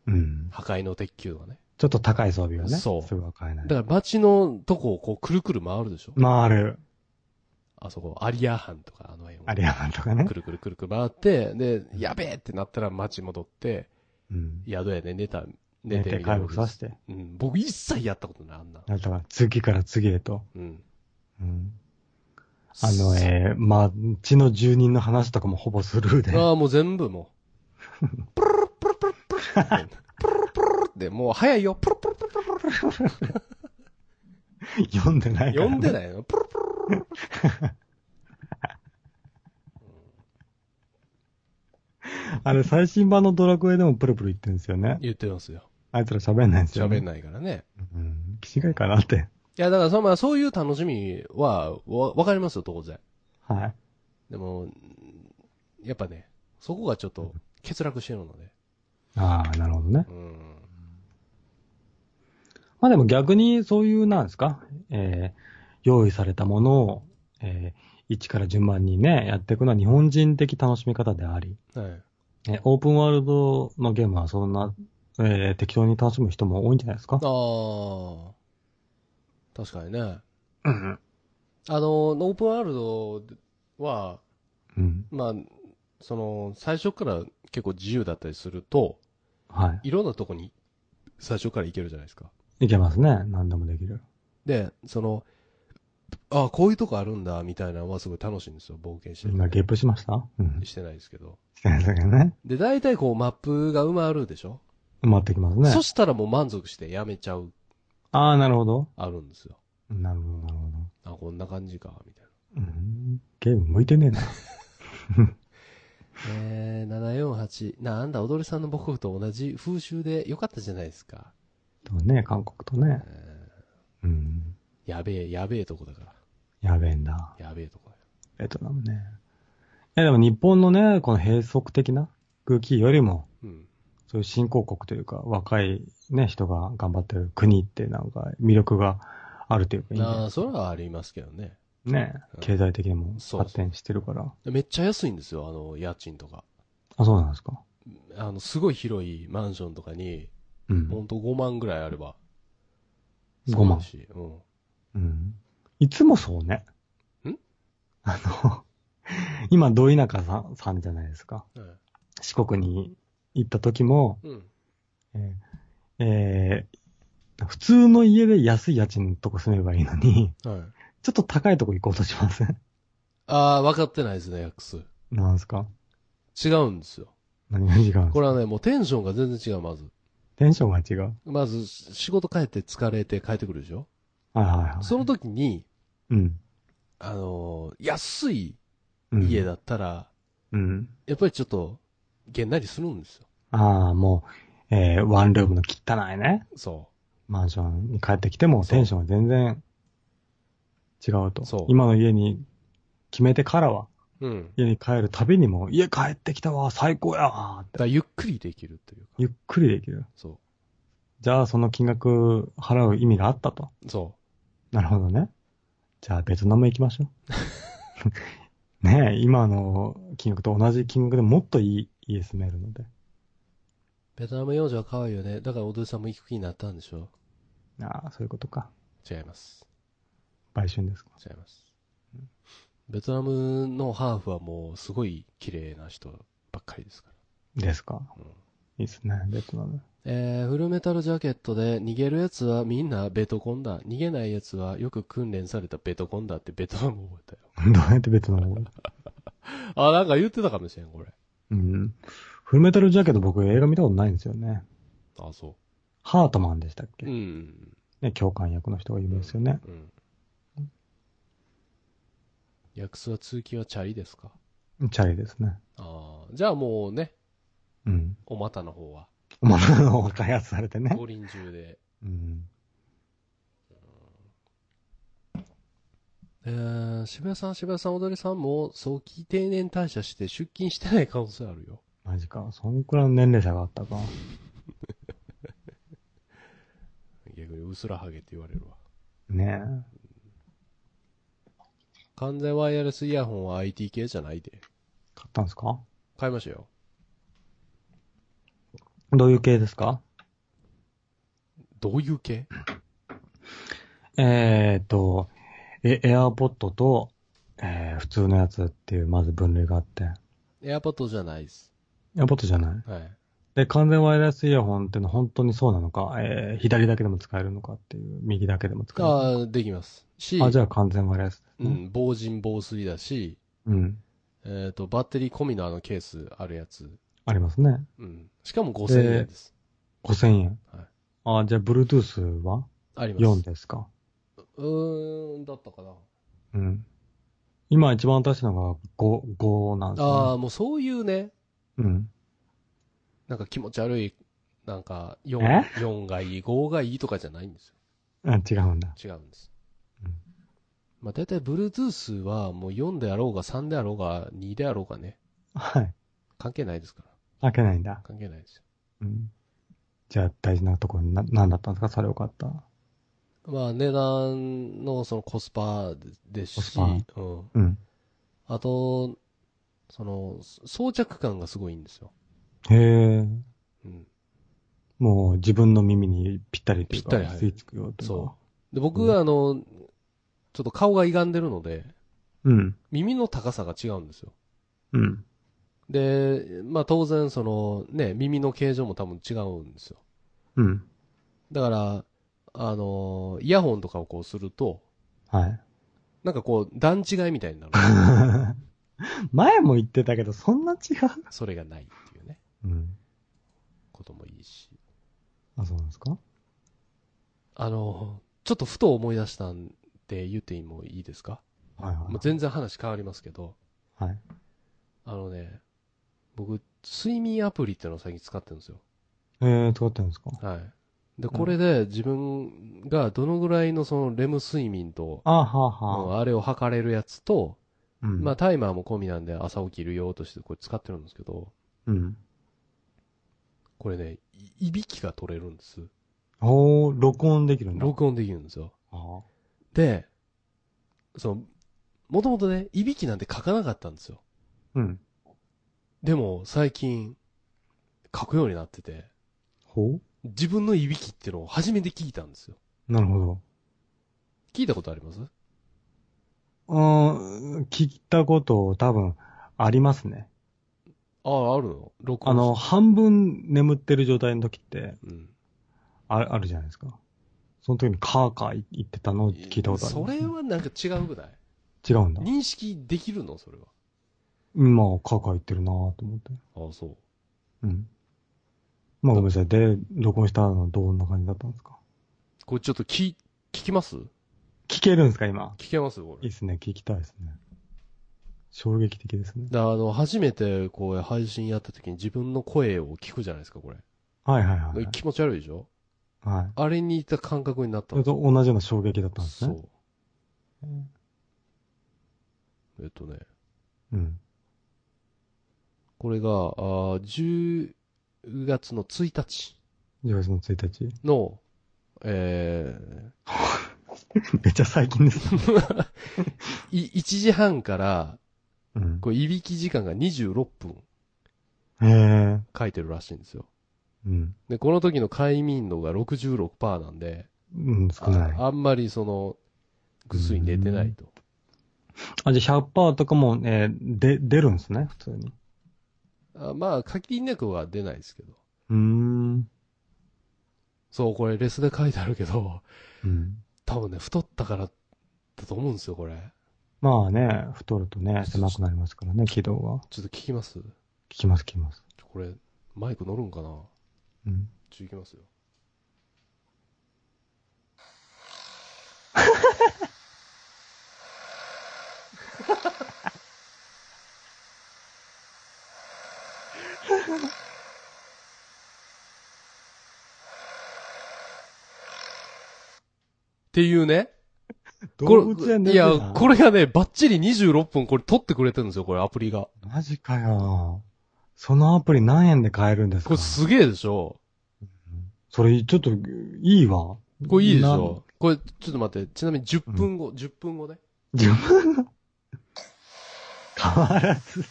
うん。破壊の鉄球とかね。ちょっと高い装備をね。そうすぐは買えない。だから街のとこをこうくるくる回るでしょ回る。あそこ、アリア藩とか、あの辺を。アリアマンとかねく。るくるくるくる回って、で、やべえってなったら街戻って、うん。宿屋で寝た、寝て寝て回復させて。うん。僕一切やったことない、あんな。だから次から次へと。うん。うん。あの、えー、まあ、地の住人の話とかもほぼスルーで。ああ、もう全部もう。プルルプルプルプルプルプルプルって、もう早いよ。プルプルプルプル読んでないから、ね。読んでないよ。プル <laughs> あれ、最新版のドラクエでもプルプル言ってるんですよね。言ってますよ。あいつら喋んないんですよ、ね。喋んないからね。うん。気違いかなって。いや、だからそ、まあ、そういう楽しみは、わ、わかりますよ、当然。はい。でも、やっぱね、そこがちょっと欠落してるので。ああ、なるほどね。うん。まあでも逆にそういう、なんですか、えー、用意されたものを、えー、1から順番にね、やっていくのは日本人的楽しみ方であり、はい。えーオープンワールドのゲームはそんな、えー、適当に楽しむ人も多いんじゃないですか？ああ。確かにね。うん。あの、オープンワールドは、うん。まあ、その、最初から結構自由だったりすると、はいろんなとこに最初から行けるじゃないですか。い。いけますね。何でもできる。で、その、あこういうとこあるんだ、みたいなのはすごい楽しいんですよ、冒険して今ゲップしました？うん。してないですけど。してないですけどね。で、大体こうマップが埋まるでしょ、埋まってきますね。そしたらもう満足してやめちゃう、ああ、なるほど。あるんですよ。なるほど、なるほど。あ、こんな感じか、みたいうん。ゲーム向いてねえな。な。<laughs> えー、748。なんだ、踊りさんの母国と同じ風習でよかったじゃないですか。とね、韓国とね。えうん。ーやべえ、やべえとこだから。やべえんだ。やべえとこだよ。ベトナムね。いやでも日本のね、この閉塞的な空気よりも、うん。そういう新興国というか、若いね、人が頑張ってる国ってなんか魅力があるというかいいんじゃないああ、それはありますけどね。ねうん経済的にもそうそう発展してるから。めっちゃ安いんですよ、あの、家賃とか。あ、そうなんですか。あの、すごい広いマンションとかに、うん。ほんと5万ぐらいあれば。5万。うん。うん。いつもそうね。ん？あの、今、ど田舎さんさんじゃないですか。はい四国に行った時も、うん。えーえー普通の家で安い家賃のとこ住めばいいのに、はい。ちょっと高いとこ行こうとしません？ああ、分かってないですね、ヤックス。なんすか？違うんですよ。何が違うんこれはね、もうテンションが全然違う、まず。テンションが違う？まず、仕事帰って疲れて帰ってくるでしょ？はいはいはい。その時に、うん。あのー安いうん家。だったら、うん。やっぱりちょっと、げんなりするんですよ。ああ、もう、えー、ワンルームの汚いね、そマンションに帰ってきてもテンションが全然違うと。そう今の家に決めてからは、う。うん。家に帰るたびにも、家帰ってきたわ、最高やわーって。だゆっくりできるっていうか。ゆっくりできる。そじゃあその金額払う意味があったと。そなるほどね。じゃあベトナム行きましょう。<laughs> ねえ、今の金額と同じ金額でもっといい家住めるので。う。ベトナム幼女は可愛いよね。だからお父さんも行く気になったんでしょああ、そういうことか。違います。売春ですか。違います。ベトナムのハーフはもうすごい綺麗な人ばっかりですから。ですか。うんいいですね、ベトナム。えー、フルメタルジャケットで逃げるやつはみんなベトコンだ。逃げないやつはよく訓練されたベトコンだってベトナム覚えたよ。<laughs> どうやってベトナム語 <laughs> あ、なんか言ってたかもしれん、これ。うん。フルメタルジャケット僕映画見たことないんですよね。あ、そハートマンでしたっけ、う。うん。ね、教官役の人が有名ですよね。うん。訳すは通気はチャリですか？チャリですね。ああ。じゃあもうね、うん。お股の方は、まあ、の開発されてね。五輪中で。うん。えー、渋谷さん、渋谷さん、踊りさんも早期定年退社して出勤してない可能性あるよ。マジか。そんくらいの年齢差があったか。<laughs> 逆にうすらハゲって言われるわ。ね完全ワイヤレスイヤホンは IT 系じゃないで。え。買ったんですか？買いましたよ。どういう系ですか？どういう系？えーっと、え、エアポットと、えー、普通のやつっていう、まず分類があって。エアポッドじゃないです。エアポットじゃない？はい。で、完全ワイヤレスイヤホンっていうのは本当にそうなのか、えー、左だけでも使えるのかっていう、右だけでも使えるのか？ああ、できます。し、あ、じゃあ完全ワイヤレスね。うん、防塵防水だし、うん。えっ、と、バッテリー込みのあのケースあるやつ。ありますね。うん。しかも5000円です。5000円。はいあ、じゃあ、Bluetooth は？あります。4ですか？うーん、だったかな。うん。今一番新しいのが5、5なんですああ、よ、ね。もうそういうね、うん。なんか気持ち悪い、なんか4、え？4がいい、5がいいとかじゃないんですあ、違うんだ。よ。違うんです。うんまあ大体 Bluetooth はもう4であろうが3であろうが2であろうがね、はい。関係ないですから。開けないんだ。関係ないですよ。うん。じゃあ、大事なところな、何だったんですか？それよかった。まあ値段のそのコスパですし、コスうん。うん。あと、その、装着感がすごいんですよ。へえ。うん。もう自分の耳にぴったりというかぴったり入る吸い付くよというか。そで、僕はあの、ちょっと顔が歪んでるので、う。うん。耳の高さが違うんですよ。うん。で、まあ当然そのね、耳の形状も多分違うんですよ。うん。だから、あの、イヤホンとかをこうすると、はい。なんかこう段違いみたいになる。<laughs> 前も言ってたけど、そんな違う？それがないっていうね、うん。こともいいし。あ、そうなんですか？あの、ちょっとふと思い出したんで言ってもいいですか？はいはい。全然話変わりますけど、はい。あのね、僕、睡眠アプリっていうのを最近使ってるんですよ。えー、使ってるんですか？はい。で、これで自分がどのぐらいのそのレム睡眠と、あははあ。あれを測れるやつと、うん。まあタイマーも込みなんで朝起きるよとしてこれ使ってるんですけど、うん。これね、いいびきが取れるんです。おー、録音できるんだ。録音できるんですよ。あで、その、もともとね、いびきなんて書かなかったんですよ。うん。でも最近、書くようになってて、ほ自分のいびきっていうのを初めて聞いたんですよ。うなるほど。聞いたことあります？うーん、聞いたこと多分ありますね。ああ、あるの？録音あの、半分眠ってる状態の時って、うん。ああるじゃないですか。その時にカーカー言ってたのを聞いたことある。それはなんか違うぐらい？違うんだ。認識できるの？それは。うんまあ、カーカー言ってるなぁと思って。ああ、そう。うん。まあごめんなさい。で、録音したの？はどんな感じだったんですか？これちょっと聞、聞きます？聞けるんですか今？聞けますこれ。いいですね。聞きたいですね。衝撃的ですね。だあの、初めてこう配信やった時に自分の声を聞くじゃないですか、これ。はいはいはい。気持ち悪いでしょ？はい。あれに似た感覚になったんですと同じような衝撃だったんですそね。う。えっとね、うん。これが、あー10月の1日。10月の1日。の、え <laughs> めっちゃ最近ですね。<laughs> ー、い1時半から、うん。これ、いびき時間が26分へえ。書いてるらしいんですよ。うん。で、この時の快眠度が66%なんで、うん、少ない。ああんまりその、ぐっすり寝てないと。あ、じゃあ100%とかも、えーで、出るんですね、普通に。あまあ、柿猫は出ないですけど。うーん。そう、これレスで書いてあるけど、うん。多分ね、太ったからだと思うんですよ、これ。まあね、太るとね、狭くなりますからね、軌道は。ちょっと聞きます？聞きます、聞きます。これ、マイク乗るんかな？うん。ちょ、行きますよ。<laughs> っていうね。こ動物園れ、いでや、これがね、バッチリ26分これ撮ってくれてるんですよ、これアプリが。マジかよ。そのアプリ何円で買えるんですか？これすげえでしょそれ、ちょっと、いいわ。これいいでしなょこれ、ちょっと待って、ちなみに10分後、10分後ね。自分の <laughs> 変わらず。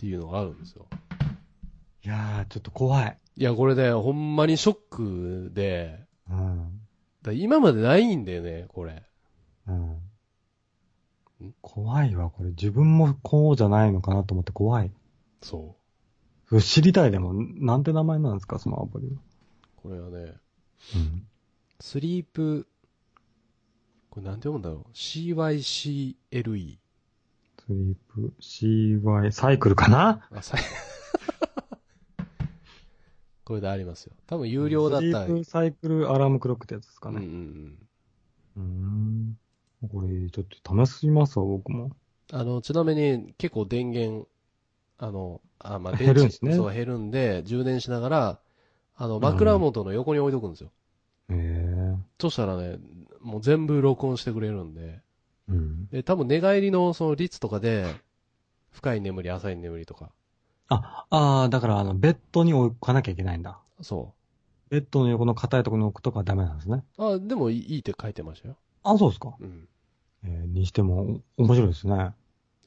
っていうのがあるんですよ。いやー、ちょっと怖い。いや、これね、ほんまにショックで、うん。だ今までないんだよね、これ。うん。怖いわ、これ。自分もこうじゃないのかなと思って怖い。そそれ知りたいでも、なんて名前なんですか、そのアプリは。う。これはね、うん。スリープ、これなんて読むんだろう。CYCLE。スリープ、CY、サイクルかな？あ、さ <laughs> これでありますよ。多分有料だったら。スリープサイクルアラームクロックってやつですかうんうんね。うん。うーん。これ、ちょっと試しますわ、僕も。あの、ちなみに結構電源、あの、あ、まあ、減るんですねそう、減るんで、充電しながら、あの、ん枕元の横に置いとくんですよ。へえ。そしたらね、もう全部録音してくれるんで、うん。で、多分寝返りのその率とかで、深い眠り、浅い眠りとか、あ、ああ、だから、あの、ベッドに置かなきゃいけないんだ。そベッドの横の硬いところに置くとかはダメなんですね。う。あ、でもいいって書いてましたよ。あ、そうですか。うん。えーにしても、お面白いですね。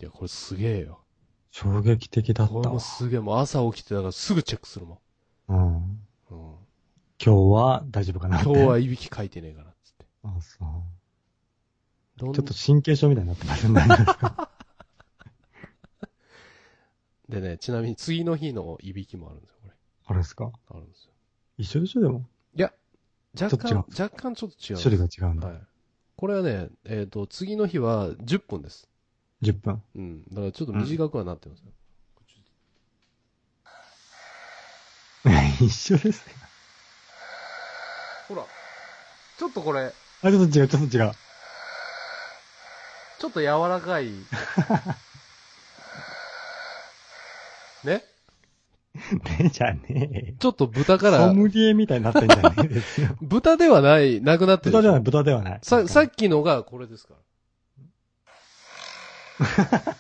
いや、これすげえよ。衝撃的だったわこれも。すげえ、もう朝起きてだからすぐチェックするもうん。ん。うん。今日は大丈夫かなって。今日はいびき書いてねえから、つって。あ、そう。ちょっと神経症みたいになってますね。<laughs> でね、ちなみに次の日のいびきもあるんですよ、これ。あれですか？あるんですよ。一緒でしょでも？若ちょっと違干、若干ちょっと違うんです種類が違うんだ。はい。これはね、えっ、と、次の日は10分です。10分。うん。だからちょっと短くはなってますよ。<laughs> 一緒ですね。ほら。ちょっとこれ、あ、ちょっと違う、ちょっと違う。ちょっと柔らかい。<laughs> ね？ねじゃねえよ。ちょっと豚からソ、ムリエみたいになってんじゃねえですよ。<laughs> 豚ではない、なくなってる豚ではない、し豚ではない。ょさ、さっきのがこれですから。<laughs>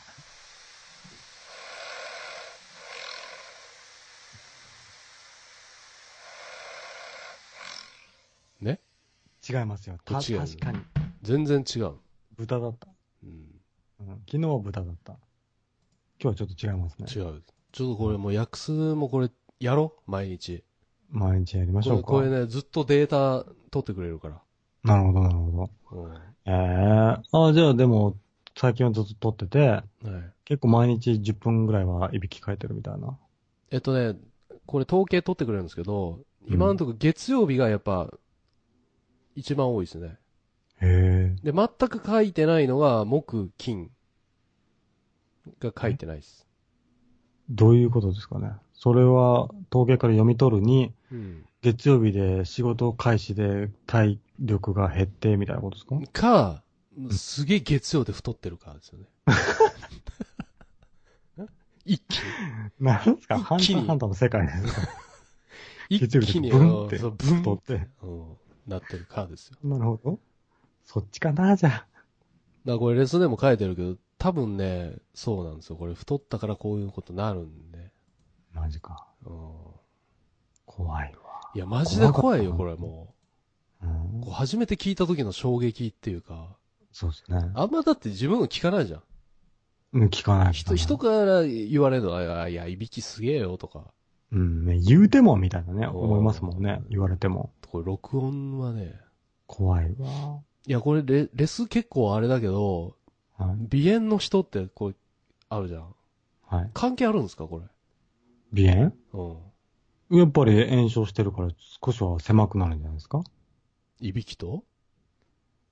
ね？違いますよ。た違う確かに。全然違う。豚だった。うん。うん、昨日は豚だった。今日はちょっと違いますね。違う。ちょっとこれもう訳すもこれ、やろ毎日。毎日やりましょうか。これこれね、ずっとデータ取ってくれるから。なるほど、なるほど。うん。ええあ、じゃあでも、最近はずっと撮ってて、はい。結構毎日10分ぐらいはいびきかいてるみたいな。えっとね、これ統計取ってくれるんですけど、今のところ月曜日がやっぱ、一番多いですね。へえ。で、全く書いてないのが、木、金が書いてないです。どういうことですかね。それは、統計から読み取るに、うん。月曜日で仕事開始で体力が減ってみたいなことですか？か、すげえ月曜で太ってるかですよね。<laughs> 一気に。なんですか？ハンタハンターの世界ですか？一気に、<laughs> でブンってブン太って。うん、なってるかですよ。なるほど。そっちかな、じゃあ。からこれレスでも書いてるけど、多分ね、そうなんですよ。これ太ったからこういうことになるんで。マジか。うん。怖いわ。いや、マジで怖いよ、こ怖れもうんう。こう初めて聞いた時の衝撃っていうか、そうですね。あんまだって自分の聞かないじゃん。うん、聞かない。人、人から言われるのは、いや、いびきすげえよとか。うん、ね、言うてもみたいなね、うん思いますもんね。言われても。これ録音はね、怖いわ。いや、これレ、レス結構あれだけど、はい。鼻炎の人ってこう、あるじゃん。はい。関係あるんですか、これ？鼻うん。炎やっぱり炎症してるから少しは狭くなるんじゃないですか？いびきと？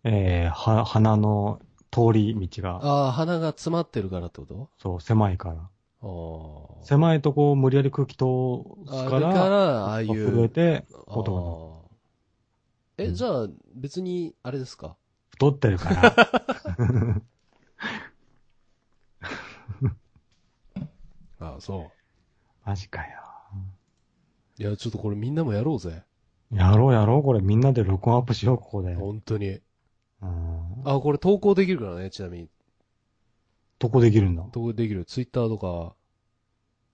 えー、は、鼻の通り道が、ああ、鼻が詰まってるからってこと？そう、狭いから。ああ。狭いとこを無理やり空気通すか、あだからら、ああいう。震えて、あ音がーえ、うんじゃあ、別に、あれですか？太ってるから。あ <laughs> あ、そマジかよ。う。いや、ちょっとこれみんなもやろうぜ。やろうやろう、これみんなで録音アップしよう、ここで。本当に。うん。あ、これ投稿できるからね、ちなみに。どこできるんだ投稿できる。ツイッターとか、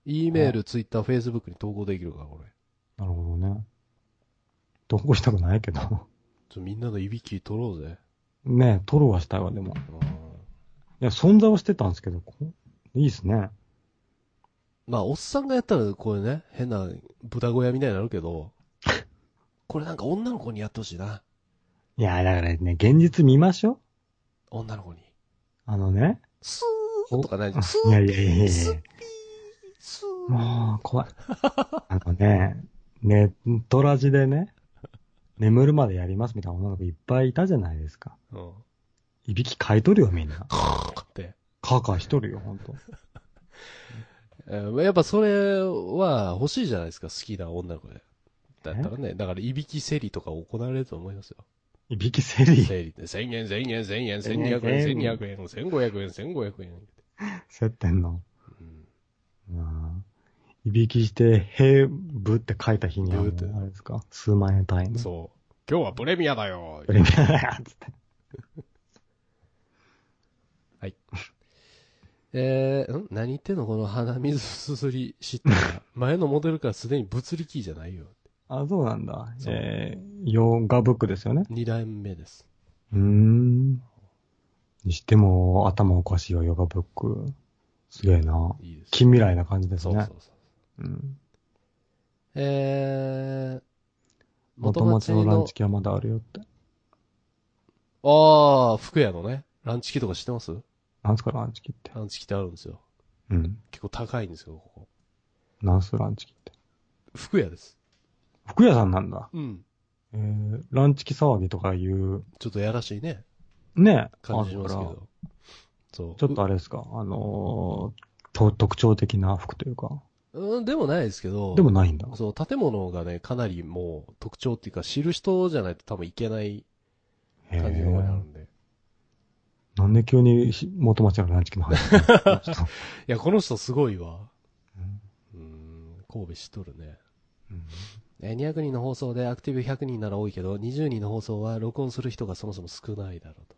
E メール、ツイッター、フェイスブックに投稿できるから、これ。なるほどね。どこしたくないけど。ちょみんなのいびき取ろうぜ。ねえ、トロはしたいわ、でも。うんいや、存在はしてたんですけど、こいいっすね。まあ、おっさんがやったら、これね、変な豚小屋みたいになるけど、<laughs> これなんか女の子にやってほしいな。いや、だからね、現実見ましょう。女の子に。あのね。スーとかない？じゃん。スいやいやいやいやスピー、スー。もう、怖い。あのね、ネットラジでね、眠るまでやりますみたいな女の子いっぱいいたじゃないですか。うん。いびきかいとるよ、みんな。<laughs> って。カーカーしとるよ、ほんと。<laughs> えーやっぱそれは欲しいじゃないですか、好きな女の子で。だったらね、だからいびき競りとか行われると思いますよ。いびきセリ。競りって1000円、1000円、1000円、1200円、1200円、1500円、1500円。競ってんの？うんうんいびきして、へぶって書いた日にはもうブーってあれですか？数万円単位の。そう。今日はプレミアだよ。プレミアだよつって。<laughs> えー、ん？何言ってんの？この鼻水すすり知ったら。前のモデルからすでに物理キーじゃないよ。あ、そうなんだ。えー、ヨガブックですよね。二代目です。うーん。にしても、頭おかしいわ、ヨガブック。すげえな。いいです。近未来な感じですね。そうそうそう。うん。えー、元町のランチ系はまだあるよって。ああ、福屋のね、ランチキとか知ってます？なんすか、ランチキって。ランチキってあるんですよ。うん。結構高いんですよ、ここ。なんす、ランチキって？福屋です。服屋さんなんだ。うん。えー、ランチキ騒ぎとかいう、ちょっとやらしいね、ね、感じしますけど。そう。ちょっとあれですか、あのーと、特徴的な服というか。うん、でもないですけど。でもないんだ。そう、建物がね、かなりもう特徴っていうか、知る人じゃないと多分いけないへ感じあるーんで。なんで急にし元町のランチキの？話 <laughs> いや、この人すごいわ。うんうん、神戸知っとるね。うんえー200人の放送でアクティブ100人なら多いけど、20人の放送は録音する人がそもそも少ないだろうと。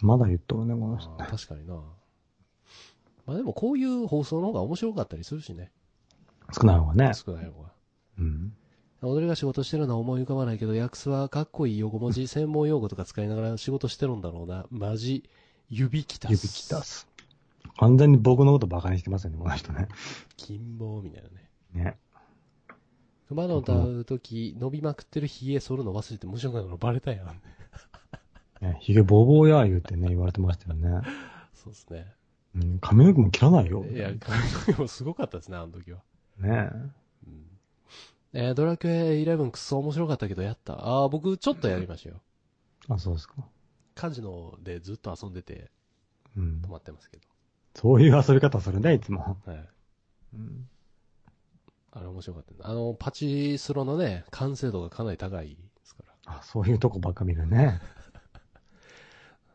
まだ言っとるね、この人。確かにな。まあでもこういう放送の方が面白かったりするしね。少ない方がね。少ない方が。うん。踊りが仕事してるのは思い浮かばないけど、ヤクスはかっこいい横文字、<laughs> 専門用語とか使いながら仕事してるんだろうな。マジ、指きたす。指きた。す。完全に僕のことバカにしてますよね、この人ね。金棒みたいなね。ね。熊野歌うとき、伸びまくってる髭剃るの忘れて無職なのバレたやん。ね、ヒゲボーボーや言うてね、言われてましたよね。<laughs> そうですね。うん、髪の毛も切らないよ。いや、髪の毛もすごかったですね、あの時は。ねうんえードラクエ11くそ面白かったけどやった？ああ、僕ちょっとやりましたよ。あ、そうですか。カジノでずっと遊んでてうん止。まってますけそういう遊び方するね、いつも。ど。はい。うん。あれ面白かったね。あの、パチスロのね、完成度がかなり高いですから。あ、そういうとこばっか見るね。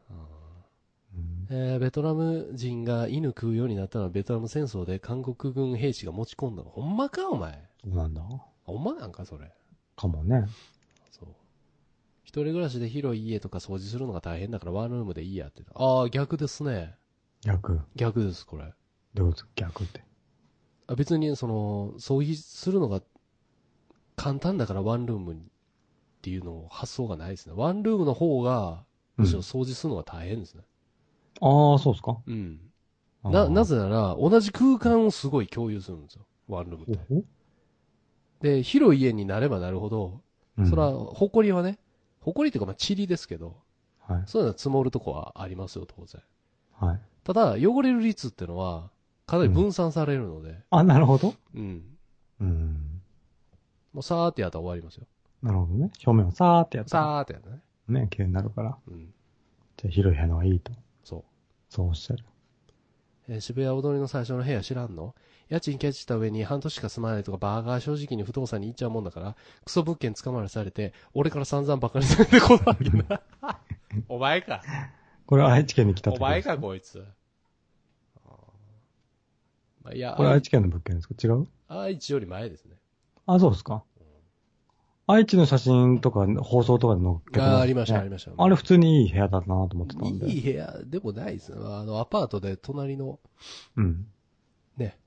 あうんーえーベトナム人が犬食うようになったのはベトナム戦争で韓国軍兵士が持ち込んだの。ほんまかお前？そうなんだ。ほんまなんかそれ。かもね。そう。一人暮らしで広い家とか掃除するのが大変だからワンルームでいいやって。ああ、逆ですね。逆。逆です、これ。どういうこと？逆って。あ別に、その、掃除するのが簡単だからワンルームっていうの発想がないですね。ワンルームの方が、むしろ掃除するのが大変ですね。ああ、そうですか？うん。な、なぜぜなら、同じ空間をすごい共有するんですよ。ワンルームって。ほ？で、広い家になればなるほど、ほそら、埃はね、埃っていうかまあ塵ですけど、はい。そういうのは積もるとこはありますよ、当然。はい。ただ、汚れる率っていうのは、かなり分散されるので、あ、なるほど。うん。うん。もうさーってやったら終わりますよ。なるほどね。表面をさーってやったらさーってやったらね。ね、綺麗になるから。うん。じゃあ広い部屋の方がいいと。そう。おっしゃる。えー渋谷踊りの最初の部屋知らんの？家賃ケチった上に半年しか住まないとかバーガー正直に不動産に行っちゃうもんだから、クソ物件捕まれされて、俺から散々バカにされてこないな。<laughs> お前か。これ愛知県に来た時お前か、ですこいつ。まあ、いや、これ愛知県の物件ですか？違う？愛知より前ですね。あ、そうですか。愛知の写真とか放送とかで載っけてあーありました、あねりました。あれ普通にいい部屋だなと思ってたんで。いい部屋でもないですね。あの、アパートで隣のうん。ね、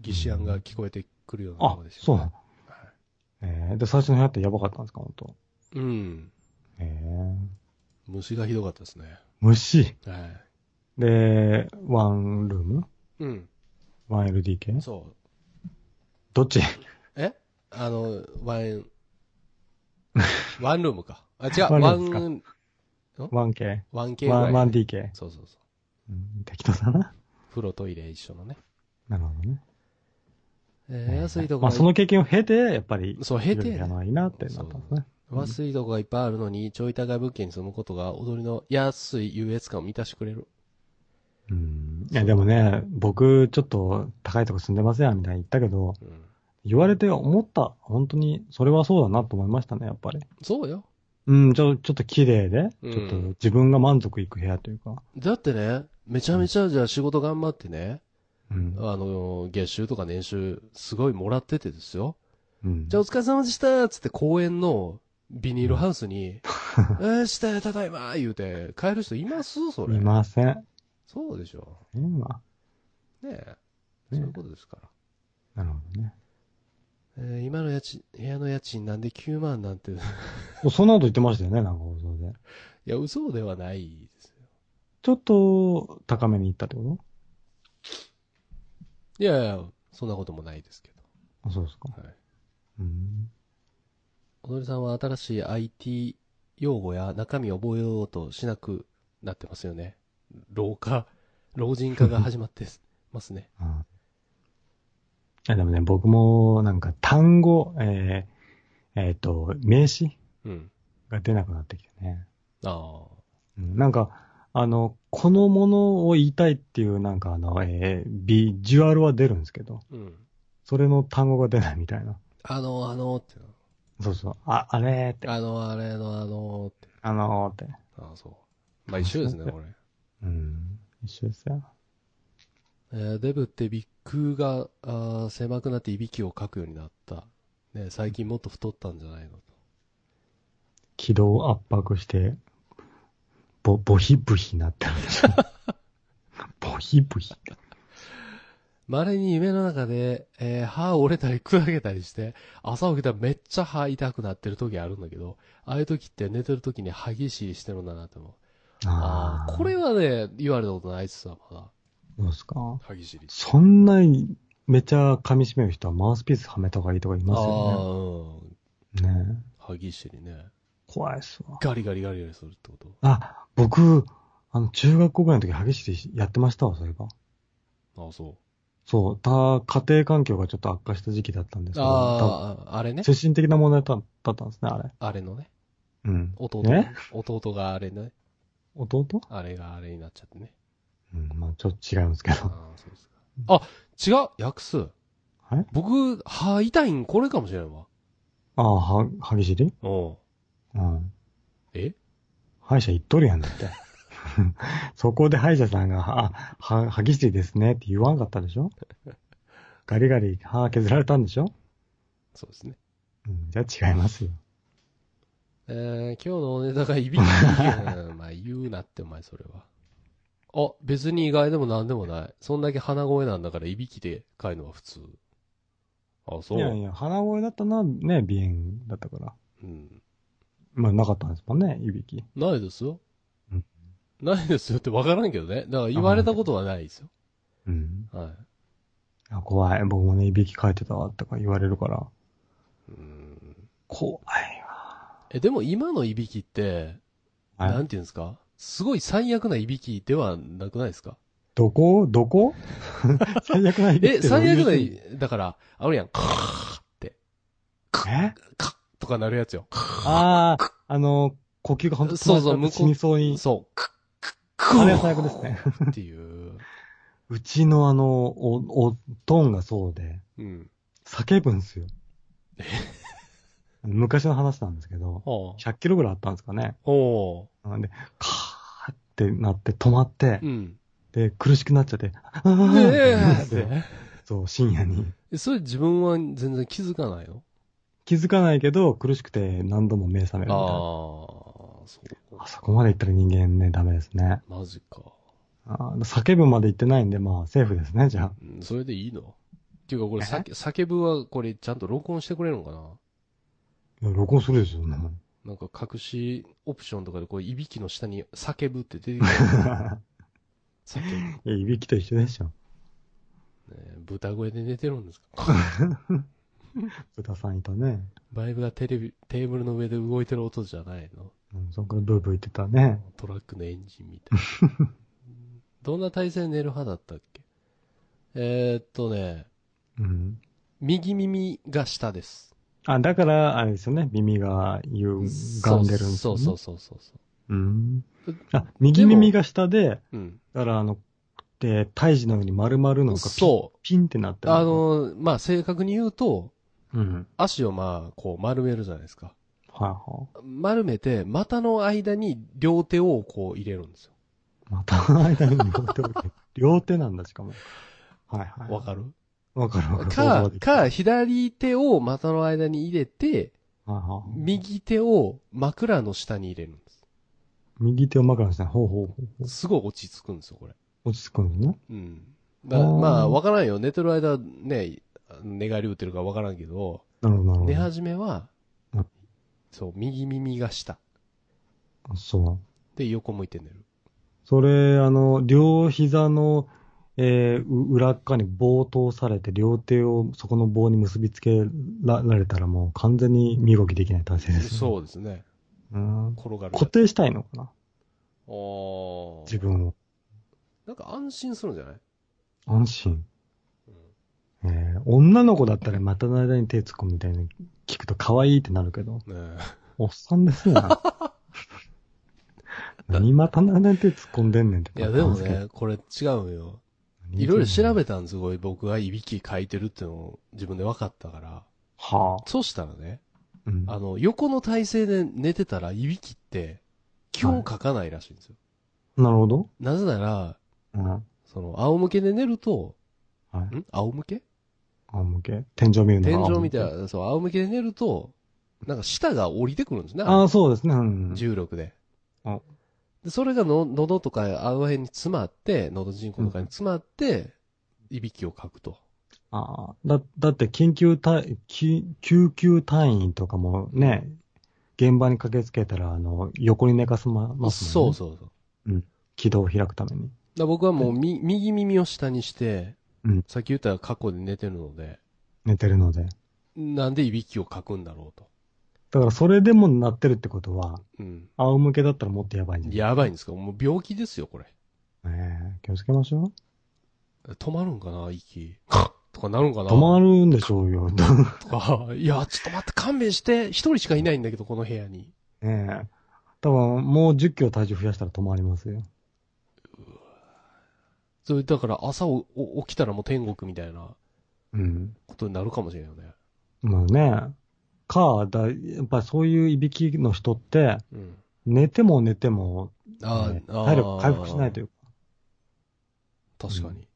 ギシアンが聞こえてくるようなとあこで、すそうよ、なね。の。えー、で、最初の部屋ってやばかったんですか本当うん。えー、虫がひどかったですね。虫？はい。で、ワンルーム？うん。?1LDK? そう。どっち？え？あの、ワン、<laughs> ワンルームか。あ、違う、ワワンルーン、1K? ワン K ぐらい、1- 1DK? そうそうそう。うん、適当だな。風呂、トイレ一緒のね。なるほどね。えー安いとこまあ、がその経験を経て、やっぱり、そう、経て広い部屋、の方がいいなってなったんですね。安いとこがいっぱいあるのに、ちょい高い物件に住むことが、踊りの安い優越感を満たしてくれる。うん。いや、でもね、僕、ちょっと高いとこ住んでますやん、みたいに言ったけど、うん。言われて思った。本当に、それはそうだなと思いましたね、やっぱり。そうよ。うん、ちょ、ちょっと綺麗で、うんちょっと自分が満足いく部屋というか。だってね、めちゃめちゃじゃあ仕事頑張ってね、うん。あの、月収とか年収、すごいもらっててですよ。うんじゃあお疲れ様でしたつって公園のビニールハウスに、<laughs> えー、したただいま言うて、帰る人います？それ。いません。そうでしょ。ねまねえ。ねそういうことですから。なるほどね。えー今の家賃、部屋の家賃なんで9万なんて、い <laughs> そんなこと言ってましたよね、なんか放送で。や、嘘ではないですよ。ちょっと高めに行ったってこいやいや、そんなこともないですけとあ、そうですか。ど。はい。うん。踊りさんは新しい IT 用語や中身を覚えようとしなくなってますよね。老化、老人化が始まってますね。<laughs> でもね、僕もなんか単語、えー、えっ、と、名詞うん。が出なくなってきてね。あうんなんか、あの、このものを言いたいっていう、なんかあの、えー、ビジュアルは出るんですけど、あ。うん。それの単語が出ないみたいな。あの、あのって。そうそう。あ、あれーって。あの、あれのあのって。あのーって。ああ、そう。まあ一緒ですね、これ。うん。一緒ですよ。えーデブってビッグがあー狭くなっていびきをかくようになった。ね、最近もっと太ったんじゃないのと。軌道を圧迫して、ボ、ボヒブヒになってるでしょ。<laughs> ボヒブヒ。稀に夢の中で、えー歯折れたり砕けたりして、朝起きたらめっちゃ歯痛くなってる時あるんだけど、ああいう時って寝てる時に歯ぎしりしてるんだなって思う。ああー、これはね、言われたことないっすわ、まだ。どうですか？歯ぎしり。そんなにめちゃ噛み締める人はマウスピースはめた方がいいとか言いますよああ、うん。ね。ね歯ぎしりね。怖いっすわ。ガリガリガリガリするってこと？あ、僕、あの、中学校ぐらいの時激しいやってましたわ、そういえば。ああ、そう。そう、た、家庭環境がちょっと悪化した時期だったんですけど、ああ、あれね？精神的な問題だだったんですね、あれ。あれのね？うん。弟ね？弟があれね？弟？あれがあれになっちゃってね。うん、まあちょっと違うんですけあど。あ、そうですか。あ、違う？訳す。はい？僕、歯痛いんこれかもしれんわ。ああ、は、歯ぎしり？うん。うん。え？歯医者行っとるやんだって。<laughs> そこで歯医者さんが、あ、は、歯ぎしりですねって言わんかったでしょ？ガリガリ歯削られたんでしょ？そうですね。うん、じゃあ違いますよ。えー、今日のおネタがいびき。う <laughs> んまあ言うなってお前それは。あ、別に意外でもなんでもない。そんだけ鼻声なんだからいびきで帰るのは普通。あ、そう。いやいや、鼻声だったのはね、鼻炎だったから。うん。まあ、なかったんですもんね、いびき。ないですよ。うんないですよってわからんけどね。だから言われたことはないですよ。うん。はい。あ怖い。僕もね、いびきかいてたわ、とか言われるから。うん怖いわ。え、でも今のいびきって、はいなんていうんですか？すごい最悪ないびきではなくないですか？どこ？どこ？<laughs> 最悪ないびきっえ、最悪ない、だから、あるやん、カーって、え？カッとかなるやつよ。ああ、あの、呼吸が本当にそうそう死にそうに。そう、クックックあれは最悪ですね。っていう。うちのあの、お、お、トーンがそうで、うん。叫ぶんすよ。昔の話なんですけど、はあ、100キロぐらいあったんですかね。おーなんで、カーってなって止まって、うん。で、苦しくなっちゃって、ああねえってって。そう、深夜に。えそれ自分は全然気づかないの？気づかないけど、苦しくて何度も目覚めるみたいな。ああ、そう。あそこまで行ったら人間ね、ダメですね。マジか。あー叫ぶまで行ってないんで、まあ、セーフですね、じゃあ。うんそれでいいの？っていうかこれ、叫ぶはこれちゃんと録音してくれるのかな？いや、録音するですよ、そんなもん。か隠しオプションとかでこう、いびきの下に叫ぶって出てくる。<laughs> 叫ぶ。いびきと一緒でしょ。ね、豚声で寝てるんですか？<laughs> 豚さんいたね。バイブがテレビ、テーブルの上で動いてる音じゃないの？うん、そこからブーブー言ってたね。トラックのエンジンみたいな。<laughs> どんな体勢で寝る派だったっけ？えー、っとね、うん。右耳が下です。あ、だから、あれですよね。耳が歪んでるんですよ、ね。そうそうそうそうそう。うん。あ、右耳が下で、うん。だからあの、で、胎児のように丸々のがピンそう。ピンってなってるあ、の、まあ、正確に言うと、うん。足をまあ、こう丸めるじゃないですか。はいは丸めて、股の間に両手をこう入れるんですよ。い。また間に両手を置いて両手なんだ、しかも。はいはい。わかる？わかるわかる。想かか、左手を股の間に入れて、右手を枕の下に入れるんです。右手を枕にして、ほうほうほう。すごい落ち着くんですよ、これ。落ち着くんですね。うん。まあ、わからんよ。寝てる間、ね、寝返り打ってるかわからんけど、なるほど、なるほ寝ど。始めはうん、そう、右耳が下。そう。で、横向いて寝る。それ、あの、両膝の、えー、う裏っ側に棒を通されて、両手をそこの棒に結びつけられたらもう完全に身動きできない体勢です、ね。そうですね。う。ん。転がる。固定したいのかな？あー自分を。なんか安心するんじゃない？安心。うんえー、女の子だったら股の間に手突っ込むみたいに聞くと可愛いってなるけど、ねえおっさんですよ。<laughs> 何股の間に手突っ込んでんねんっていや、でも。ね、これ違うよ。いろいろ調べたんですごい僕がいびきかいてるっていうのを自分で分かったから。はあ。そうしたらね、うん。あの、横の体勢で寝てたらいびきって、基本かかないらしいんですよ。なるほど。なぜなら、うん。その、仰向けで寝ると、はい。ん？仰向け？仰向け？天井見るの天が井みたいな、そう、仰向けで寝ると、なんか舌が降りてくるんですね。ああ、そうですね。うん。重力であ。で、それがの喉とかあの辺に詰まって、喉人工とかに詰まって、いびきをかくと。ああ。だ、だって緊急隊、き救急隊員とかもね、現場に駆けつけたら、あの、横に寝かせま、ますもんね。そうそうそう。軌道を開くために。だ僕はもうみ、右耳を下にして、うんさっき言った過去で寝てるので、寝てるので。なんでいびきをかくんだろうと。だからそれでもなってるってことは、うん。仰向けだったらもっとやばいんじゃない？やばいんですか？もう病気ですよ、これ。ええ気をつけましょう。止まるんかな息。<laughs> とかなるんかな？止まるんでしょうよ。<laughs> とか、いや、ちょっと待って、勘弁して、一人しかいないんだけど、この部屋に。ええ多分、もう10キロ体重増やしたら止まりますよ。それ、だから朝おお起きたらもう天国みたいなうん。ことになるかもしれんよね。まあね。か、だ、やっぱりそういういびきの人って、うん。寝ても寝ても、ね。体力回復しないというか。確かに。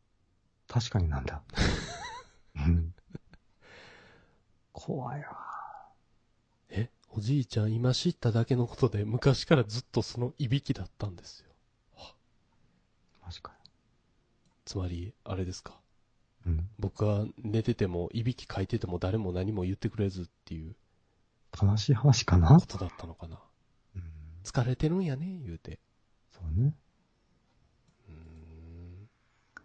確かになんだ。うん怖いわ。え？おじいちゃん今知っただけのことで昔からずっとそのいびきだったんですよ。マジかよ。つまり、あれですか？うん。僕が寝てても、いびきかいてても誰も何も言ってくれずっていう悲しい話かな？ことだったのかな？うん。疲れてるんやね、言うて。そうね。うーんい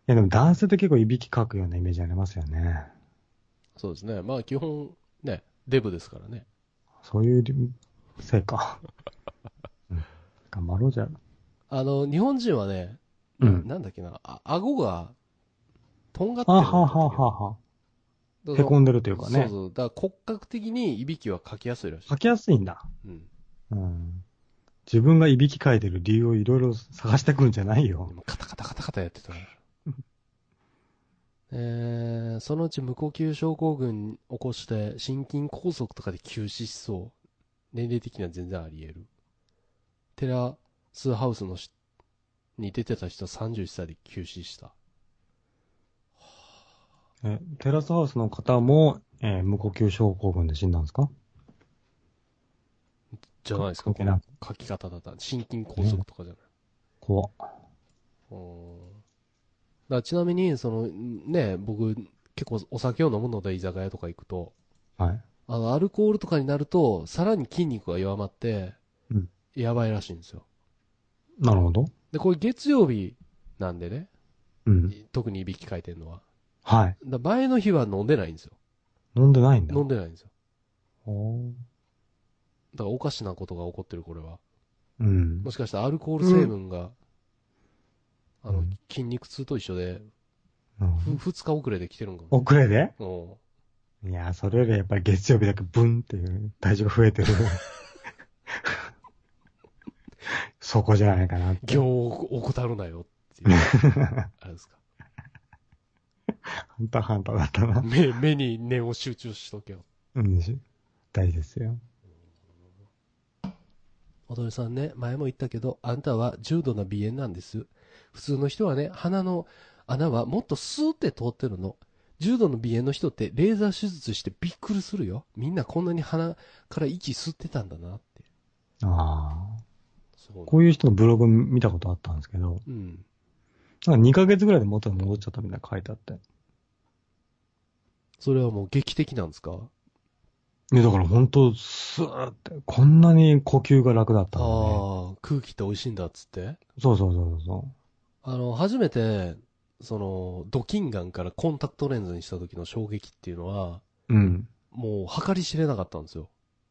やでも男性って結構いびきかくようなイメージありますよね。そうですね。まあ基本、ね、デブですからね。そういう理せいか。<laughs> うん。頑張ろうじゃあ。あの、日本人はね、うん。なんだっけな、あ顎が、とんがってあるはははは。へこんでるというかね。そうそう。だから骨格的にいびきはかきやすいらしい。書きやすいんだ。うん。うん。自分がいびきかいてる理由をいろいろ探してくるんじゃないでよ。もカタカタカタカタやってた。<laughs> えー、そのうち無呼吸症候群起こして心筋梗塞とかで急死しそう。年齢的には全然あり得る。テラスハウスのしに出てた人31歳で急死した。え、テラスハウスの方も、えー無呼吸症候群で死んだんですか？じゃないですか、こ関係なの書き方だったら。心筋梗塞とかじゃない。怖っ。うんだからちなみに、その、ね、僕、結構お酒を飲むので居酒屋とか行くと、はい。あの、アルコールとかになると、さらに筋肉が弱まって、うんやばいらしいんですよ。なるほど。で、これ月曜日なんでね、うん。特にいびきかいてるのは。はい。だ前の日は飲んでないんですよ。飲んでないんだ。飲んでないんですよ。おーだからおかしなことが起こってる、これは。うんも。しかしたらアルコール成分が、あのうん、筋肉痛と一緒で、うんふ二日遅れで来てるんかも。遅れで？うんいや、それよりやっぱり月曜日だけブンっていう体重が増えてる。<laughs> そこじゃないかなって。今日怠るなよっていう。<laughs> あれですか。ハンターハンターだったな。目、目に念を集中しとけよ。うん、し大事ですよ。踊りさんね、前も言ったけど、あんたは重度な鼻炎なんです。普通の人はね、鼻の穴はもっとスーって通ってるの。重度の鼻炎の人ってレーザー手術してびっくりするよ。みんなこんなに鼻から息吸ってたんだなって。ああ。そう。こういう人のブログ見たことあったんですけど、うん。なんか2ヶ月ぐらいで元に戻っちゃったみたいな書いてあって。それはもう劇的なんですか？いや、だから本当スーって、こんなに呼吸が楽だったあのあ、空気って美味しいんだっつって？ね。そうそうそうそあの、初めて、その、ドキンガンからコンタクトレンズにした時の衝撃っていうのは、う。うん。もう計り知れなかったんですよ。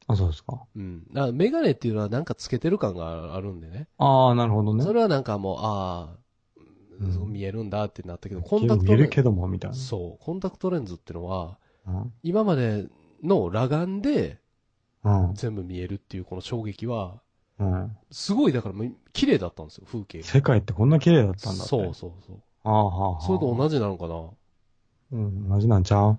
あ、そうですか。うん。だからメガネっていうのはなんかつけてる感があるんでね。ああ、なるほどね。それはなんかもう、ああ、うん見えるんだってなったけど、コンタクトレンズ。見えるけども、みたいな。そう、コンタクトレンズってのは、うん。今までの裸眼でうん。全部見えるっていうこの衝撃は、うん。すごいだから綺麗だったんですよ、風景が。世界ってこんな綺麗だったんだって。そうそうそう。ああ、はあ、はあ。それと同じなのかな？うん、同じなんちゃう？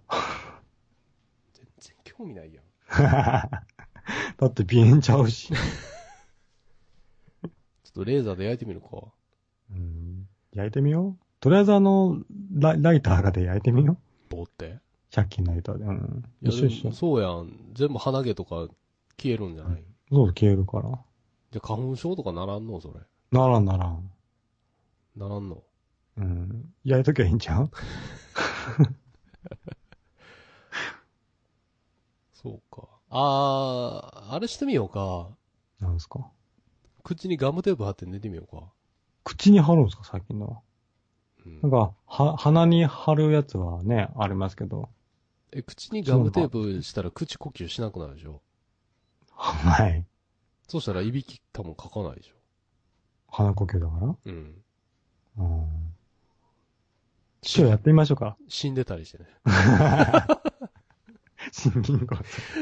全然興味ないやん。<laughs> だって鼻炎ちゃうし。<laughs> ちょっとレーザーで焼いてみるか。うん。焼いてみよう。とりあえずあの、ライライターがで焼いてみよ棒って？う。100均のライターで。うん。いや一緒一緒。そうやん。全部鼻毛とか消えるんじゃない、そう、消えるから。じゃあ花粉症とかならんの？それ。ならんならん。ならんの？うん。焼いときゃいいんちゃう？<laughs> そうか。あー、あれしてみようか。なんですか？口にガムテープ貼って寝てみようか。口に貼るんですか最近のは？うんなんか、は、鼻に貼るやつはね、ありますけど。え、口にガムテープしたら口呼吸しなくなるでしょ？はい。そうしたらいびき多分かかないでしょ？鼻呼吸だから？うん。うん。師匠やってみましょうか。死んでたりしてね。<laughs> 心筋梗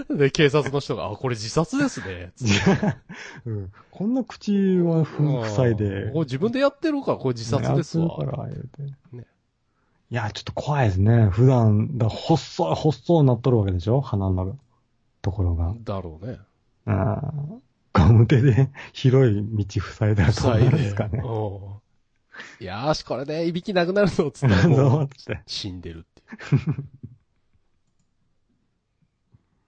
塞。で、警察の人が、あ、これ自殺ですね。つってうん。こんな口はふ塞いで。これ自分でやってるから、これ自殺ですわ。から、言うて。ねいや、ちょっと怖いですね。普段、だ細い、細いなっとるわけでしょ？鼻のところが。だろうね。うん。ガム手で <laughs> 広い道塞いだらどうなるんですかね。うんいやーし、これでいびきなくなるのっ <laughs> つって。死んでるっていう。<laughs>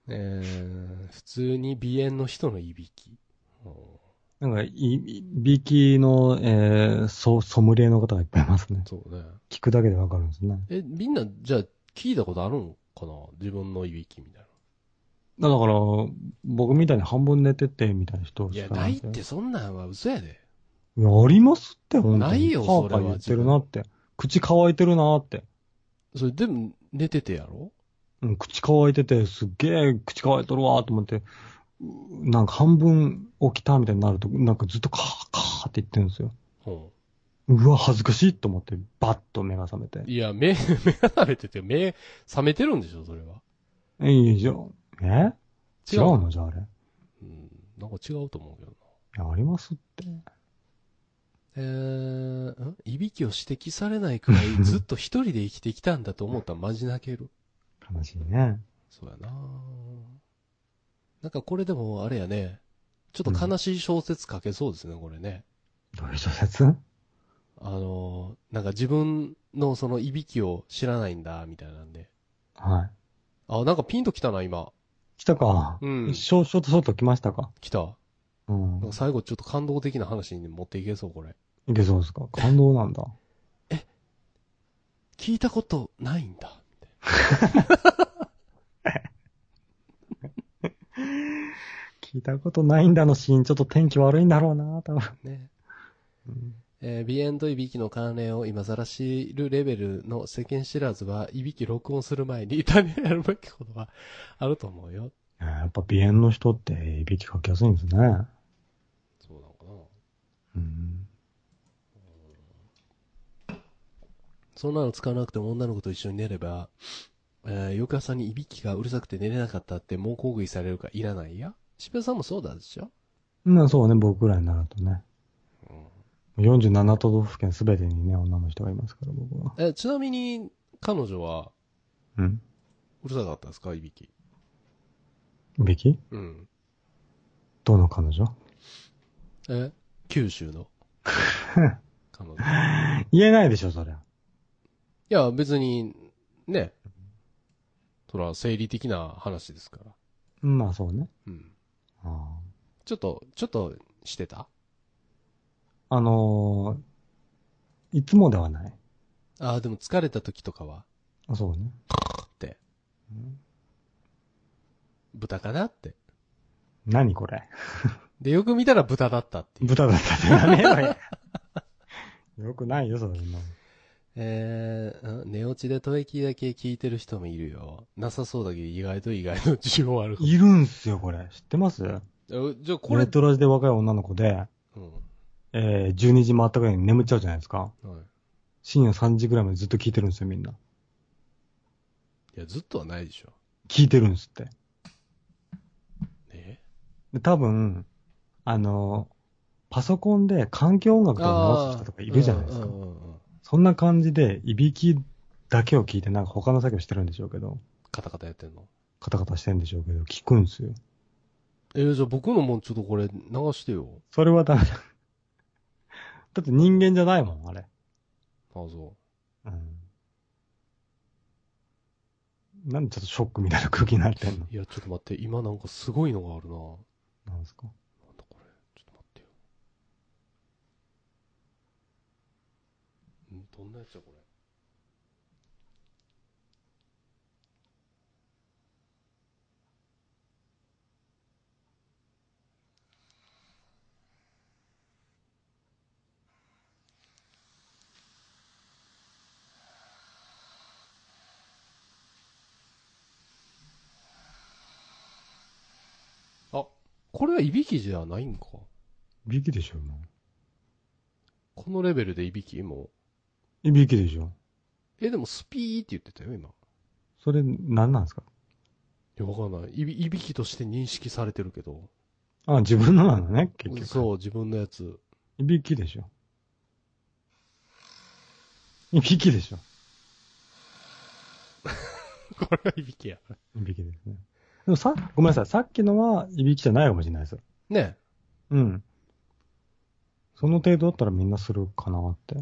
えー、普通に鼻炎の人のいびき。うんなんか、い、いびきの、えー、ソ、ソムリエの方がいっぱいいますね。そうね。聞くだけでわかるんですね。え、みんな、じゃあ、聞いたことあるんかな？自分のいびきみたいな。だから、僕みたいに半分寝てて、みたいな人いや、ないってそんなんは嘘やで。いや、ありますって、ほんとに。ないよそれはパー言ってるなって。口乾いてるなって。それでも寝ててやろ？うん、口乾いてて、すっげえ口乾いとるわと思って、うなんか半分起きたみたいになると、なんかずっとカーカーって言ってるんですよ。うん。うわ、恥ずかしいと思って、バッと目が覚めて。いや、目、<laughs> 目が覚めてて、目、覚めてるんでしょ、それは。え、いいじゃん。え？違違ううのじゃああれ？いうん。なんか違うと思うけどな。や、ありますって。えー、ん？いびきを指摘されないくらいずっと一人で生きてきたんだと思ったらマジ泣ける。悲しいね。そうやななんかこれでもあれやね。ちょっと悲しい小説書けそうですね、これね。どういう小説？あのー、なんか自分のそのいびきを知らないんだ、みたいなんで。はい。あ、なんかピンときたな、今。来たか。うんショショートショート来ましたか？来た。うんなんか。最後ちょっと感動的な話に持っていけそう、これ。いけそうですか？感動なんだ。<laughs> 聞いたことないんだ。聞いたことないんだのシーン、ちょっと天気悪いんだろうな、多分。ね。うんえー、鼻炎といびきの関連を今更知るレベルの世間知らずは、いびき録音する前に種やるべきことはあると思うよ。えーやっぱ鼻炎の人っていびきかきやすいんですね。そうなのかな。うん。そんなの使わなくても女の子と一緒に寝れば、えー翌朝にいびきがうるさくて寝れなかったって猛抗議されるかいらないや。渋谷さんもそうだでしょ？まあそうね、僕ぐらいになるとね。47都道府県すべてにね、女の人がいますから、僕は。え、ちなみに、彼女は、うん？うるさかったですか？いびき。いびき？うん。どの彼女？え九州の。<laughs> 彼女。い言えないでしょ、そりゃ。や、別に、ね。そら、生理的な話ですから。うんまあそうね。うん。あちょっと、ちょっと、してた？ああのー、いつもではない。ああ、でも疲れた時とかは、あ、そうね。って、うん豚かなって。何これ？で、よく見たら豚だったっていう。豚だったってよ。よくないよ、そんなの。えー、ん寝落ちで吐息だけ聞いてる人もいるよ。なさそうだけど、意外と意外と需要ある。いるんすよ、これ。知ってます？えじゃあ、これ、ネットラジで若い女の子で、うん。えー、12時回ったぐらいに眠っちゃうじゃないですか。はい。深夜3時ぐらいまでずっと聞いてるんですよ、みんな。いや、ずっとはないでしょ。聞いてるんですって。ねで、多分、あの、パソコンで環境音楽とか直す人とかいるじゃないですかうん。うんうんうんそんな感じで、いびきだけを聞いてなんか他の作業してるんでしょうけど、カタカタやってんの？カタカタしてるんでしょうけど、聞くんですよ。えーじゃあ僕のもちょっとこれ流してよ。それはダメだ。<laughs> だって人間じゃないもん、あれ。あ、そうん。なんでちょっとショックみたいな空気になってんの？う。いや、ちょっと待って、今なんかすごいのがあるな。なんですかなんだこれ。ちょっと待ってよ。んどんなやつやこれ。あ、これはいびきじゃないんか？いびきでしょ、もこのレベルでいびきもう。いびきでしょ。う。え、でもスピーって言ってたよ、今。いそれ、何なんですか？や、わかんない。いび、いびきとして認識されてるけど。あ、自分のなのね、結局。そう、自分のやつ。いびきでしょ。いびきでしょ。<laughs> これはいびきや。いびきですね。でもさ、ごめんなさい。さっきのはいびきじゃないかもしれないです。ねうん。その程度だったらみんなするかなって。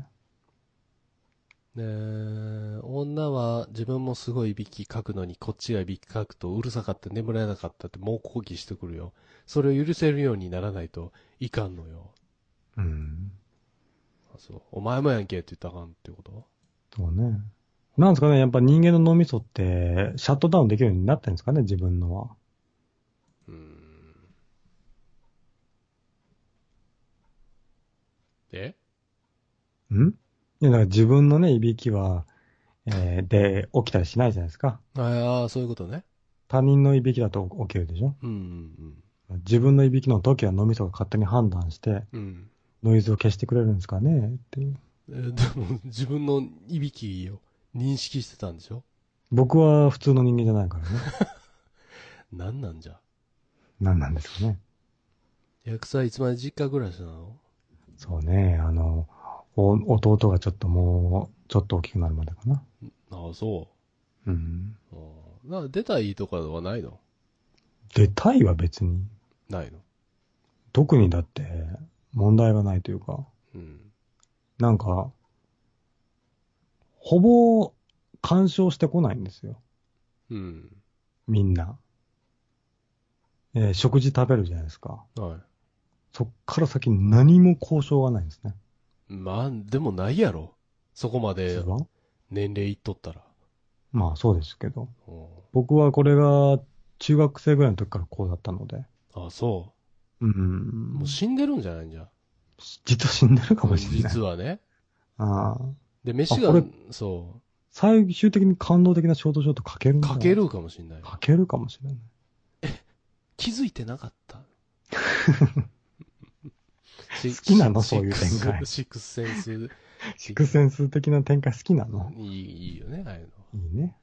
え。ねえ、女は自分もすごいいびきかくのにこっちがいびきかくとうるさかった眠れなかったって猛抗議してくるよ。それを許せるようにならないといかんのよ。うん。あそう。お前もやんけって言ったらあかんってこと？そうね。なんですかね、やっぱ人間の脳みそって、シャットダウンできるようになってるんですかね、自分のは。うーん。え？ん？いや、だから自分のね、いびきは、えーで、起きたりしないじゃないですか。ああ、そういうことね。他人のいびきだと起きるでしょうんうん自分のいびきの時は脳みそが勝手に判断して、うん。うん。ノイズを消してくれるんですかねっていう。えーでも、自分のいびきを認識してたんでしょ僕は普通の人間じゃないからね。<laughs> なんなんじゃ。何なんですかね。役者いつまで実家暮らしなの？そうね、あの、お弟がちょっともう、ちょっと大きくなるまでかな。ああ、そうん。う。ああな出たいとかはないの？出たいは別に、ないの？特にだって、問題がないというか、うん。なんか、ほぼ、干渉してこないんですよ。うん。みんな。えー食事食べるじゃないですか。はそっから先何も交渉がないんですね。い。まあ、でもないやろ。そこまで年齢いっとったら。まあそうですけど。うん僕はこれが中学生ぐらいの時からこうだったので。ああ、そうんう。もう死んでるんじゃないんじゃ？実は死んでるかもしれない。実はね。ああで、飯がそ最終的に感動的なショートショート書けるんう、じゃないか？けるかもしんない。書けるかもしれない。気づいてなかった？<laughs> 好好きなのそういう展開シックスセンス。シクセンス的な展開好きなのいい、いいよね、ああいうの。いいね。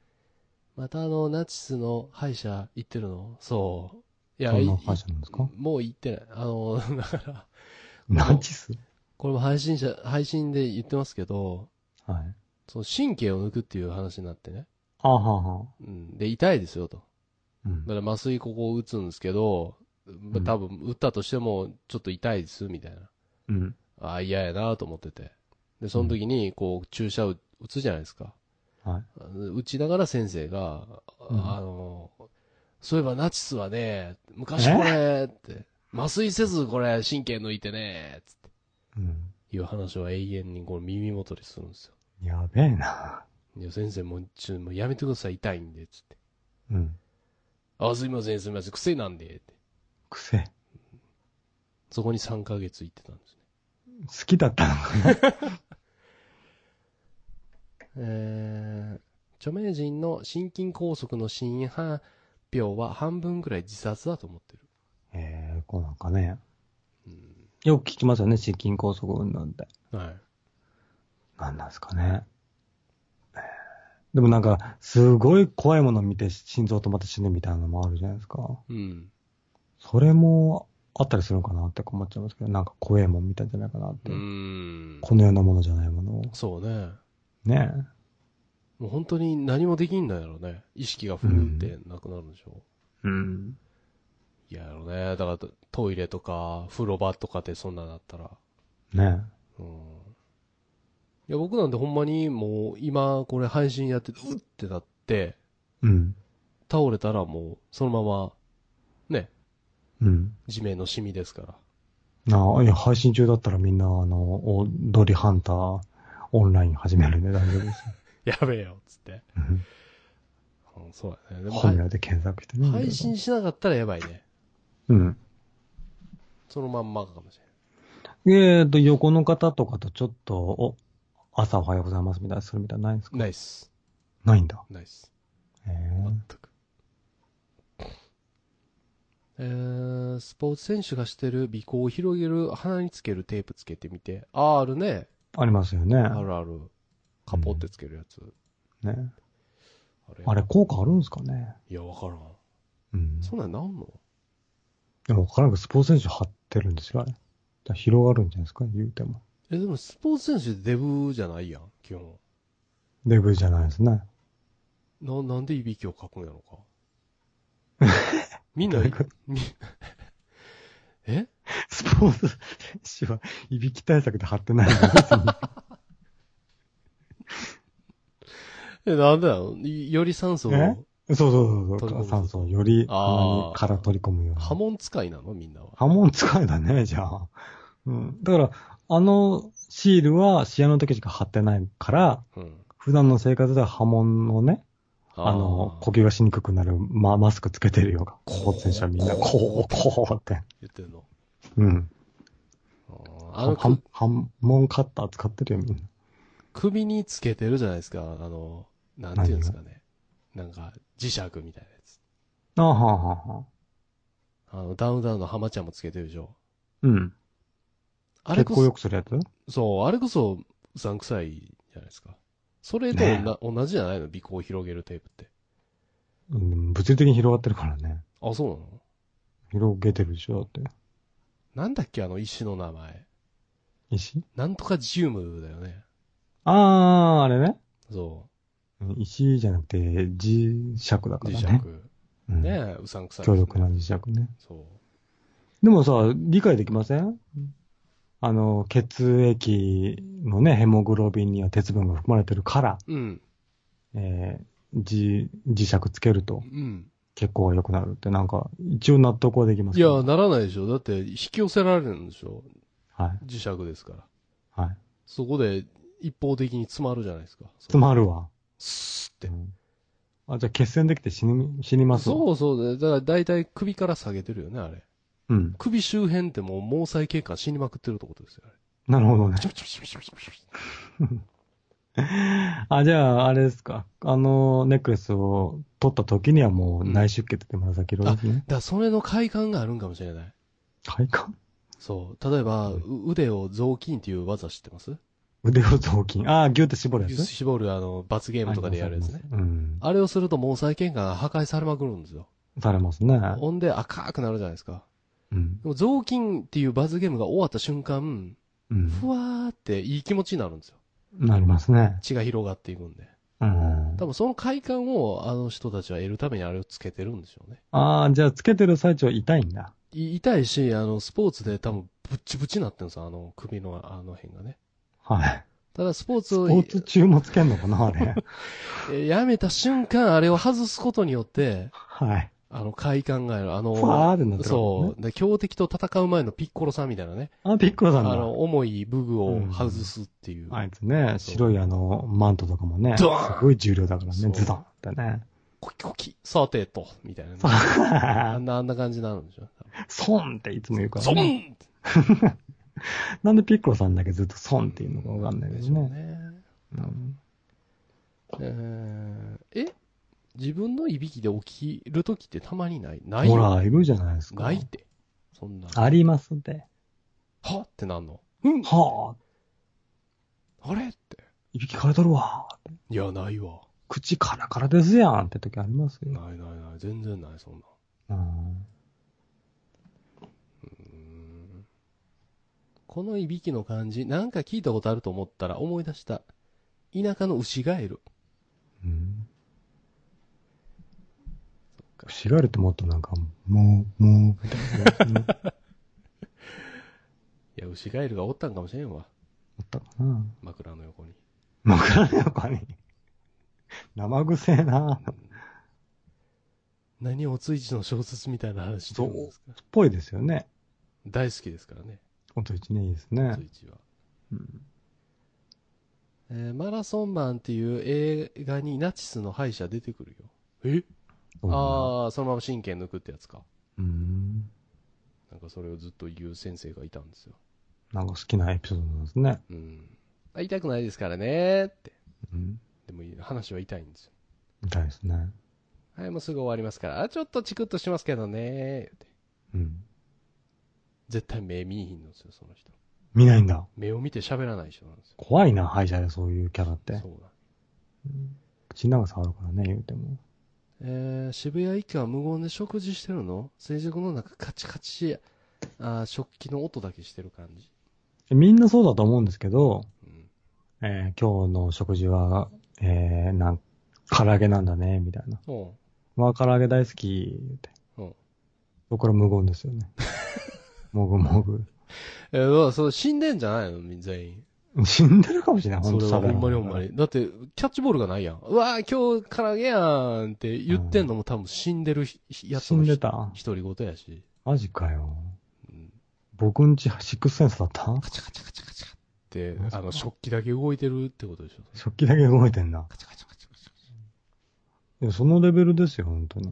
またあの、ナチスの歯医者行ってるの？そう。いや、どんない歯医者なんですか？もう行ってない。あの、だから、<laughs> ナチス？これも配信者、配信で言ってますけど、はい。その神経を抜くっていう話になってね。あはあはあ。うん。で、痛いですよと。うん。だから麻酔ここを打つんですけど、まあ多分打ったとしてもちょっと痛いです、みたいな。うん。ああ、嫌やなと思ってて。で、その時に、こう、注射を打つじゃないですか。はい。打ちながら先生が、うんあの、そういえばナチスはね、昔これ、って、麻酔せずこれ神経抜いてね、つって、うん。いう話を永遠にこう耳元でするんですよ。やべえな。いや、先生もう、ちょ、もうやめてください、痛いんで、つって。うん。あ、すいません、すいません、癖なんで、って。癖。そこに3ヶ月行ってたんですね。好きだったのかな？<laughs> えー、著名人の心筋梗塞の死因発表は半分くらい自殺だと思ってる。ええこうなんかね。うん。よく聞きますよね、心筋梗塞運動って。はい。なんなんですかね。えーでもなんか、すごい怖いものを見て心臓止まって死ぬみたいなのもあるじゃないですか。うん。それもあったりするのかなって思っちゃいますけど、なんか怖いもん見たんじゃないかなって。うーん。このようなものじゃないものを。そうね。ねもう本当に何もできんだやろね。意識がふーってなくなるんでしょ。え。うん。いややろね。だからトイレとか風呂場とかでそんなんだったら。ねうん。いや僕なんてほんまにもう今これ配信やってて、うってなって、え。うん。倒れたらもうそのまま、ね、うん。地面のシミですから。ああ、いや、配信中だったらみんな、あの、踊りハンター、オンライン始めるんで大丈夫です。<laughs> やべえよ、つって。うんうん、そうだね。でも、本屋で検索してね。配信しなかったらやばいね。うん。そのまんまかもしれない。えーと、横の方とかとちょっと、お、朝おはようございますみたいなするみたいなのないんですか？ナイス。ないんだ。ナイス。へ全く。えー、スポーツ選手がしてる尾行を広げる鼻につけるテープつけてみて。あー、あるね。ーありますよね。あるある。カポってつけるやつ。ね。あれあれ、効果あるんですかねいや、わからん。うん。そんなんなんの？でもわからんけど、スポーツ選手張ってるんですよ、あれ。だ広がるんじゃないですか言うても。え、でもスポーツ選手デブじゃないやん、基本。デブじゃないですね。な、なんでいびきをかくんやろか。みんないうこと、み <laughs> え？スポーツ選手は、いびき対策で張ってない。<laughs> え、なんだよ。より酸素を、え？そうそうそうそう。酸素をよりから取り込むように。波紋使いなの？みんなは。波紋使いだね、じゃあ。うん。だから、あのシールは試合の時しか貼ってないから、うん。普段の生活では波紋をね、あの、呼こ吸がしにくくなる、ま、マスクつけてるよ。スポーツ選手はみんな、ここう、こうって。言ってんの？うん。あの、はく波紋カッター使ってるよ、みんな。首につけてるじゃないですか。あの、なんていうんですかね。なんか、磁石みたいなやつ。ああ、はあ、はあ、はあ。あの、ダウンダウンの浜ちゃんもつけてるでしょ。うん。あれこ結構よそ、くするやつ？そう、あれこそうさんくさいじゃないですか。それとねな、同じじゃないの？鼻孔を広げるテープって。うん、物理的に広がってるからね。あ、そうなの？広げてるでしょ、だって。なんだっけ？あの石の名前。石？なんとかジウムだよね。ああ、あれね。そ石じゃなくて、磁石だかう。らね。磁石。うんねえ、うさんくさい。強力な磁石ね。そう。でもさ、理解できません？あの、血液のね、ヘモグロビンには鉄分が含まれてるから、うん。えー、磁、磁石つけるとうん。血行が良くなるってなんか、一応納得はできますいや、ならないでしょ。だって、引き寄せられるんでしょ。はい。磁石ですから。はい。そこで、一方的に詰まるじゃないですか。詰まるわ。スーってう。んあ、じゃあ血栓できて死に、死にますわそうそうで。だから大体首から下げてるよね、あれ。うん。首周辺ってもう毛細血管死にまくってるってことですよ、あれ。なるほどね。あ、じゃあ、あれですか。あの、ネックレスを取った時にはもう内出血って紫色ですね。だからそれの快感があるんかもしれない。快感そう。例えば、う腕を雑巾っていう技知ってます腕を雑巾。ああ、ギュって絞るやつ絞るあの、罰ゲームとかでやるやつね。うん。あれをすると毛細血管が破壊されまくるんですよ。されますね。ほんで赤くなるじゃないですか。うん。でも雑巾っていう罰ゲームが終わった瞬間、うん。ふわーっていい気持ちになるんですよ。なりますね。血が広がっていくんで。うん。多分その快感をあの人たちは得るためにあれをつけてるんでしょうね。ああ、じゃあ、つけてる最中は痛いんだ。い痛いし、あの、スポーツで多分ぶっちぶちになってるんですよ、あの首のあの辺がね。はい。ただスポーツをスポーツ中もつけんのかな、あれ。<laughs> えやめた瞬間、あれを外すことによって、はい。あの快感がある。あの、ふわーってなってるわけねそう。で強敵と戦う前のピッコロさんみたいなね。あ、ピッコロさんだ。あの、重い武具を外すっていう。あいつね、白いあの、マントとかもね、すごい重量だからね、ズドンってね。コキコキ、さてと、みたいなね、あんな、あんな感じになるんでしょ？ソンっていつも言うからゾね。ンなんでピッコロさんだけずっとソンって言うのかわかんないけでしょうどね。ね。うんえーえ自分のいびきで起きるときってたまにない？ないほよら、いるじゃないですか。ないって。そんな。ありますって。は？ってなんの？うんはあ、あれ？って。いびきかれとるわ。いや、ないわ。口カラカラですやんって時ありますよ。ないないない。全然ない、そんな。うんうんこのいびきの感じ、なんか聞いたことあると思ったら思い出した。田舎の牛ガエル。うん。牛ガエルってもっとなんか、もう、もう、みたいな。<laughs> いや、牛ガエルがおったんかもしれんわ。たかな。枕の横に。枕の横に。生臭いな。何おついちの小説みたいな話してるんですか？っぽいですよね。大好きですからね、おといちね、いいですおねつ。いちは。うんえーマラソンマンっていう映画にナチスの敗者出てくるよ。え？ああ、そのまま神経抜くってやつか。うん。なんかそれをずっと言う先生がいたんですよ。なんか好きなエピソードなんですね。うん。あ痛くないですからねって。うん。でもいい話は痛いんですよ。みたいですね。はい、もうすぐ終わりますから。あ、ちょっとチクッとしますけどねって。うん。絶対目見えひんのですよ、その人。見ないんだ。目を見て喋らない人なんですよ。怖いな、歯医者でそういうキャラって。そうなんうん口長さあるからね、言うても。えー、渋谷一家は無言で食事してるの？静寂の中カチカチ、あー食器の音だけしてる感じ。みんなそうだと思うんですけど、うん。えー今日の食事は、えー、なん、唐揚げなんだね、みたいな。おうまあ、唐揚げ大好き、言うて。うんそこから無言ですよね。<laughs> もぐもぐ。えー、そう、死んでんじゃないの？み全員。<laughs> 死んでるかもしれない、それはほんまにほんまに。に。だって、キャッチボールがないやん。うわー今日唐揚げやんって言ってんのも多分死んでるやつ死のひんでた？独り言やし。マジかよ。うん僕んちシックスセンスだった？カチャカチャカチャカチャってあの、食器だけ動いてるってことでしょ。食器だけ動いてんな。カチャカチャカチャカチいや、そのレベルですよ、本当に。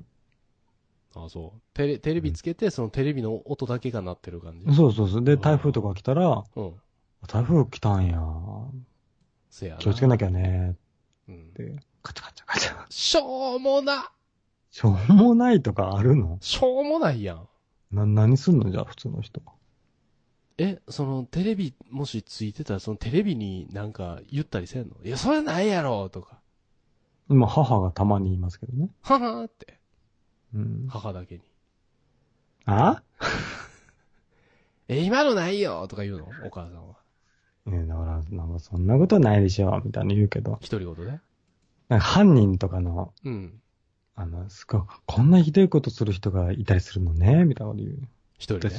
ャ。あ、そう。テレ、テレビつけて、そのテレビの音だけが鳴ってる感じ。そうそうそう。で、うん台風とか来たら、うん。台風来たんや。せやな。気をつけなきゃね。うんっ。て、カチャカチャカチャ。しょうもなしょうもないとかあるの？しょうもないやん。な、何すんのじゃあ、普通の人。え、そのテレビもしついてたら、そのテレビになんか言ったりせんの？いや、それないやろとか。今、母がたまに言いますけどね。ははーって。うん。母だけに。あ？<laughs> え、今のないよとか言うの？お母さんは。いや、だから、なんかそんなことないでしょ、みたいに言うけど。独り言で？なんか犯人とかの、うん。あの、すごい、こんなひどいことする人がいたりするのね、みたいなこと言う。一人で？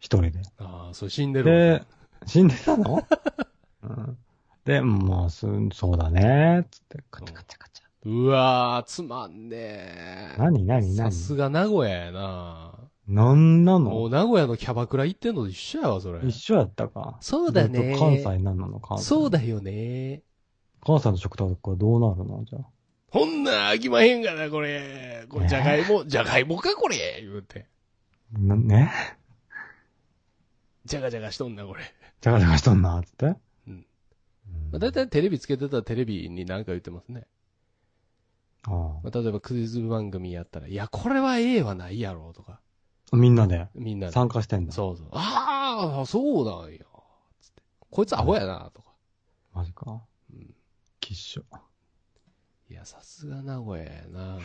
一人で。ああ、それ死んでるわ。で、死んでたの？<laughs> うん。で、もう、すそうだね、つって、カチャカチャカチャ。うわー、つまんねー。何何さ何すが名古屋やななんなもうの名古屋のキャバクラ行ってんのと一緒やわ、それ。一緒やったか。そうだね関西なんなの関西。そうだよね関西の食卓はどうなるの？じゃあ。ほんなら飽きまへんがな、これ。これ、じゃがいも、じゃがいもか、これ言うて。な、ね？じゃがじゃがしとんな、これ。じゃがじゃがしとんな、つって？うんだいたいテレビつけてたらテレビに何か言ってますね。あまあ、例えばクイズ番組やったら、いや、これは A はないやろ、とか。あみんなでみんなで。参加してんだ。そうそう。ああ、そうなんや。つって。こいつアホやな、とか。マジか。うん。きっしょ。いや、さすが名古屋やな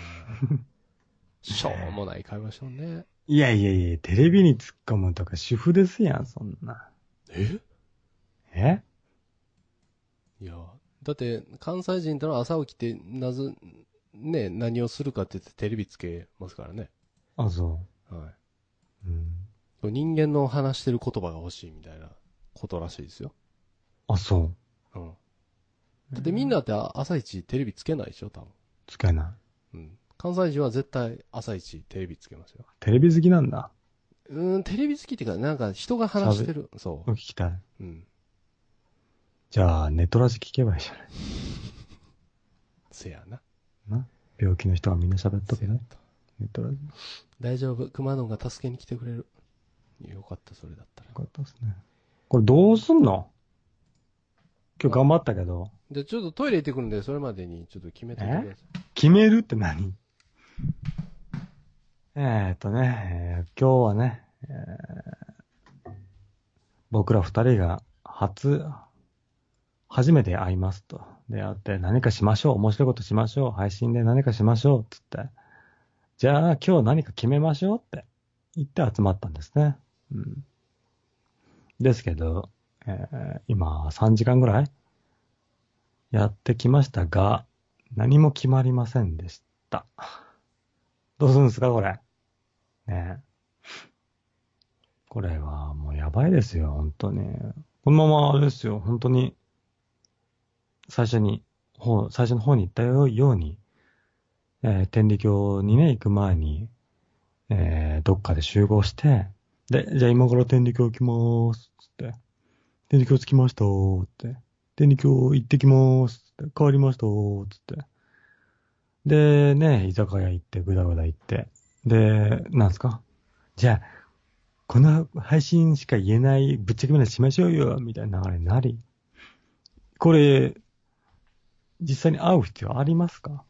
<laughs> しょうもない会話しとんね。いやいやいや、テレビに突っ込むとか主婦ですやん、そんな。え？え？いや、だって、関西人ってのは朝起きて、なぜ、ね、何をするかって言ってテレビつけますからね。あ、そはい。う。うん。人間の話してる言葉が欲しいみたいなことらしいですよ。あ、そう。うん。だってみんなって朝一テレビつけないでしょ、多分。使えない。うん。関西人は絶対朝一テレビつけますよ。テレビ好きなんだ。うーん、テレビ好きっていうか、なんか人が話してる。そ聞きたい。う。うん。じゃあ、ネットラジ聞けばいいじゃない。<laughs> せやな。な。病気の人がみんな喋っとけね。ネットラジ。よ大丈夫。熊野が助けに来てくれる。よかった、それだったら。かったですね。これどうすんの？今日頑張ったけど、じゃあちょっとトイレ行ってくるんで、それまでにちょっと決めてください。決めるって何？えーっとね、えー今日はね、えー僕ら二人が初、初めて会いますと。で、会って何かしましょう。面白いことしましょう。配信で何かしましょう。つって。じゃあ今日何か決めましょうって言って集まったんですね。うん。ですけど、えー今3時間ぐらいやってきましたが、何も決まりませんでした。どうするんですか、これ。ね。これはもうやばいですよ、本当に。このままあれですよ、本当に、最初に、最初の方に言ったように、えー天理教にね、行く前に、えーどっかで集合して、で、じゃあ今から天理教行きまーす、つって。天理教着きましたーって。天理教行ってきまーすって。帰りましたーつって。で、ね、居酒屋行って、ぐだぐだ行って。で、なんすか？じゃあ、この配信しか言えないぶっちゃけ話しましょうよ、みたいな流れになり。これ、実際に会う必要ありますか？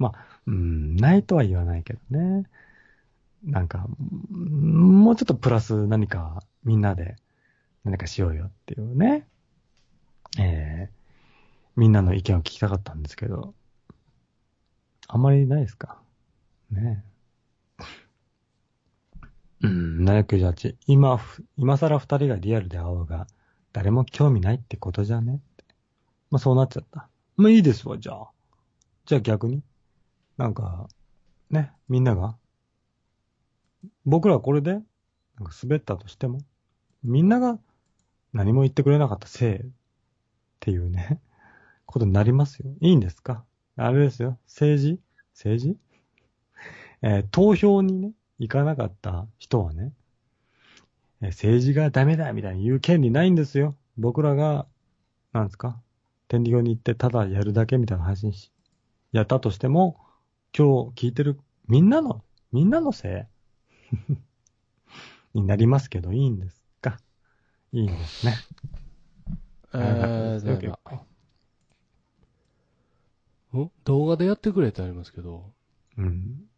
まあ、うん、ないとは言わないけどね。なんか、もうちょっとプラス何かみんなで何かしようよっていうね。えー、みんなの意見を聞きたかったんですけど、あんまりないですか？ねうん、798。今、今更二人がリアルで会おうが、誰も興味ないってことじゃね？まあそうなっちゃった。まあいいですわ、じゃあ。じゃあ逆に？なんか、ね、みんなが、僕らこれで、なんか滑ったとしても、みんなが何も言ってくれなかったせいっていうね、<laughs> ことになりますよ。いいんですか？あれですよ。政治？政治？えー投票にね、行かなかった人はね、えー政治がダメだみたいに言う権利ないんですよ。僕らが、なんですか？天理教に行ってただやるだけみたいな配信し、やったとしても、今日聞いてるみんなの、みんなのせい？<laughs> になりますけど、いいんですか？いいんですね。えはいー、ん動画でやってくれってありますけど、うん。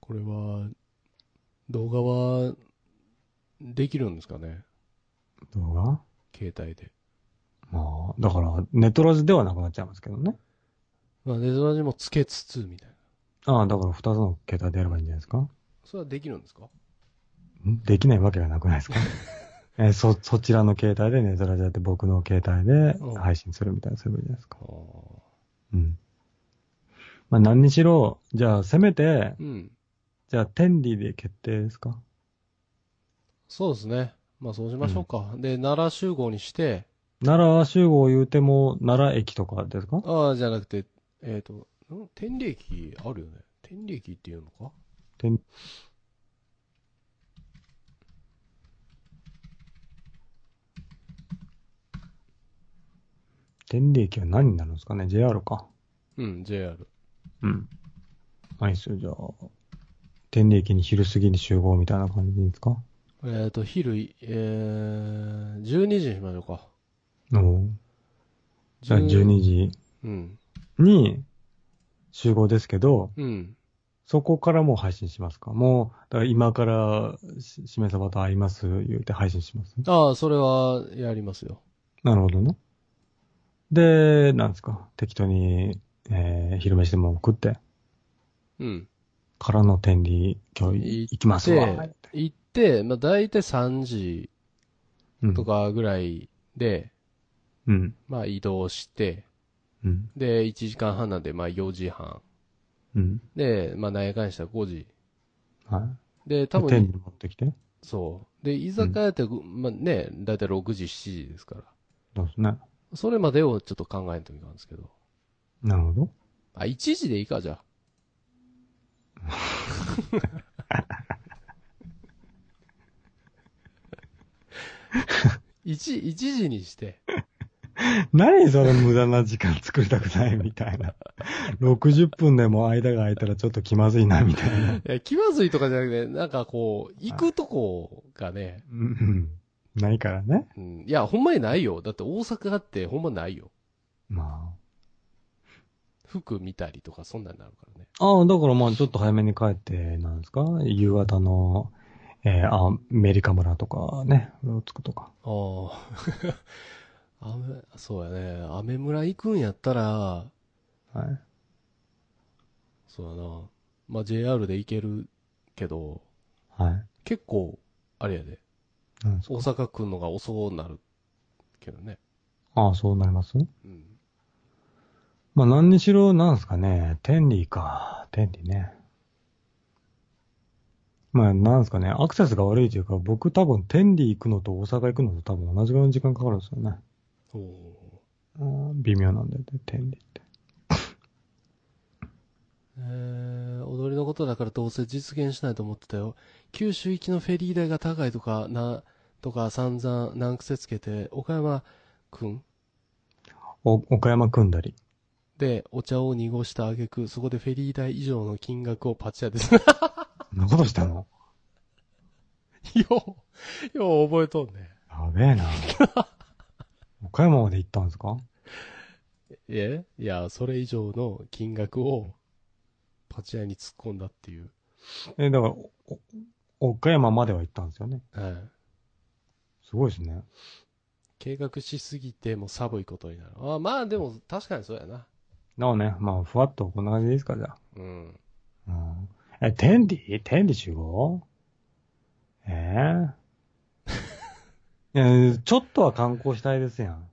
これは、動画は、できるんですかね？動画？携帯で。まあ、だから、ネットラジではなくなっちゃいますけどね。まあ、ネトラジもつけつつ、みたいな。ああ、だから二つの携帯でやればいいんじゃないですか？それはできるんですか？ん？できないわけがなくないですか？<laughs> えーそ、そちらの携帯でネットラジやって僕の携帯でうん配信するみたいなすればいいじゃないですか？うん。まあ何にしろ、じゃあせめて、うん。じゃあ天理で決定ですか？そうですね。まあそうしましょうか。で、奈良集合にして、奈良集合言うても奈良駅とかですか？ああ、じゃなくて、えっ、と、ん？天理駅あるよね。天理駅っていうのか？天天理駅は何になるんですかね ?JR か。うん、JR。うん。はいっすよ、じゃあ。天理駅に昼過ぎに集合みたいな感じですか？えっ、と、昼い、えー、12時にしましょうか。おうじゃあ12時うん。に集合ですけど、うん。そこからもう配信しますか？もう、だから今からし、しめさばと会います言うて配信します？ああ、それはやりますよ。なるほどね。で、なんですか？適当に、えー、昼飯でも食って、うん。からの天理今日行きますわ。で、行って、まあ大体3時うんと。かぐらいで、うん。まあ移動して、うん。で、1時間半なんで、まあ4時半。うん。で、まあ何やかんやしたら5時。はい。で、多分、で天理持ってきて？そう。で、居酒屋って、まあね、だいたい6時、7時ですから。そうですね。それまでをちょっと考えんといかんですけど。なるほど。あ、1時でいいか、じゃあ。<laughs> 一、一時にして。<laughs> 何それ無駄な時間作りたくないみたいな。60分でも間が空いたらちょっと気まずいなみたいな。いや、気まずいとかじゃなくて、なんかこう、行くとこがね、うんうん。ないからね。うん、いや、ほんまにないよ。だって大阪ってほんまないよ。ま服見たりとかそんなんなるからね。あ。ああ、だからまあちょっと早めに帰って、なんですか？夕方の、えー、あ、アメリカ村とかね、うろつくとか。ああ。アメ、そうやね。アメ村行くんやったら、はい。そうやな。まあ、JR で行けるけど、はい。結構、あれやで。なんですか大阪来るのが遅くなるけどね。ああ、そうなります？うん。まあ何にしろ、なんですかね。天理か。天理ね。まあなんですかね。アクセスが悪いというか、僕多分天理行くのと大阪行くのと多分同じぐらいの時間かかるんですよね。おーうん微妙なんだよね、天理って。えー、踊りのことだからどうせ実現しないと思ってたよ。九州行きのフェリー代が高いとか、な、とか散々難癖つけて、岡山くん？お、岡山組んだり。でお茶を濁した挙句、そこでフェリー代以上の金額をパチ当てす。そんなことしたの？<laughs> よう、よう覚えとんね。やべえな。<laughs> 岡山まで行ったんですか？えいや、それ以上の金額をパチ屋に突っ込んだっていう。え、だから、岡山までは行ったんですよね？はい。すごいですね。計画しすぎてもう寒いことになる。あまあでも確かにそうやな。なおね、まあ、ふわっとこんな感じですか、じゃあ。うん。うん。え、天理？天理集合？ええいや、ちょっとは観光したいですやん。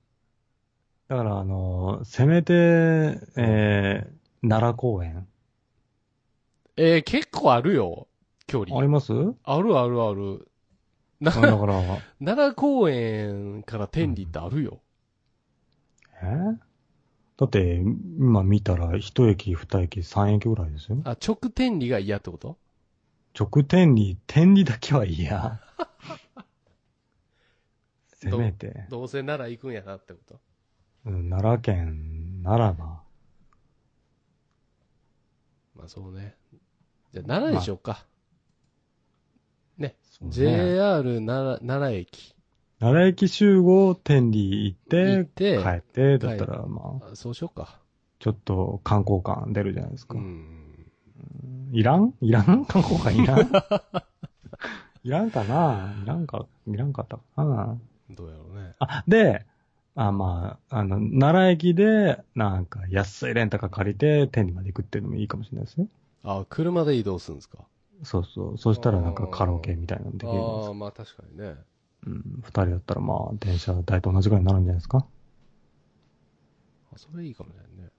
だから、あの、せめて、えー、奈良公園。えー、結構あるよ。距離。あります？あるあるある。なあだから、<laughs> 奈良公園から天理ってあるよ。え？だって、今見たら、一駅、二駅、三駅ぐらいですよ。あ、直天理が嫌ってこと？直天理、天理だけは嫌。せめて、どうせ奈良行くんやなってこと？うん、奈良県ならば、まあそうね。じゃあ奈良にしようか。ね。そうね JR 奈良奈良駅。奈良駅集合、天理行って、行って帰って、だったら、まあ、あそうしようか。ちょっと観光感出るじゃないですか。うん。いらん？いらん？<laughs> 観光館いらん？<laughs> いらんかな？いらんか、いらんかったかな？どうやろうね。あ、で、あ、まあ、あの、奈良駅で、なんか、安いレンタカー借りて、天理まで行くっていうのもいいかもしれないですよ。あ、車で移動するんですか？そうそう。そしたらなんかカラオケみたいなのできるじゃないですか。ああ、まあ確かにね。うん。二人だったらまあ、電車代と同じぐらいになるんじゃないですか？あそれいいかもしれないね。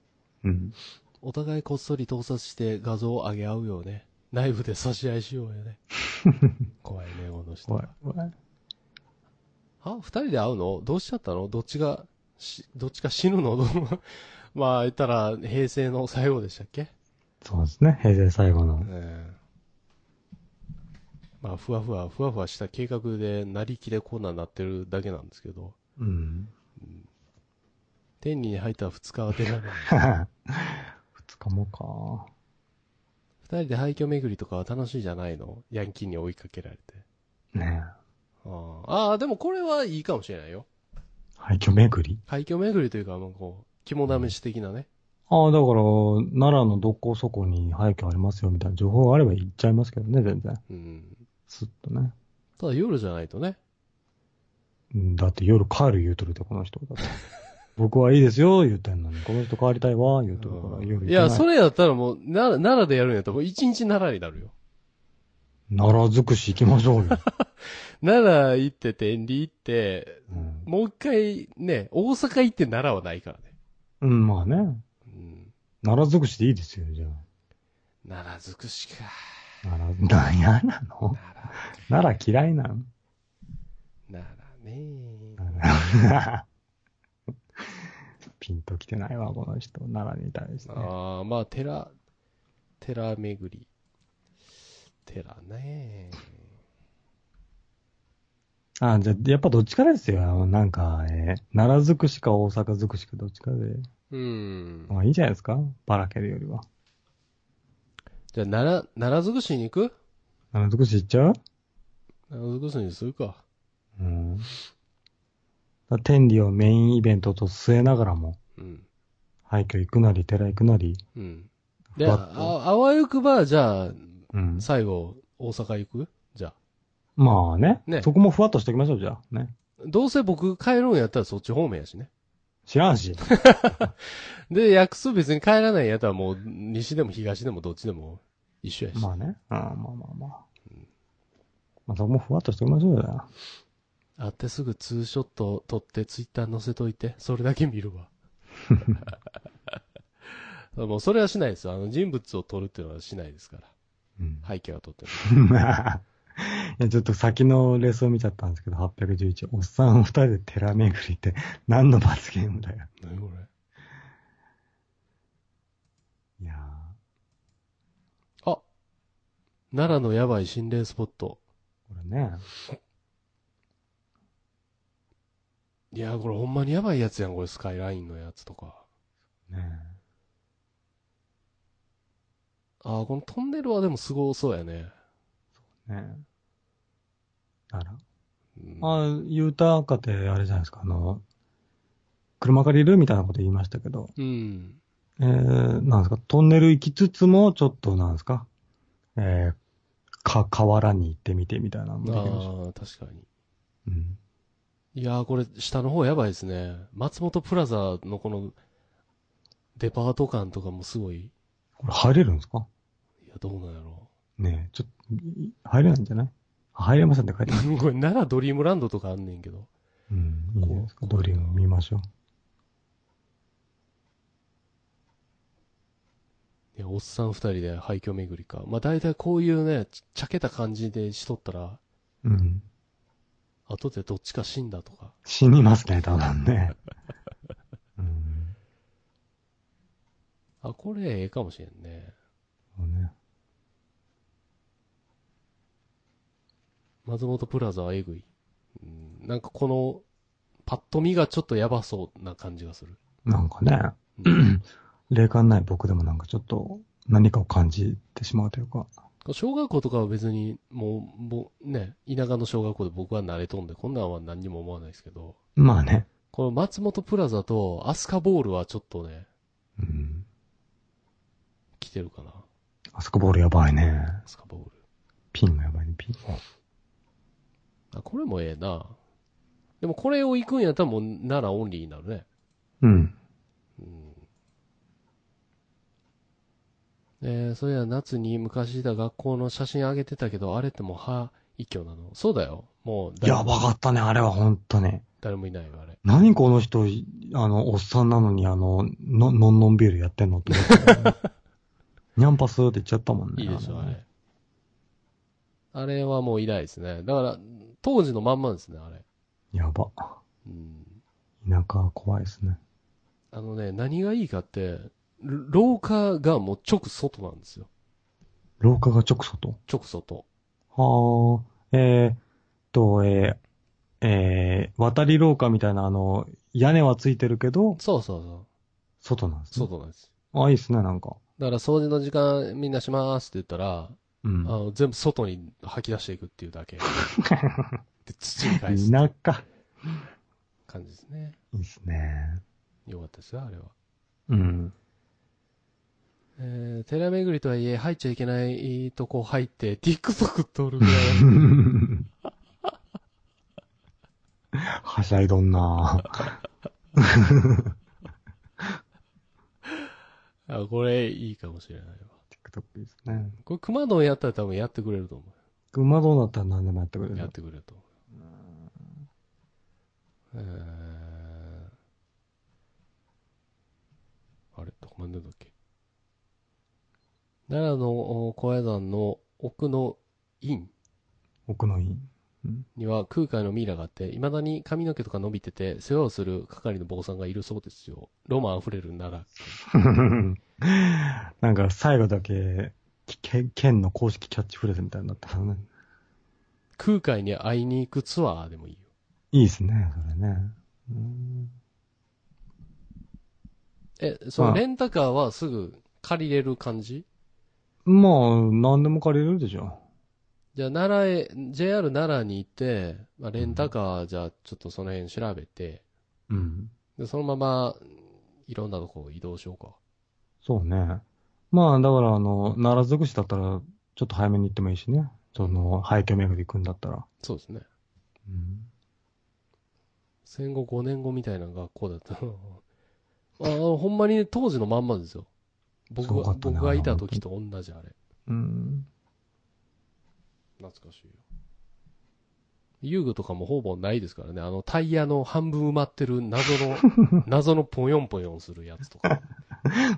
うん。お互いこっそり盗撮して画像を上げ合うよね。内部で差し合いしようよね。<laughs> 怖いね、この人怖いは。。怖い。あ、二人で会うの？どうしちゃったの？どっちが、し、どっちか死ぬの？<laughs> まあ言ったら平成の最後でしたっけ？そうですね。平成最後の。ええまあ、ふわふわ、ふわふわした計画で、なりきでこんなんなってるだけなんですけど、うん。天理に入った二日は出られない。<laughs> 二日もか。二人で廃墟巡りとかは楽しいじゃないの？ヤンキーに追いかけられて。ねえ。ああでもこれはいいかもしれないよ。廃墟巡り？廃墟巡りというか、もうこう、肝試し的なね。ああ、だから、奈良のどこそこに廃墟ありますよみたいな情報があれば行っちゃいますけどね、全然。うん。すっとね。ただ夜じゃないとね。うんだって夜帰る言うとるで、この人。だって <laughs> 僕はいいですよ、言うてんのに。この人帰りたいわ、言うとるから、夜行けない。いや、それやったらもう、な奈良でやるんやったらもう一日奈良になるよ。奈良尽くし行きましょうよ。<laughs> 奈良行って天理行って、うん、もう一回ね、大阪行って奈良はないからね。うん、まあね。うん。奈良尽くしでいいですよ、じゃ奈良尽くしか。あ。奈良、なんやなの？奈良嫌いなの奈良ね奈良 <laughs> ピンと来てないわ、この人。奈良に対して。ああ、まあ、寺、寺巡り。寺ねあ、じゃあ、やっぱどっちかですよ。なんか、えー奈良尽くしか大阪尽くしかどっちかで。うん。まあいいじゃないですかばらけるよりは。じゃあ、奈良、奈良尽くしに行く？奈良尽くし行っちゃう？奈良尽くしにするか。うん。だ天理をメインイベントと据えながらも、うん。廃墟行くなり、寺行くなり、うん。で、あ、あわゆくば、じゃあ、うん。最後、大阪行く？まあねねそこもふわっとしておきましょう、じゃあ。ね。どうせ僕帰るんやったらそっち方面やしね。知らんし。<laughs> で、約束別に帰らないんやったらもう、西でも東でもどっちでも一緒やし。まあね。あまあまあまあ。まあそこもふわっとしておきましょうよ。会ってすぐツーショット撮ってツイッター載せといて、それだけ見るわ。<laughs> もうそれはしないですよ。あの人物を撮るっていうのはしないですから。うん。背景は撮っても。<laughs> いや、ちょっと先のレースを見ちゃったんですけど、811。おっさん二人で寺巡りって何の罰ゲームだよ。何これ？いやあ奈良のやばい心霊スポット。ー、これね。いや、これほんまにやばいやつやん、これスカイラインのやつとか。ねああ、このトンネルはでもすごそうやね。ねだから、うんああ、言うたかってあれじゃないですか、あの、車借りるみたいなこと言いましたけど、うん。えー、なんですか、トンネル行きつつも、ちょっとなんですか、えー、か、河原に行ってみてみたいなのもできましょああ、確かに。う。うん。いやー、これ下の方やばいですね。松本プラザのこの、デパート感とかもすごい。いこれ入れるんですか？や、どうなんやろねえ、ちょっと、い入れないんじゃない？あ入れませんって書いてある。う。<laughs> これ奈良ドリームランドとかあんねんけど。うん、いいドリーム見ましょう。いや、おっさん二人で廃墟巡りか。まあ大体こういうね、ちちゃけた感じでしとったら、うん。後でどっちか死んだとか。死にますね、多分ね。<laughs> うん。あ、これええかもしれんね。そうね。松本プラザはえぐい。うん、なんかこの、パッと見がちょっとやばそうな感じがする。なんかね、うん霊感ない僕でもなんかちょっと何かを感じてしまうというか。小学校とかは別に、もう、もうね、田舎の小学校で僕は慣れとんで、こんなんは何にも思わないですけど、まあね。この松本プラザとアスカボールはちょっとね、うん。来てるかな。あそこボールやばいね。アスカボール。ピンがやばいね、ピン。あ、これもええな。でもこれを行くんやったらもう奈良オンリーになるね。うん。うん。えー、そういや夏に昔いた学校の写真あげてたけど、あれってもう歯一挙なの？そうだよ。もう誰やばかったね、あれはほんとね。誰もいないよ、あれ。何この人、あの、おっさんなのに、あの、の、のんのんビールやってんのって思ったよね。<laughs> ニャンパスって言っちゃったもんね。いいでしょ、あのれ。あれはもういないですね。だから、当時のまんまですね、あれ。やば。うん。田舎は怖いですね。あのね、何がいいかって、ろ廊下がもう直外なんですよ。廊下が直外？直外。はあ、えー、っと、えー、えー、渡り廊下みたいな、あの、屋根はついてるけど、そうそうそう。外なんですね。外なんです。あ、いいっすね、なんか。だから掃除の時間みんなしますって言ったら、うんあ。の全部外に吐き出していくっていうだけ。<laughs> で、土に返す田舎。感じですね。いいっすね。よかったですよ、あれは。うん。えー、寺巡りとはいえ、入っちゃいけないとこ入って、TikTok 撮るぐらい。<laughs> はしゃいどんな <laughs> あ、これいいかもしれないわ。いいですね。これ熊丼やったら多分やってくれると思熊どうなったら何でもやってくれう。る。やってくれると思う。えー、あれ？どこまでだっけ？奈良のお高野山の奥の院奥の院。には空海のミイラがあって、未だに髪の毛とか伸びてて、世話をする係の坊さん。がいるそうですよ。ロマン溢れる奈良。なん。か最後だけ、県の公式キャッチフレーズみたいになったね。空海に会いに行くツアーでもいいよ。いいですね、それね。え、そのレンタカーはすぐ借りれる感じまあ、何でも借りれるでしょ。じゃあ奈良へ、JR 奈良に行って、まあ、レンタカーじゃあちょっとその辺調べて、うん。で、そのまま、いろんなとこ移動しようか。そうね。まあ、だから、あの、奈良尽くしだったら、ちょっと早めに行ってもいいしね。その、廃墟巡り行くんだったら。そうですね。うん。戦後5年後みたいな学校だったら、<laughs> ああ、ほんまにね当時のまんまですよ。僕が、ね僕がいた時と同じあれ。うん。懐かしいよ。遊具とかもほぼないですからね。あのタイヤの半分埋まってる謎の、<laughs> 謎のぽよんぽよんするやつとか。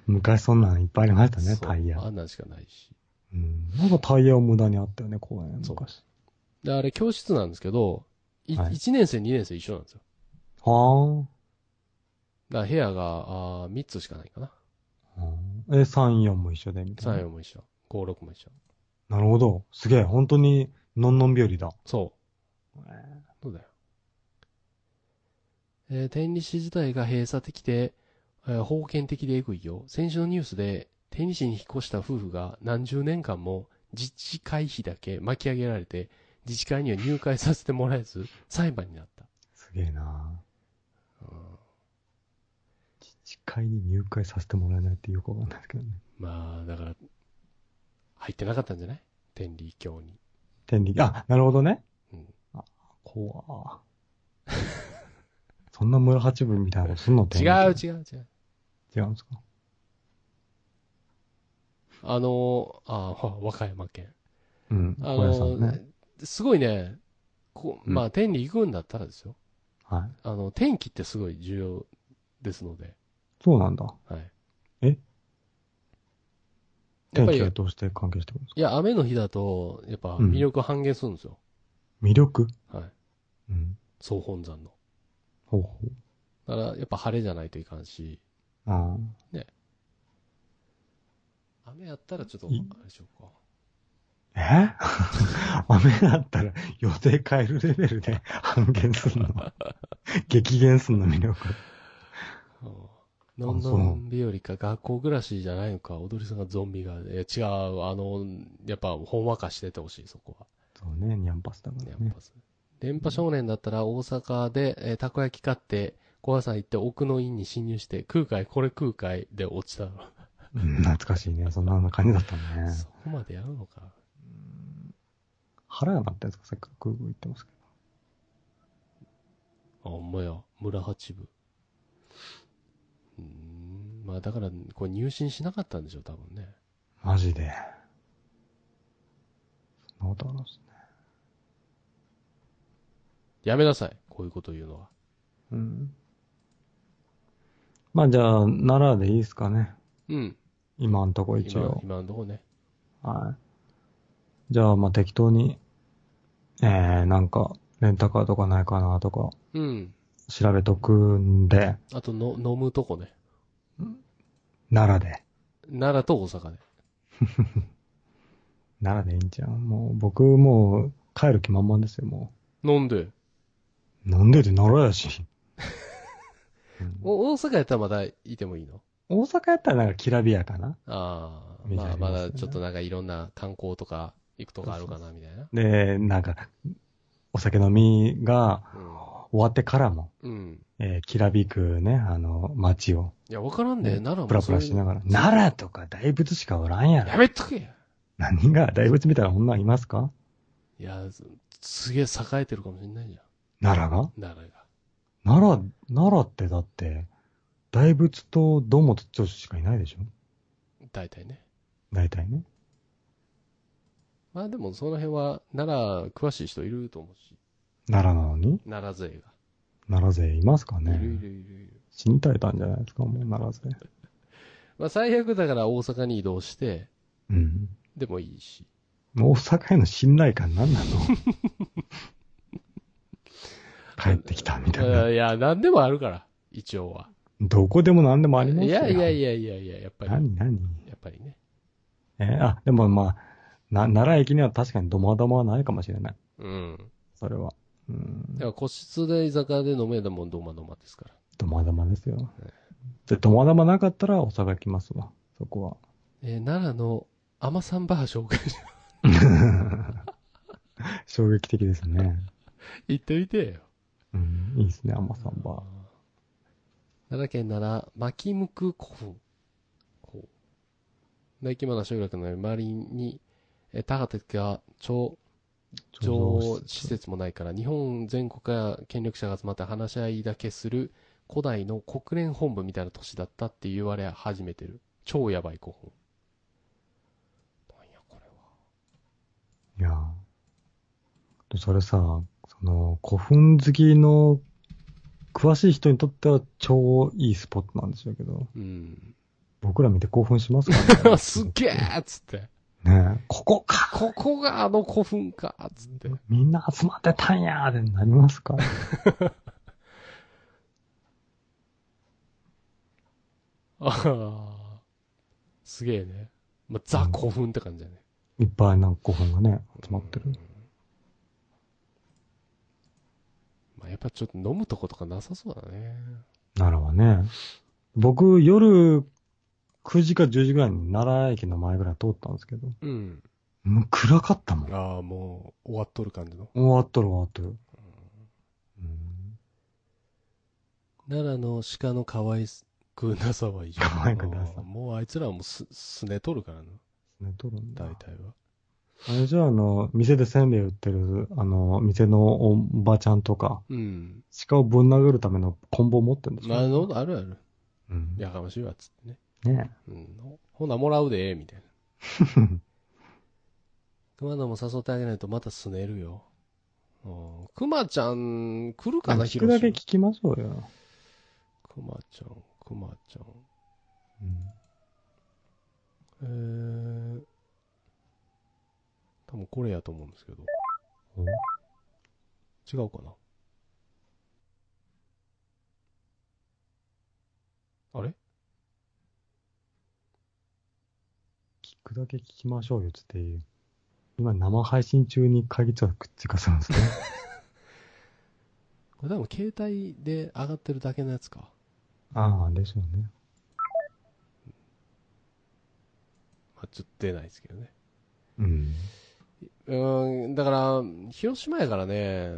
昔そんなのいっぱいありましたね、タイヤ。あんなんしかないし。うん。なんかタイヤを無駄にあったよね、公園そう昔。で、あれ教室なんですけど、いはい1年生、2年生一緒なんですよ。はだから部屋が、あー3つしかないかな。あ。え、3、4も一緒で、みたいな。3、4も一緒。5、6も一緒。なるほど。すげえ、本当に、のんのん日和だ。そう。そうだよ。えー天理市自体が閉鎖的で、えー封建的でエグいよ。先週のニュースで、天理市に引っ越した夫婦が何十年間も自治会費だけ巻き上げられて、自治会には入会させてもらえず、裁判になった。すげえなうん自治会に入会させてもらえないってよくわかんないですけどね。まあ、だから、入ってなかったんじゃない？天理教に。天理、あ、なるほどね。うん怖 <laughs> そんな村八分みたいなことすんの？天違理う違う違う。違うんですか？あのー、あー和歌山県。うん。あのんね。ー、すごいね、こまあ、天理行くんだったらですよ。はい。あの、天気ってすごい重要ですので、そうなんだ。はい。え？やっ天ぱり、い気がどうして関係してくるんですか？や、雨の日だと、やっぱうん魅力半減するんですよ。魅力？はい。うん。総本山の。ほうほう。だから、やっぱ晴れじゃないといかんし、あ雨やったらちょっと、あいれでしょうか。あ。え？<laughs> 雨だったら予定変えるレベルで半減すんの？<laughs> 激減すんの魅力。うんのんのん日和か学校暮らしじゃないのか、踊りさんがゾンビが、え違う、あの、やっぱほんわかしててほしい、そこは。そうね、ニャンパスだからねやっぱ。電波少年だったら大阪で、えーたこ焼き買って、小屋さん行って奥の院に侵入して、空海、これ空海で落ちたの。うん懐かしいね。そんな感じだったね。そこまでやるのか。腹が鳴ったやつがさっきからグーグー言ってますけあ、ほんまや。村八部。まあだから、これ入信しなかったんでしょ、多分ね。ど。マジで。そんなことあるんですね。やめなさい。こういうこと言うのは。うん。まあじゃあ、奈良でいいですかね。うん。今んとこ一今応、。今のとこね。はい。じゃあ、まあ適当に、えー、なんか、レンタカーとかないかなとか、うん。調べとくんで、あとの、飲むとこね。奈良で。奈良と大阪で。<laughs> 奈良でいいんじゃん。もう、僕もう、帰る気満々ですよ、も飲んで？う。なんでって奈良やし。う <laughs> んお、大阪やったらまだいてもいいの？大阪やったらなんかきらびやかな。ああ、みたいまあまだちょっとなんかいろんな観光とか行くとかあるかな、みたいな。で、なんか、お酒飲みが終わってからも、うん。うん。えーきらびくね、あの、街を、いや、わからんで、ね奈良もプラプラしながら。奈良とか大仏しかおらんやろ。やめとけや。何が大仏みたいな女いますか？いや、すすげえ栄えてるかもしれないじゃ奈良が？ん。奈良が。奈良、奈良ってだって、大仏と堂本剛しかいないでしょ？大体ね。大体ね。まあでもその辺は、奈良詳しい人いると思うし。奈良なのに？奈良勢が。奈良勢いますかいるいねるいるいる。死に絶えたんじゃないですかもう奈良勢。<laughs> まあ最悪だから大阪に移動して、うん。でもいいし。大阪への信頼感何なの？<laughs> 帰ってきたみたいな。いや、なんでもあるから、一応は。どこでも何でもありますよ。いやいやいやいやいや、やっぱり。何何？やっぱりね。えーあ、でもまあ、な、奈良駅には確かにドマドマはないかもしれない。うん。それは。うんだ。から個室で居酒屋で飲めでもドマドマですから。ドマドマですよ。で、ドマドマなかったら大阪行きますわ。そこは。えー奈良の甘さんバー紹介し、<laughs> 衝撃的ですね。行ってみてよ。うん、いいですね、甘さんバー。奈良県奈良、巻向古墳。こう大規模な集落の周りに、えー、田畑が超、上施設もないから、日本全国から権力者が集まって話し合いだけする古代の国連本部みたいな都市だったって言われ始めてる。超やばい古墳。なんやこれは。いやでそれさ、その、古墳好きの詳しい人にとっては超いいスポットなんでしょうけど、うん。僕ら見て興奮しますかね <laughs> すっげーっつって。ねえここかここがあの古墳かっつって。みんな集まってたんやーってなりますか？<laughs> ああ。すげえね。まあ、ザ古墳って感じだね。いっぱいなんか古墳がね、集まってる。まあ、やっぱちょっと飲むとことかなさそうだね。奈良はね。僕、夜9時か10時ぐらいに奈良駅の前ぐらい通ったんですけど、うん。もう暗かったもん。ああ、もう、終わっとる感じの。終わっとる終わっとる。うん奈良の鹿の可愛くなさはいいじゃん。可愛くなさもうあいつらはもうす、すねとるからな。ね、とるんだ。大体は。あれじゃあ、あの、店でせんべい売ってる、あの、店のおばちゃんとか、うん。鹿をぶん殴るための棍棒持ってるんでしょまあ、の、あるある。うん。やかましいわ、つってね。ねうん。ほな、もらうで、みたいな。<laughs> 熊野も誘ってあげないとまたすねるよ。うん。熊ちゃん、来るかな、広島？聞くだけ聞きましょうよ。熊ちゃん、熊ちゃん。うん、えー、多分これやと思うんですけど。違うかな？あれ？くだけ聞きましょうよつって、今生配信中に会議長がくっつかせるんですね。<laughs> これ多分携帯で上がってるだけのやつか。ああ、でしょうね。まあ、ちょっと出ないですけどね。うん。うーん、だから、広島やからね。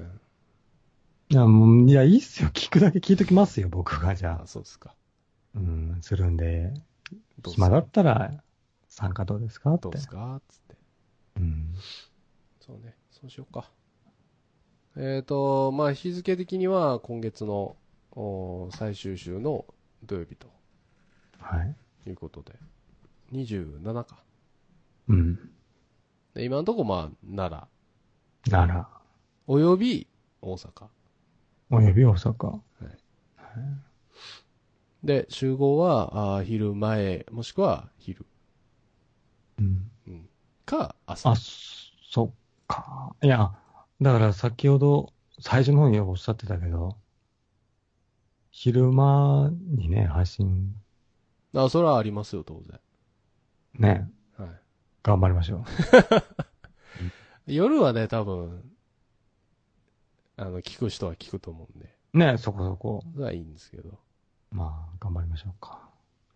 いや、もう、いや、いいっすよ。聞くだけ聞いときますよ、僕が、じゃあ、あ。そうですか。うん、するんで。暇だったら、参加どうですか？って。どうですか？つって。うん。そうね。そうしようか。えっ、と、まあ、日付的には今月のお最終週の土曜日とはい。いうことで。27か。うん。で今のとこまあ、奈なら、良。および大阪。および大阪。で、集合は、あー昼前、もしくは昼。うん。うん。か、朝。あ、そっか。いや、だから先ほど、最初の方におっしゃってたけど、昼間にね、配信、あ、それはありますよ、当然。ね、はい。頑張りましょ <laughs> 夜はね、多分、あの、聞く人は聞くと思うんで、う。ね、そこそこ。それはいいんですけど。まあ、頑張りましょうか。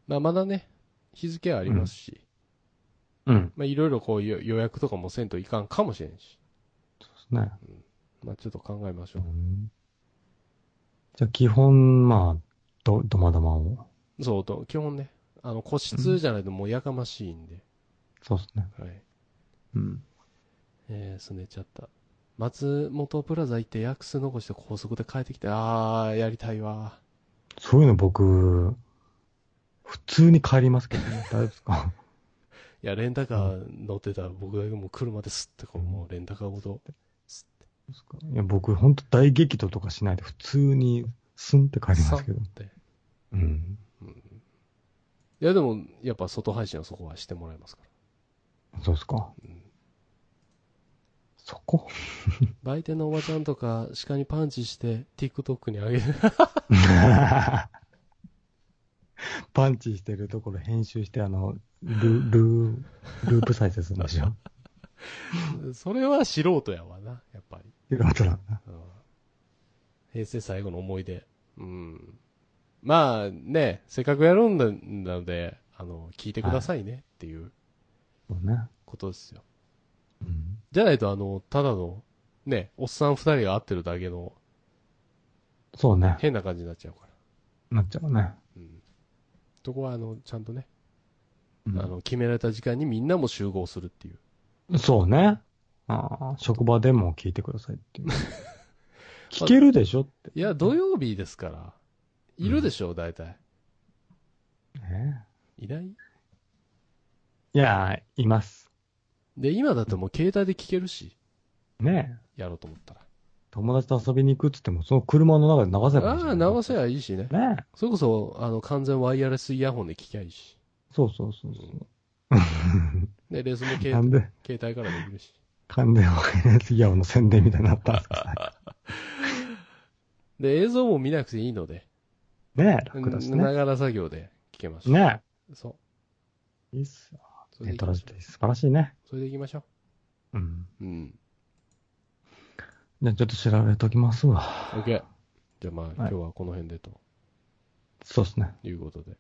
まあ、まだね、日付はありますし、うん。まあ、いろいろこう予予約とかもせんといかんかもしれんし、そうですね。まあ、ちょっと考えましょうんじゃあ、基本、まあ、ど、どまどまを。う。そうと、基本ね、あの、個室じゃないともうやかましいんで、そうですね。はい。うん。えー、すねちゃった。松本プラザ行ってヤクス残して高速で帰ってきて、あー、やりたいわ。そういうの僕、普通に帰りますけどね。大丈夫ですか？いや、レンタカー乗ってたら僕だけもう車ですってこう、もうレンタカーごと、スいや、僕、ほんと大激怒とかしないで、普通に、スンって帰りッますけど。って。うん。いや、でも、やっぱ外配信はそこはしてもらいますから。そうですか。うんそこ？<laughs> <laughs> 売店のおばちゃんとか、鹿にパンチして、TikTok にあげる。<laughs> パンチしてるところ編集して、あの、ル、ルー、ループ再生するんでしょそれは素人やわな、やっぱり。素人なんだ。うん平成最後の思い出。うん。まあね、せっかくやるんだなので、あの、聞いてくださいねっていうそうね。ことですよ。うん。じゃないと、あの、ただの、ね、おっさん二人が会ってるだけのそうね。変な感じになっちゃうから。なっちゃうね。うん。そこは、あの、ちゃんとね、うんあの、決められた時間にみんなも集合するっていう。そうね。ああ、職場でも聞いてくださいっていう。<laughs> 聞けるでしょって。いや、土曜日ですから、いるでしょう、大体。ねいない？いや、います。で、今だってもう携帯で聞けるし、ねやろうと思ったら。友達と遊びに行くっつっても、その車の中で流せばいいああ、流せばいいしね。ねそれこそ、あの、完全ワイヤレスイヤホンで聞きゃいいし。そうそうそうそう。で、レースも携なんで、携帯からできるし。完全わかりやすいヤオの宣伝みたいになったんですか <laughs> で、映像も見なくていいので、ねえ、楽だしね。ながら作業で聞けます。ねそう。え。いいっすよ。ネット。ラジって素晴らしいね。それで行きましょうん。う。うん。じゃあちょっと調べときますわ。OK。じゃあまあ、今日はこの辺でとそうっすね。いうことで。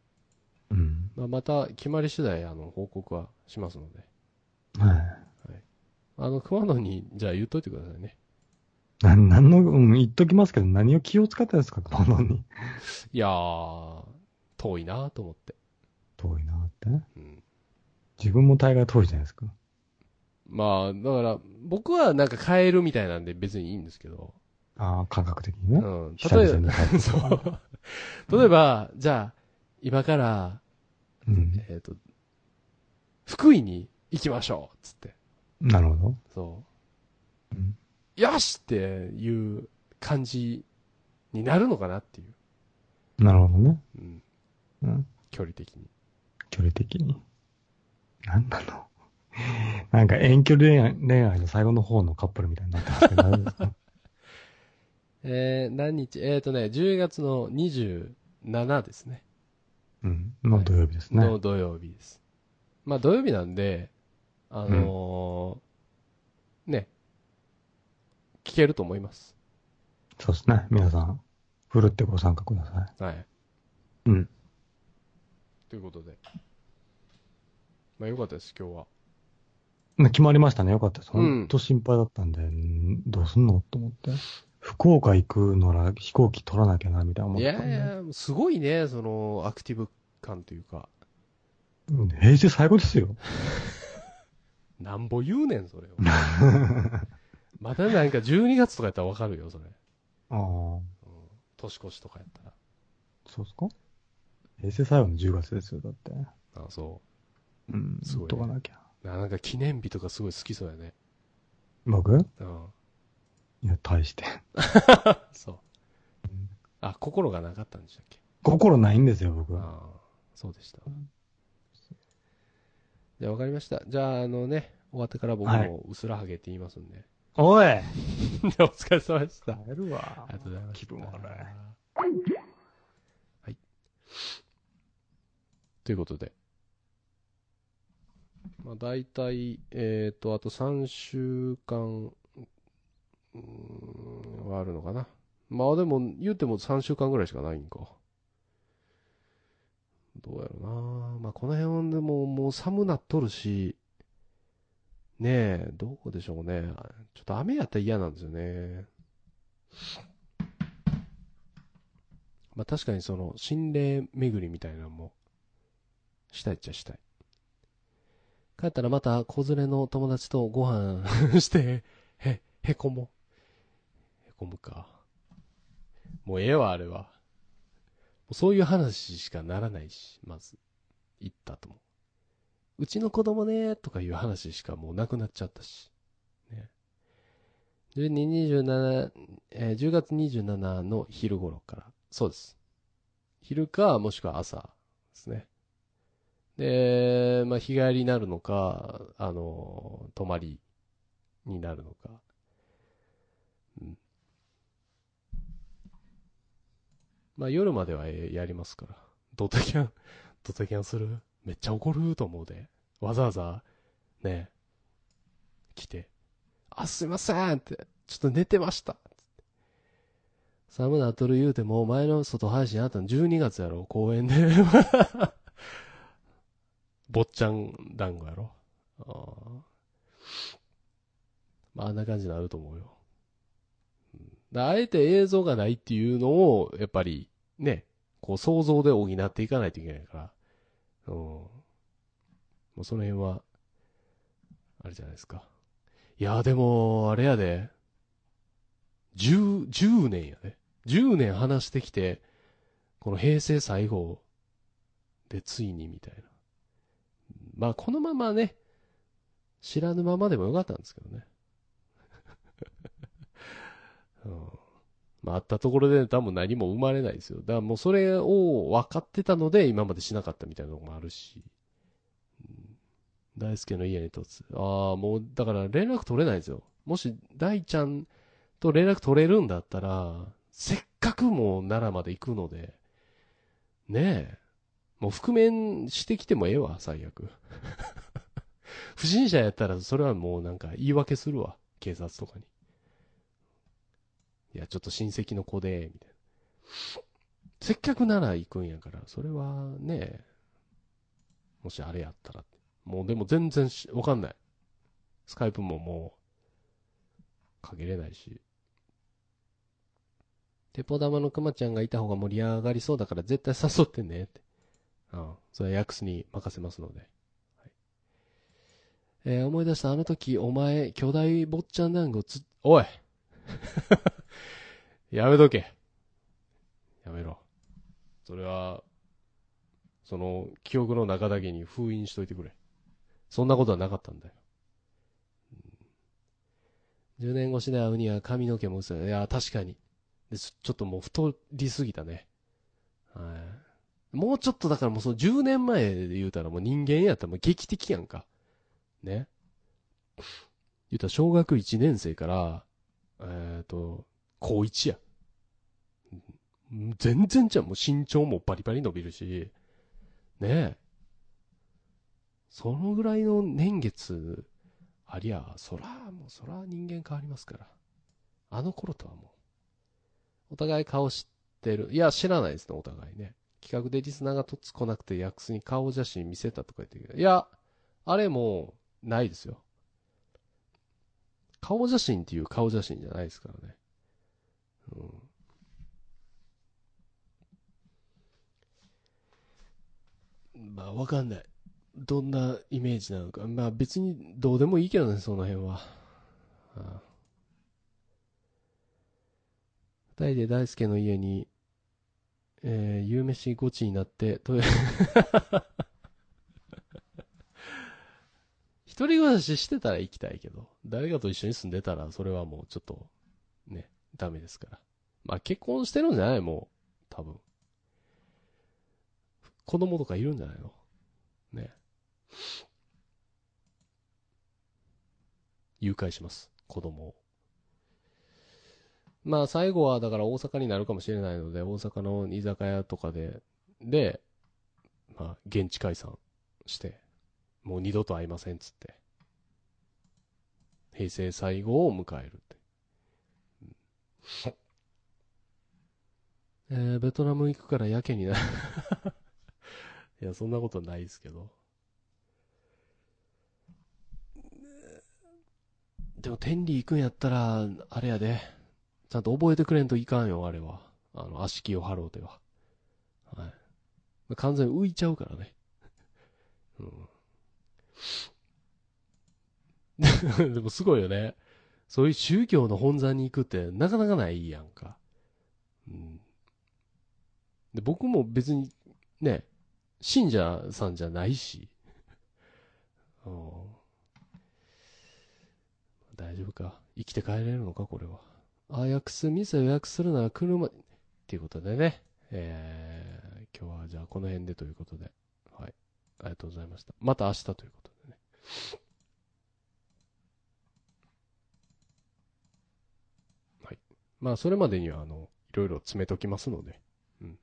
うん。まあ、また決まり次第、あの、報告はしますので。はい。あの、熊野に、じゃあ言っといてくださいね。な、なんの、うん、言っときますけど、何を気を使ってるんですか、このに。<laughs> いやー、遠いなと思って。遠いなって？ね。うん。自分も大概遠いじゃないですか。まあ、だから、僕はなんか変えるみたいなんで別にいいんですけど。ああ、感覚的にね。うん。久例えば、<laughs> そう。例えば、じゃあ、今から、うん。えっ、と、福井に行きましょうつって。なるほど。そう。うんよしっていう感じになるのかなっていう。なるほどね。うん。うん。距離的に。距離的に。なんなのなんか遠距離恋愛恋愛の最後の方のカップルみたいになってますけど、大丈夫ですか？えー、何日？えっ、とね、10月の27ですね。うん。の土曜日ですね。の土曜日です。まあ土曜日なんで、あのーね、聞けると思います。そうですね。皆さん、ふるってご参加くださはい。い。うん。ということで。まあよかったです、今日は。ね決まりましたね。よかったです。ほうんんと心配だったんで、んどうすんのと思って。福岡行くなら飛行機取らなきゃな、みたいな思いってたんで。やいや、すごいね、その、アクティブ感というか。うん平成最後ですよ。<laughs> なんぼ言うねん、それを。<laughs> またなんか12月とかやったらわかるよ、それ。ああ、うん年越しとかやったら。そうっすか？平成最後の10月ですよ、だって。あそうん。すごいねとかなきゃ。う。ななんか記念日とかすごい好きそうやね。僕？うん。いや、大して。<laughs> そう。あ、心がなかったんでしたっけ？心ないんですよ、僕は。ああ、そうでした。じゃあ分かりました。じゃあ、あのね、終わってから僕はいもうすらはげって言いますんで。おいじゃあお疲れ様でした。帰るわありがとうございます。気分悪い。はい。ということで。まあ、大体、えっ、と、あと3週間、うん、はあるのかな。まあでも、言うても3週間ぐらいしかないんか。どうやろうな。まあこの辺はでももう寒なっとるし、ねえ、どうでしょうね。ちょっと雨やったら嫌なんですよね。まあ確かにその心霊巡りみたいなのもしたいっちゃしたい。帰ったらまた子連れの友達とご飯 <laughs> して、へ、へこも。こむか。もうええわ、あれは。もうそういう話しかならないし、まず。行ったとも。うちの子供ね、とかいう話しかもうなくなっちゃったし。ね。12、えー10月27の昼頃から。そうです。昼か、もしくは朝ですね。で、まあ、日帰りになるのか、あの、泊まりになるのか。うん。まあ、夜まではやりますから。ドタキャン、ドタキャンする？めっちゃ怒ると思うで。わざわざ、ね、来て、あ、すいませんって、ちょっと寝てました。寒なっとる言うても、前の外配信あったの12月やろ、公園で。<laughs> 坊ちゃん団子やろ。あーまあ、あんな感じになると思うよ。あえて映像がないっていうのを、やっぱり、ね、こう想像で補っていかないといけないから。うん。もうその辺は、あれじゃないですか。いや、でも、あれやで、10、10年やで。10年話してきて、この平成最後でついにみたいな。まあ、このままね、知らぬままでもよかったんですけどね。<laughs> うん、まあ、あったところで多分何も生まれないですよ。だからもうそれを分かってたので今までしなかったみたいなのもあるし。大輔の家に突つ。ああ、もう、だから連絡取れないですよ。もし、大ちゃんと連絡取れるんだったら、せっかくもう奈良まで行くので、ねえ。もう覆面してきてもええわ、最悪。<laughs> 不審者やったら、それはもうなんか言い訳するわ、警察とかに。いや、ちょっと親戚の子で、みたいな。せっかくなら行くんやから、それはね、もしあれやったら。もうでも全然しわかんない。スカイプももう、かけれないし。鉄砲玉のクマちゃんがいた方が盛り上がりそうだから絶対誘ってねって。うん。それはヤクスに任せますので。はい、えー思い出したあの時、お前、巨大坊ちゃん団子つ、おい <laughs> やめとけ。やめろ。それは、その、記憶の中だけに封印しといてくれ。そんなことはなかったんだよ。うん、10年越しで会うには髪の毛も薄い。いや、確かに。でちょっともう太りすぎたね。はい。もうちょっとだからもうその10年前で言うたらもう人間やったらもう劇的やんか。ね。言うたら小学1年生から、えっ、と、高1や。全然ちゃう。もう身長もバリバリ伸びるし、ねえ。そのぐらいの年月ありゃ、そら、もうそら人間変わりますから。あの頃とはもう。お互い顔知ってる。いや、知らないですね、お互いね。企画でリスナーがとっつこなくて、ヤックスに顔写真見せたとか言ってるけど。いや、あれも、ないですよ。顔写真っていう顔写真じゃないですからね。うん。まあ、わかんない。どんなイメージなのか。まあ別にどうでもいいけどね、その辺は。ああ二人で大輔の家に、えー、夕飯ごちになって、と、一人暮らししてたら行きたいけど、誰かと一緒に住んでたら、それはもうちょっと、ダメですから。まあ結婚してるんじゃないもう、多分。子供とかいるんじゃないの？ね。誘拐します。子供を。まあ最後はだから大阪になるかもしれないので、大阪の居酒屋とかで、で、まあ現地解散して、もう二度と会いませんっつって。平成最後を迎えるって。えー、ベトナム行くからやけにな。<laughs> いや、そんなことないですけど。でも、天理行くんやったら、あれやで。ちゃんと覚えてくれんといかんよ、あれは。あの、足清ハローでは。はい。完全に浮いちゃうからね。うん。<laughs> でもすごいよね。そういう宗教の本山に行くってなかなかないやんか。うん。で、僕も別に、ね、信者さんじゃないし。<laughs> うん。大丈夫か？生きて帰れるのか？これは。アヤクス店予約するなら車、っていうことでね。えー、今日はじゃあこの辺でということで。はい。ありがとうございました。また明日ということでね。はい。まあ、それまでには、あの、いろいろ詰めときますので。うん。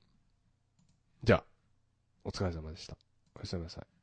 じゃあ、お疲れ様でした。おやすみなさい。